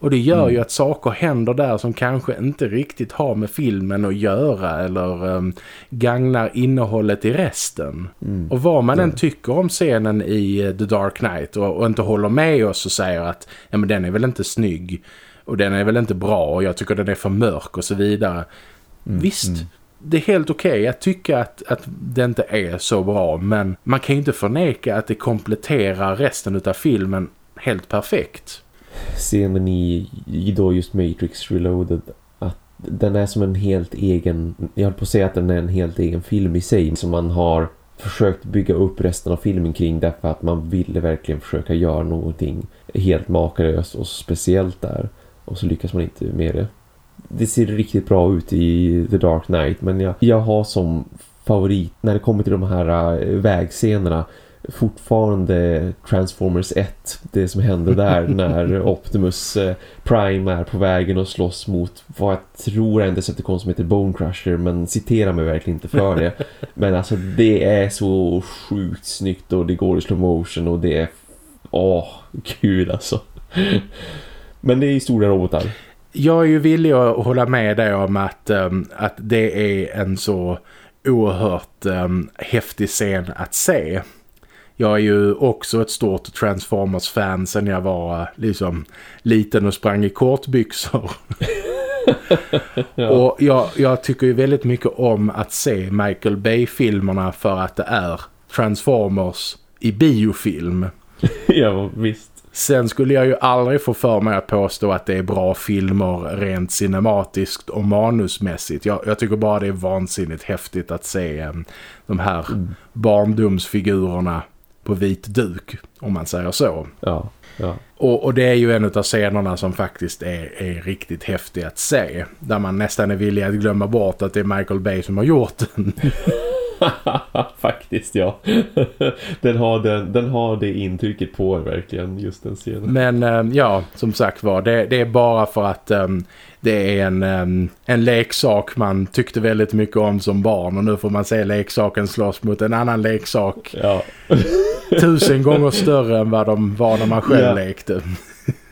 Speaker 1: Och det gör mm. ju att saker händer där som kanske inte riktigt har med filmen att göra eller um, gagnar innehållet i resten. Mm. Och vad man ja. än tycker om scenen i uh, The Dark Knight och, och, inte håller med oss och säger att ja, men den är väl inte snygg och den är väl inte bra och jag tycker den är för mörk och så vidare. Mm, Visst, mm. det är helt okej okay att tycka att, att det inte är så bra men man kan ju inte förneka att det kompletterar resten av filmen helt perfekt.
Speaker 2: Scenen i, i då just Matrix Reloaded att den är som en helt egen, jag håller på att säga att den är en helt egen film i sig som man har försökt bygga upp resten av filmen kring därför att man ville verkligen försöka göra någonting helt makalöst och speciellt där och så lyckas man inte med det. Det ser riktigt bra ut i The Dark Knight men jag, jag har som favorit när det kommer till de här äh, vägscenerna fortfarande Transformers 1 det som hände där när Optimus äh, Prime är på vägen och slåss mot vad jag tror är en Decepticon som heter Bone Crusher men citera mig verkligen inte för det men alltså det är så sjukt snyggt och det går i slow motion och det är åh, gud alltså men det är stora robotar.
Speaker 1: Jag är ju villig att hålla med dig om att, um, att det är en så oerhört um, häftig scen att se. Jag är ju också ett stort Transformers-fan sen jag var liksom liten och sprang i kortbyxor. ja. Och jag, jag tycker ju väldigt mycket om att se Michael Bay-filmerna för att det är Transformers i biofilm.
Speaker 2: ja, visst.
Speaker 1: Sen skulle jag ju aldrig få för mig att påstå att det är bra filmer rent cinematiskt och manusmässigt. Jag, jag tycker bara det är vansinnigt häftigt att se um, de här mm. barndomsfigurerna på vit duk, om man säger så.
Speaker 2: Ja, ja.
Speaker 1: Och, och, det är ju en av scenerna som faktiskt är, är riktigt häftig att se. Där man nästan är villig att glömma bort att det är Michael Bay som har gjort den.
Speaker 2: Faktiskt, ja. den, har den, den har det intrycket på verkligen, just den scenen.
Speaker 1: Men um, ja, som sagt var, det, det är bara för att um, det är en, um, en leksak man tyckte väldigt mycket om som barn. Och nu får man se leksaken slåss mot en annan leksak.
Speaker 2: Ja.
Speaker 1: tusen gånger större än vad de var när man själv ja. lekte.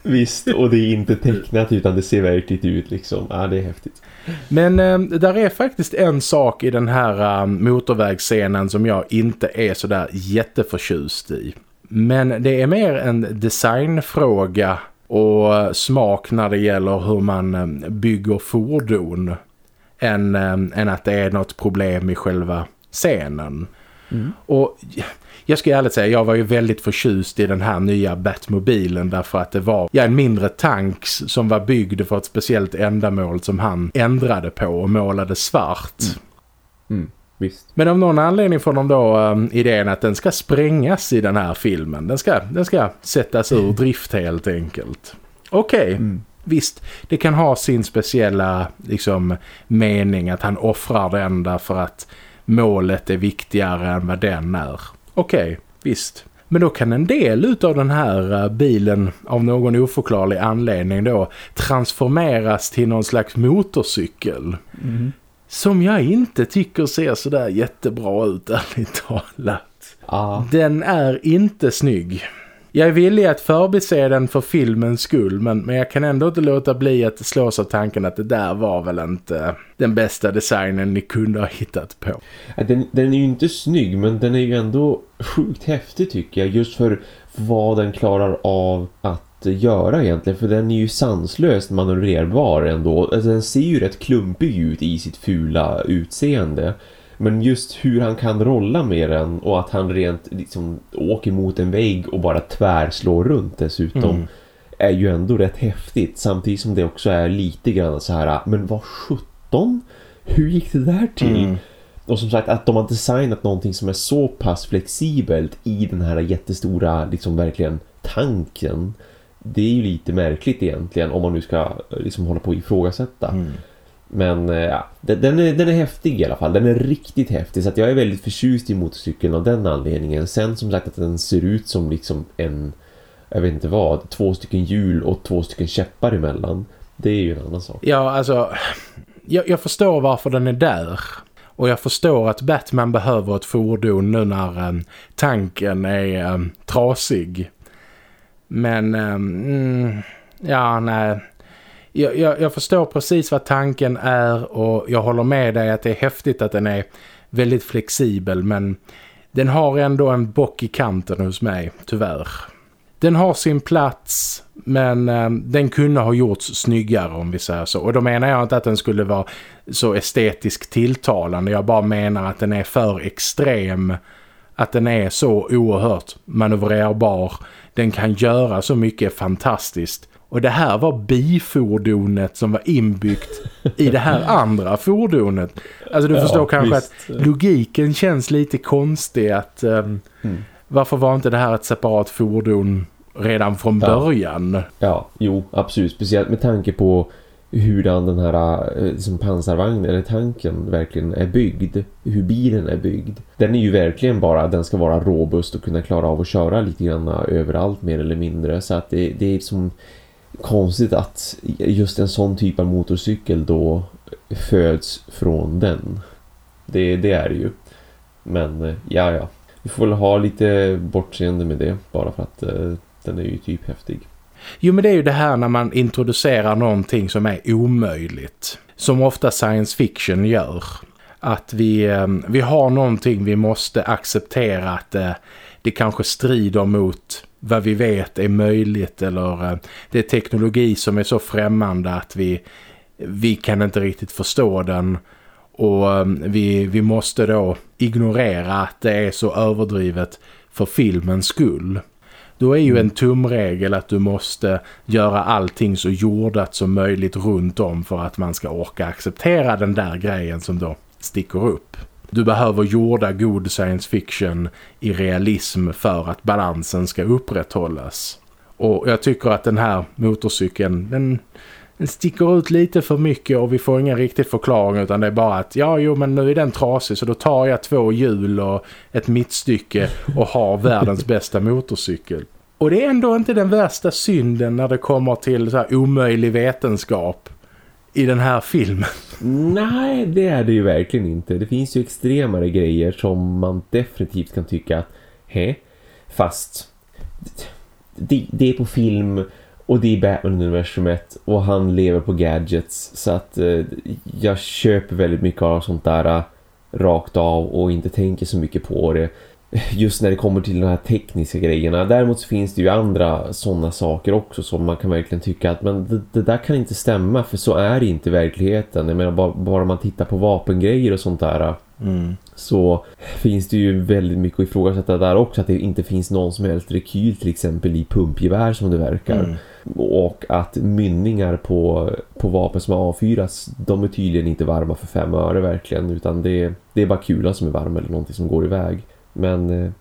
Speaker 2: Visst, och det är inte tecknat utan det ser verkligt ut liksom. Ja, det är häftigt.
Speaker 1: Men eh, där är faktiskt en sak i den här eh, motorvägsscenen som jag inte är så där jätteförtjust i. Men det är mer en designfråga och smak när det gäller hur man eh, bygger fordon än, eh, än att det är något problem i själva scenen. Mm. Och jag ska ärligt säga, jag var ju väldigt förtjust i den här nya Batmobilen därför att det var ja, en mindre tank som var byggd för ett speciellt ändamål som han ändrade på och målade svart. Mm.
Speaker 2: Mm. Visst.
Speaker 1: Men av någon anledning får de då um, idén att den ska sprängas i den här filmen. Den ska, den ska sättas ur drift helt enkelt. Okej, okay. mm. visst. Det kan ha sin speciella liksom, mening att han offrar den därför att målet är viktigare än vad den är. Okej, okay, visst. Men då kan en del av den här uh, bilen av någon oförklarlig anledning då transformeras till någon slags motorcykel. Mm. Som jag inte tycker ser sådär jättebra ut, ärligt talat.
Speaker 2: Ah.
Speaker 1: Den är inte snygg. Jag är villig att förbise den för filmens skull men, men jag kan ändå inte låta bli att slås av tanken att det där var väl inte den bästa designen ni kunde ha hittat på.
Speaker 2: Den, den är ju inte snygg men den är ju ändå sjukt häftig tycker jag just för vad den klarar av att göra egentligen för den är ju sanslöst manövrerbar ändå. Alltså, den ser ju rätt klumpig ut i sitt fula utseende. Men just hur han kan rolla med den och att han rent liksom åker mot en vägg och bara tvärslår runt dessutom mm. är ju ändå rätt häftigt. Samtidigt som det också är lite grann så här, men vad 17? Hur gick det där till? Mm. Och som sagt att de har designat någonting som är så pass flexibelt i den här jättestora liksom verkligen tanken det är ju lite märkligt egentligen om man nu ska liksom hålla på att ifrågasätta. Mm. Men eh, ja, den är, den är häftig i alla fall. Den är riktigt häftig så att jag är väldigt förtjust i motorcykeln av den anledningen. Sen som sagt att den ser ut som liksom en, jag vet inte vad, två stycken hjul och två stycken käppar emellan. Det är ju en annan sak.
Speaker 1: Ja, alltså, jag, jag förstår varför den är där. Och jag förstår att Batman behöver ett fordon nu när um, tanken är um, trasig. Men, um, ja, nej. Jag, jag, jag, förstår precis vad tanken är och jag håller med dig att det är häftigt att den är väldigt flexibel men den har ändå en bock i kanten hos mig, tyvärr. Den har sin plats men eh, den kunde ha gjorts snyggare om vi säger så. Och då menar jag inte att den skulle vara så estetiskt tilltalande. Jag bara menar att den är för extrem. Att den är så oerhört manövrerbar den kan göra så mycket fantastiskt. Och det här var bifordonet som var inbyggt i det här andra fordonet. Alltså du ja, förstår kanske visst. att logiken känns lite konstig att um, mm. varför var inte det här ett separat fordon redan från
Speaker 2: ja.
Speaker 1: början?
Speaker 2: Ja, jo, absolut. Speciellt med tanke på hur den här liksom pansarvagnen eller tanken verkligen är byggd. Hur bilen är byggd. Den är ju verkligen bara, den ska vara robust och kunna klara av att köra lite grann överallt mer eller mindre. Så att det, det är som konstigt att just en sån typ av motorcykel då föds från den. Det, det är det ju. Men eh, ja, ja. Vi får väl ha lite bortseende med det bara för att eh, den är ju typ häftig.
Speaker 1: Jo men det är ju det här när man introducerar någonting som är omöjligt. Som ofta science fiction gör. Att vi, eh, vi har någonting vi måste acceptera att eh, det kanske strider mot vad vi vet är möjligt. Eller eh, det är teknologi som är så främmande att vi, vi kan inte riktigt förstå den. Och ehm, vi, vi måste då ignorera att det är så överdrivet för filmens skull. Då är ju en tumregel att du måste göra allting så jordat som möjligt runt om för att man ska orka acceptera den där grejen som då sticker upp. Du behöver jorda god science fiction i realism för att balansen ska upprätthållas. Och jag tycker att den här motorcykeln, den, den sticker ut lite för mycket och vi får ingen riktig förklaring utan det är bara att ja jo men nu är den trasig så då tar jag två hjul och ett mittstycke och har världens bästa motorcykel. Och det är ändå inte den värsta synden när det kommer till så här omöjlig vetenskap i den här filmen.
Speaker 2: Nej, det är det ju verkligen inte. Det finns ju extremare grejer som man definitivt kan tycka att, he, fast det, det är på film och det är Batman-universumet och han lever på gadgets så att eh, jag köper väldigt mycket av sånt där eh, rakt av och inte tänker så mycket på det just när det kommer till de här tekniska grejerna. Däremot så finns det ju andra sådana saker också som man kan verkligen tycka att men det, det, där kan inte stämma för så är det inte verkligheten. Jag menar bara, bara man tittar på vapengrejer och sånt där
Speaker 1: Mm.
Speaker 2: Så finns det ju väldigt mycket att ifrågasätta där också. Att det inte finns någon som helst rekyl till exempel i pumpgevär som det verkar.
Speaker 1: Mm.
Speaker 2: Och att mynningar på, på vapen som avfyras, de är tydligen inte varma för fem öre verkligen. Utan det, det är bara kulan som är varm eller någonting som går iväg. Men eh,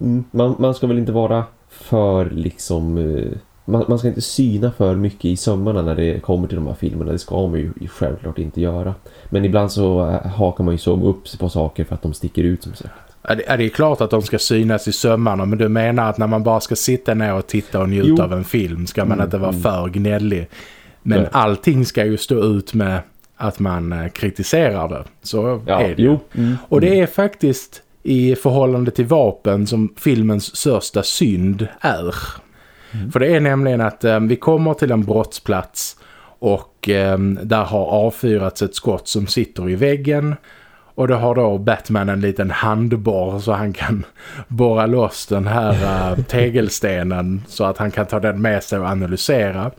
Speaker 2: mm, man, man ska väl inte vara för liksom... eh, Man, man ska inte syna för mycket i sömmarna när det kommer till de här filmerna. Det ska man ju självklart inte göra. Men ibland så eh, hakar man ju så upp sig på saker för att de sticker ut som sagt.
Speaker 1: Ja, det- är klart att de ska synas i sömmarna men du menar att när man bara ska sitta ner och titta och njuta
Speaker 2: Jo.
Speaker 1: av en film ska man
Speaker 2: Mm,
Speaker 1: inte vara
Speaker 2: mm.
Speaker 1: för gnällig. Men
Speaker 2: Nej.
Speaker 1: allting ska ju stå ut med att man kritiserar det. Så
Speaker 2: Ja,
Speaker 1: är det
Speaker 2: jo. Mm,
Speaker 1: Och
Speaker 2: mm.
Speaker 1: det är faktiskt i förhållande till vapen som filmens största synd är.
Speaker 2: Mm.
Speaker 1: För det är nämligen att eh, vi kommer till en brottsplats och eh, där har avfyrats ett skott som sitter i väggen. Och då har då Batman en liten handborr så han kan borra loss den här eh, tegelstenen så att han kan ta den med sig och analysera.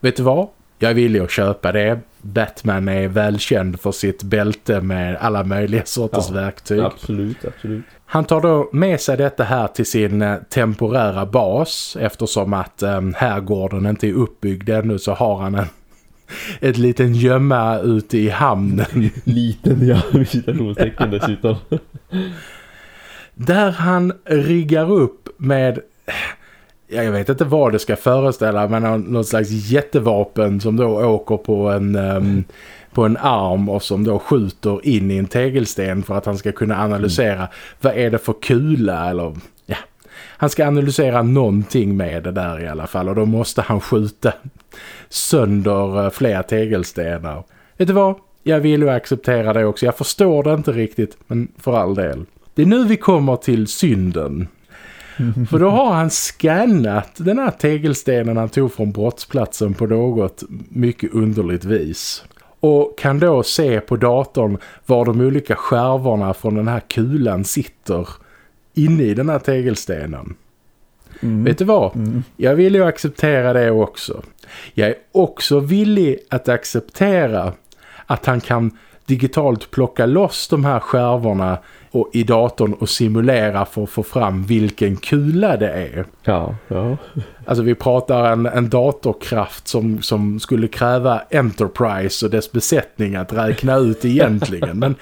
Speaker 1: Vet du vad? Jag är villig att köpa det. Batman är välkänd för sitt bälte med alla möjliga sorters
Speaker 2: Ja,
Speaker 1: verktyg.
Speaker 2: Absolut, absolut.
Speaker 1: Han tar då med sig detta här till sin eh, temporära bas eftersom att eh, herrgården inte är uppbyggd ännu så har han en ett liten gömma ute i hamnen
Speaker 2: Liten, ja, citationstecken dessutom.
Speaker 1: där han riggar upp med jag vet inte vad det ska föreställa men någon slags jättevapen som då åker på en um, på en arm och som då skjuter in i en tegelsten för att han ska kunna analysera vad är det för kula eller ja han ska analysera någonting med det där i alla fall och då måste han skjuta sönder eh, flera fler tegelstenar. Vet du vad? Jag vill ju acceptera det också. Jag förstår det inte riktigt, men för all del. Det är nu vi kommer till synden. För då har han skannat den här tegelstenen han tog från brottsplatsen på något mycket underligt vis. Och kan då se på datorn var de olika skärvorna från den här kulan sitter inne i den här tegelstenen.
Speaker 2: Mm.
Speaker 1: Vet du vad? Jag vill ju acceptera det också. Jag är också villig att acceptera att han kan digitalt plocka loss de här skärvorna och i datorn och simulera för att få fram vilken kula det är.
Speaker 2: Ja, ja.
Speaker 1: Alltså vi pratar en, en datorkraft som, som skulle kräva Enterprise och dess besättning att räkna ut egentligen. Men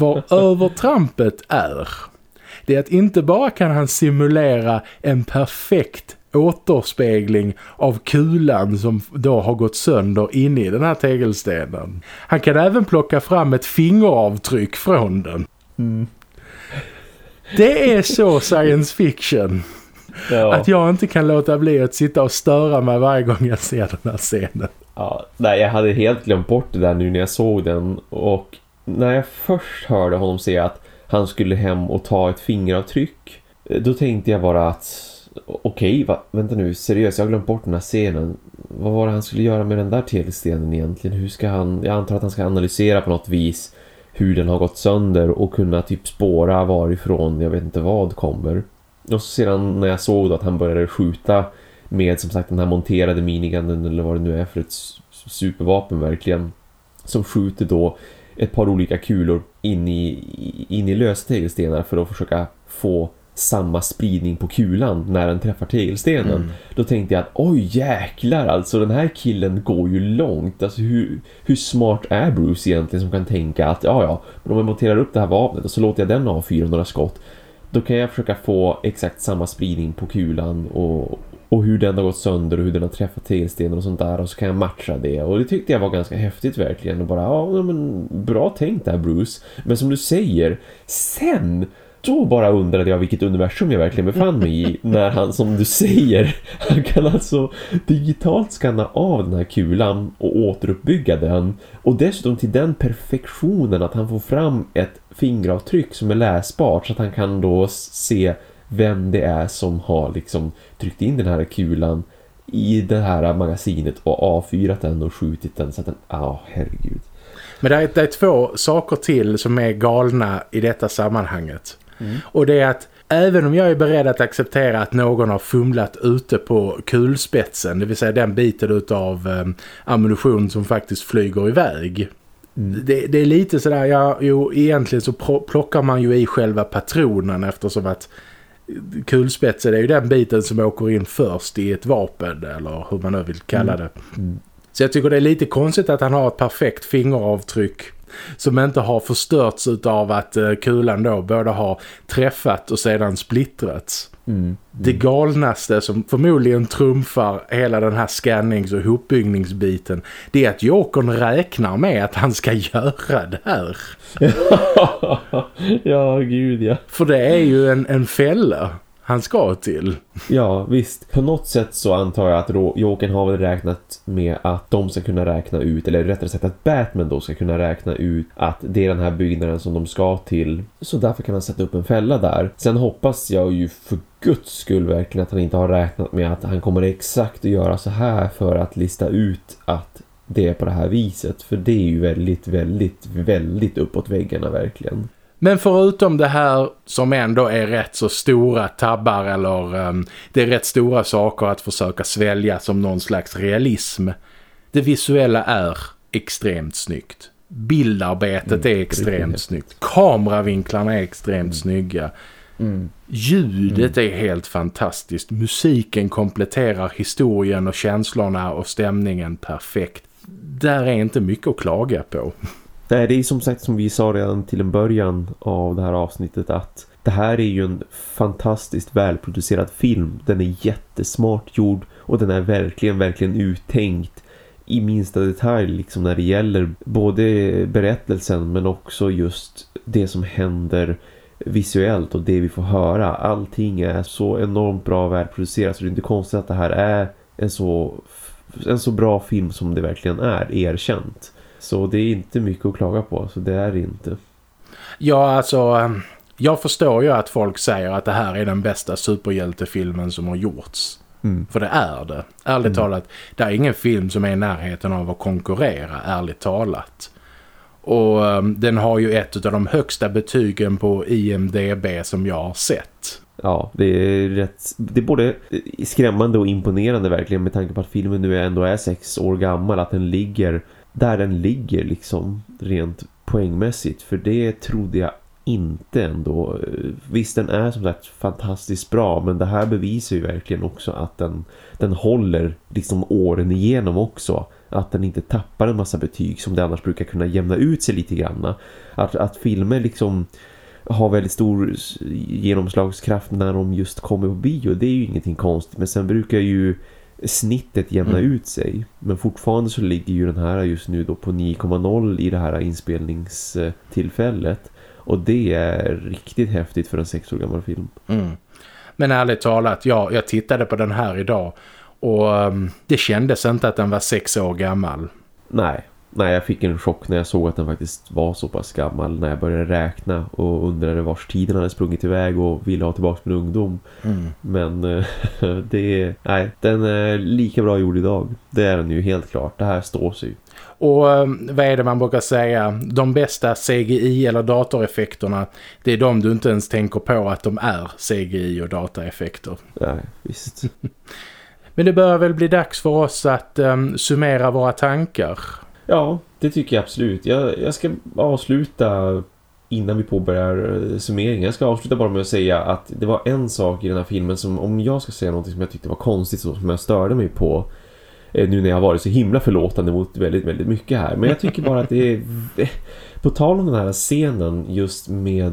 Speaker 1: vad övertrampet är, det är att inte bara kan han simulera en perfekt återspegling av kulan som då har gått sönder inne i den här tegelstenen. Han kan även plocka fram ett fingeravtryck från den.
Speaker 2: Mm.
Speaker 1: Det är så science fiction.
Speaker 2: ja.
Speaker 1: Att jag inte kan låta bli att sitta och störa mig varje gång jag ser den här scenen.
Speaker 2: Ja, nej, jag hade helt glömt bort det där nu när jag såg den och när jag först hörde honom säga att han skulle hem och ta ett fingeravtryck då tänkte jag bara att okej, okay, vänta nu, seriöst, jag har glömt bort den här scenen. Vad var det han skulle göra med den där tegelstenen egentligen? Hur ska han, jag antar att han ska analysera på något vis hur den har gått sönder och kunna typ spåra varifrån, jag vet inte vad, kommer. Och så sedan när jag såg då att han började skjuta med som sagt den här monterade minigunnen eller vad det nu är för ett supervapen verkligen. Som skjuter då ett par olika kulor in i, i- in i lösa tegelstenar för att försöka få samma spridning på kulan när den träffar tegelstenen.
Speaker 1: Mm.
Speaker 2: Då tänkte jag att oj jäklar alltså den här killen går ju långt. Alltså hur, hur smart är Bruce egentligen som kan tänka att ja ja, men om jag monterar upp det här vapnet och så låter jag den avfyra några skott. Då kan jag försöka få exakt samma spridning på kulan och, och hur den har gått sönder och hur den har träffat tegelstenen och sånt där och så kan jag matcha det och det tyckte jag var ganska häftigt verkligen och bara ja men bra tänkt där Bruce men som du säger sen då bara undrade jag vilket universum jag verkligen befann mig i när han som du säger han kan alltså digitalt skanna av den här kulan och återuppbygga den och dessutom till den perfektionen att han får fram ett fingeravtryck som är läsbart så att han kan då se vem det är som har liksom tryckt in den här kulan i det här magasinet och avfyrat den och skjutit den så att den, ja herregud.
Speaker 1: Men det är, det är två saker till som är galna i detta sammanhanget. Och det är att även om jag är beredd att acceptera att någon har fumlat ute på kulspetsen, det vill säga den biten av ammunition som faktiskt flyger iväg. Mm. Det, det, är lite sådär, ja, jo, egentligen så plockar man ju i själva patronen eftersom att kulspetsen är ju den biten som åker in först i ett vapen eller hur man nu vill kalla det. Mm. Så jag tycker det är lite konstigt att han har ett perfekt fingeravtryck som inte har förstörts av att eh, kulan då både har träffat och sedan splittrats. Mm. Mm. Det galnaste som förmodligen trumfar hela den här scannings- och hopbyggningsbiten det är att Jokern räknar med att han ska göra det här.
Speaker 2: ja, gud ja.
Speaker 1: För det är ju en, en fälla han ska till.
Speaker 2: Ja, visst. På något sätt så antar jag att Jokern har väl räknat med att de ska kunna räkna ut, eller rättare sagt att Batman då ska kunna räkna ut att det är den här byggnaden som de ska till. Så därför kan han sätta upp en fälla där. Sen hoppas jag ju för guds skull verkligen att han inte har räknat med att han kommer exakt att göra så här för att lista ut att det är på det här viset. För det är ju väldigt, väldigt, väldigt uppåt väggarna verkligen.
Speaker 1: Men förutom det här som ändå är rätt så stora tabbar eller um, det är rätt stora saker att försöka svälja som någon slags realism. Det visuella är extremt snyggt. Bildarbetet mm, är extremt snyggt. Kameravinklarna är extremt mm. snygga. Mm. Ljudet mm. är helt fantastiskt. Musiken kompletterar historien och känslorna och stämningen perfekt. Där är inte mycket att klaga på.
Speaker 2: Nej, det är som sagt som vi sa redan till en början av det här avsnittet att det här är ju en fantastiskt välproducerad film. Den är jättesmart gjord och den är verkligen, verkligen uttänkt i minsta detalj liksom när det gäller både berättelsen men också just det som händer visuellt och det vi får höra. Allting är så enormt bra välproducerat så det är inte konstigt att det här är en så, en så bra film som det verkligen är, erkänt. Så det är inte mycket att klaga på, så det är det inte.
Speaker 1: Ja, alltså... Ehm, jag förstår ju att folk säger att det här är den bästa superhjältefilmen som har gjorts. Mm. För det är det. Ärligt mm. talat, det är ingen film som är i närheten av att konkurrera, ärligt talat. Och um, den har ju ett av de högsta betygen på IMDB som jag har sett.
Speaker 2: Ja, det är rätt det är både skrämmande och imponerande verkligen med tanke på att filmen nu ändå är sex år gammal att den ligger där den ligger liksom rent poängmässigt. För det trodde jag inte ändå. Visst den är som sagt fantastiskt bra men det här bevisar ju verkligen också att den, den håller liksom åren igenom också. Att den inte tappar en massa betyg som det annars brukar kunna jämna ut sig lite grann. Att, att filmer liksom har väldigt stor genomslagskraft när de just kommer på bio. Det är ju ingenting konstigt men sen brukar ju snittet jämna mm. ut sig. Men fortfarande så ligger ju den här just nu då på 9,0 i det här inspelningstillfället. Och det är riktigt häftigt för en sex år gammal film.
Speaker 1: Mm. Men ärligt talat, ja, jag tittade på den här idag och um, det kändes inte att den var sex år gammal.
Speaker 2: Nej, Nej, jag fick en chock när jag såg att den faktiskt var så pass gammal när jag började räkna och undrade vars tiden hade sprungit iväg och ville ha tillbaka min ungdom. Mm. Men det är, nej, den är lika bra gjord idag. Det är den ju helt klart. Det här står sig.
Speaker 1: Och eh, vad är det man brukar säga? De bästa CGI eller datoreffekterna, det är de du inte ens tänker på att de är CGI och dataeffekter.
Speaker 2: Nej, visst.
Speaker 1: Men det bör väl bli dags för oss att um, summera våra tankar.
Speaker 2: Ja, det tycker jag absolut. Jag, jag ska avsluta innan vi påbörjar eh, summeringen. Jag ska avsluta bara med att säga att det var en sak i den här filmen som om jag ska säga något som jag tyckte var konstigt som jag störde mig på eh, nu när jag har varit så himla förlåtande mot väldigt, väldigt mycket här. Men jag tycker bara att det är... Eh, på tal om den här scenen just med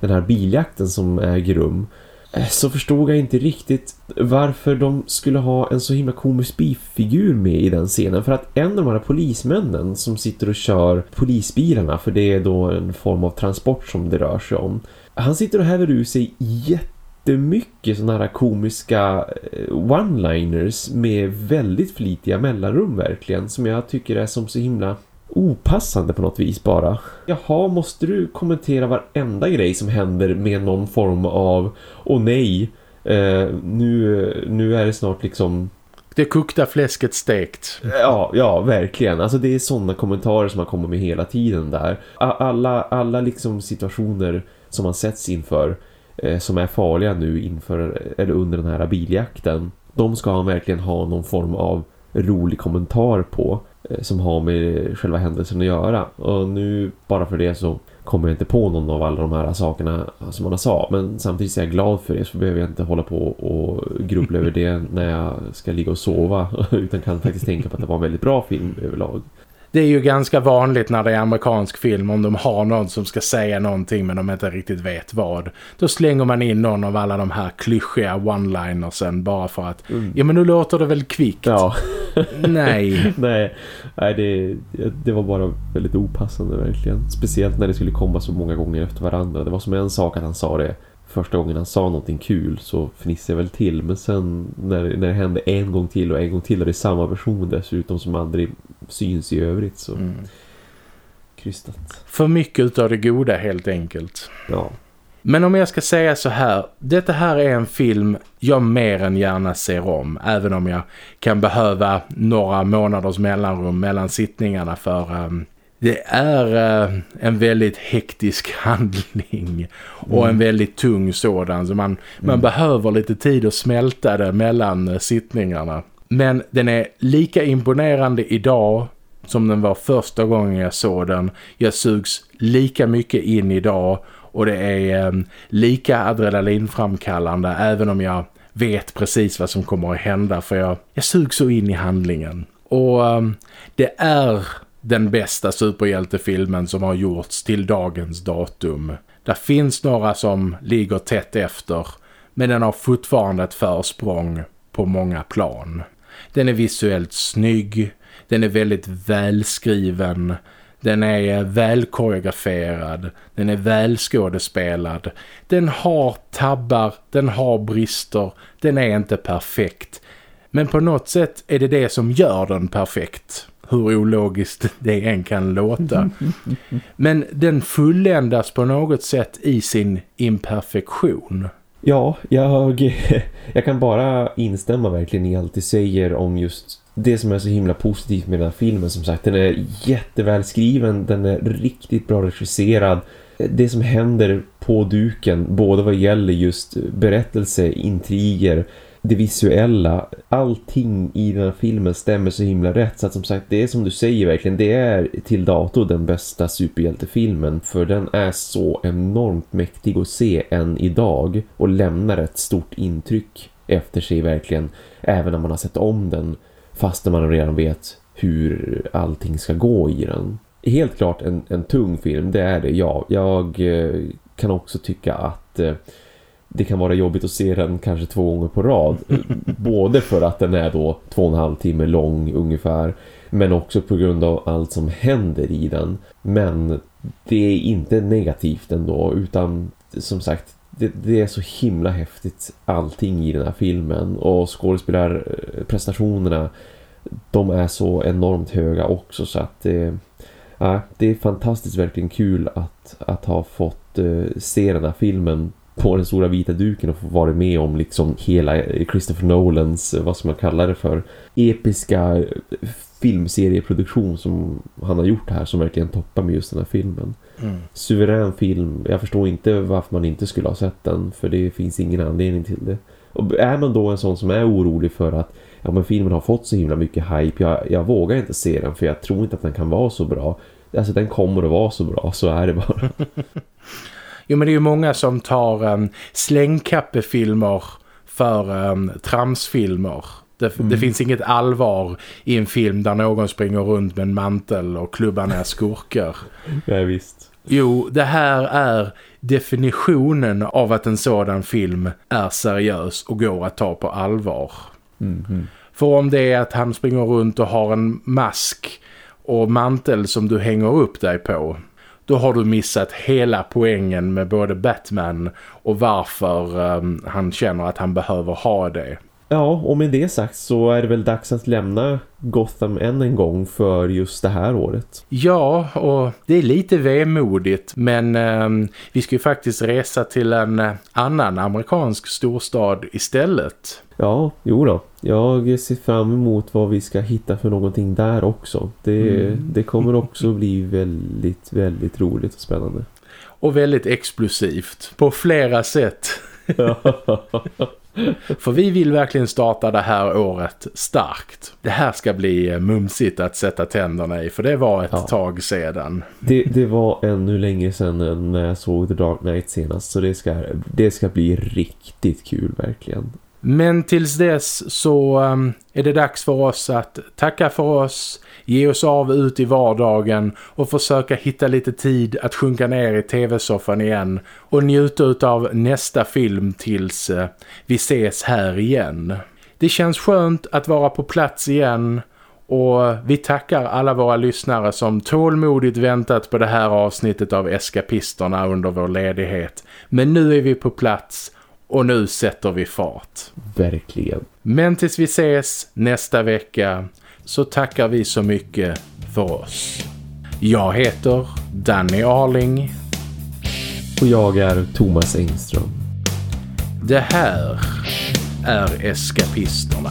Speaker 2: den här biljakten som äger rum Eh, så förstod jag inte riktigt varför de skulle ha en så himla komisk bifigur med i den scenen. För att en av de här polismännen som sitter och kör polisbilarna, för det är då en form av transport som det rör sig om. Han sitter och häver ur sig jättemycket sådana här komiska eh, one-liners med väldigt flitiga mellanrum verkligen. Som jag tycker är som så himla opassande på något vis bara. Jaha, måste du kommentera varenda grej som händer med någon form av åh nej, eh, nu, nu är det snart liksom
Speaker 1: det kokta fläsket stekt.
Speaker 2: Ja, ja, verkligen. Alltså det är sådana kommentarer som man kommer med hela tiden där. Alla, alla liksom situationer som man sätts inför eh, som är farliga nu inför eller under den här biljakten. De ska han verkligen ha någon form av rolig kommentar på. Eh, som har med själva händelsen att göra. Och nu bara för det så kommer jag inte på någon av alla de här sakerna som han sa. Men samtidigt är jag glad för det så behöver jag inte hålla på och grubbla över det när jag ska ligga och sova. Utan kan faktiskt tänka på att det var en väldigt bra film överlag.
Speaker 1: Det är ju ganska vanligt när det är amerikansk film om de har någon som ska säga någonting men de inte riktigt vet vad. Då slänger man in någon av alla de här klyschiga one-linersen bara för att mm. ja men nu låter det väl kvickt.
Speaker 2: Ja.
Speaker 1: Nej.
Speaker 2: Nej, Nej det, det var bara väldigt opassande verkligen. Speciellt när det skulle komma så många gånger efter varandra. Det var som en sak att han sa det första gången han sa någonting kul så fnissade jag väl till. Men sen när, när det hände en gång till och en gång till och det är samma person dessutom som aldrig syns i övrigt så mm. krystat.
Speaker 1: För mycket av det goda helt enkelt.
Speaker 2: Ja.
Speaker 1: Men om jag ska säga så här, detta här är en film jag mer än gärna ser om. Även om jag kan behöva några månaders mellanrum mellan sittningarna för um, det är uh, en väldigt hektisk handling och mm. en väldigt tung sådan. Så man, mm. man behöver lite tid att smälta det mellan uh, sittningarna. Men den är lika imponerande idag som den var första gången jag såg den. Jag sugs lika mycket in idag och det är um, lika adrenalinframkallande även om jag vet precis vad som kommer att hända för jag, jag sugs så in i handlingen. Och um, det är den bästa superhjältefilmen som har gjorts till dagens datum. Det finns några som ligger tätt efter men den har fortfarande ett försprång på många plan. Den är visuellt snygg, den är väldigt välskriven, den är välkoreograferad, den är välskådespelad. Den har tabbar, den har brister, den är inte perfekt. Men på något sätt är det det som gör den perfekt. Hur ologiskt det än kan låta. Men den fulländas på något sätt i sin imperfektion.
Speaker 2: Ja, jag, jag kan bara instämma verkligen i allt du säger om just det som är så himla positivt med den här filmen. Som sagt, den är jättevälskriven, den är riktigt bra regisserad. Det som händer på duken, både vad gäller just berättelse, intriger, det visuella, allting i den här filmen stämmer så himla rätt. Så att som sagt, det är som du säger verkligen, det är till dato den bästa superhjältefilmen. För den är så enormt mäktig att se än idag och lämnar ett stort intryck efter sig verkligen. Även när man har sett om den fast man redan vet hur allting ska gå i den. Helt klart en, en tung film, det är det, ja. Jag eh, kan också tycka att eh, det kan vara jobbigt att se den kanske två gånger på rad. Både för att den är då två och en halv timme lång ungefär. Men också på grund av allt som händer i den. Men det är inte negativt ändå utan som sagt det, det, är så himla häftigt allting i den här filmen och skådespelarprestationerna de är så enormt höga också så att det, ja, det är fantastiskt verkligen kul att, att ha fått uh, se den här filmen på den stora vita duken och få vara med om liksom hela Christopher Nolans, vad ska man kalla det för, episka filmserieproduktion som han har gjort här som verkligen toppar med just den här filmen. Mm. Suverän film. Jag förstår inte varför man inte skulle ha sett den för det finns ingen anledning till det. Och är man då en sån som är orolig för att ja, men filmen har fått så himla mycket hype, jag, jag vågar inte se den för jag tror inte att den kan vara så bra. Alltså den kommer att vara så bra, så är det bara.
Speaker 1: jo men det är ju många som tar um, slängkappefilmer för um, tramsfilmer. Det, mm. det, finns inget allvar i en film där någon springer runt med en mantel och klubbar ner skurkar.
Speaker 2: ja, visst.
Speaker 1: Jo, det här är definitionen av att en sådan film är seriös och går att ta på allvar.
Speaker 2: Mm.
Speaker 1: För om det är att han springer runt och har en mask och mantel som du hänger upp dig på då har du missat hela poängen med både Batman och varför um, han känner att han behöver ha det.
Speaker 2: Ja, och med det sagt så är det väl dags att lämna Gotham än en gång för just det här året.
Speaker 1: Ja, och det är lite vemodigt men eh, vi ska ju faktiskt resa till en eh, annan amerikansk storstad istället.
Speaker 2: Ja, jo då. Jag ser fram emot vad vi ska hitta för någonting där också. Det, mm. det kommer också bli väldigt, väldigt roligt och spännande.
Speaker 1: Och väldigt explosivt på flera sätt. För vi vill verkligen starta det här året starkt. Det här ska bli mumsigt att sätta tänderna i för det var ett ja. tag sedan.
Speaker 2: Det, det var ännu länge sedan när jag såg The Dark Knight senast så det ska, det ska bli riktigt kul verkligen.
Speaker 1: Men tills dess så ehm, är det dags för oss att tacka för oss, ge oss av ut i vardagen och försöka hitta lite tid att sjunka ner i tv-soffan igen och njuta av nästa film tills eh, vi ses här igen. Det känns skönt att vara på plats igen och vi tackar alla våra lyssnare som tålmodigt väntat på det här avsnittet av Eskapisterna under vår ledighet. Men nu är vi på plats och nu sätter vi fart.
Speaker 2: Verkligen.
Speaker 1: Men tills vi ses nästa vecka så tackar vi så mycket för oss. Jag heter Danny Arling.
Speaker 2: Och jag är Thomas Engström.
Speaker 1: Det här är Eskapisterna.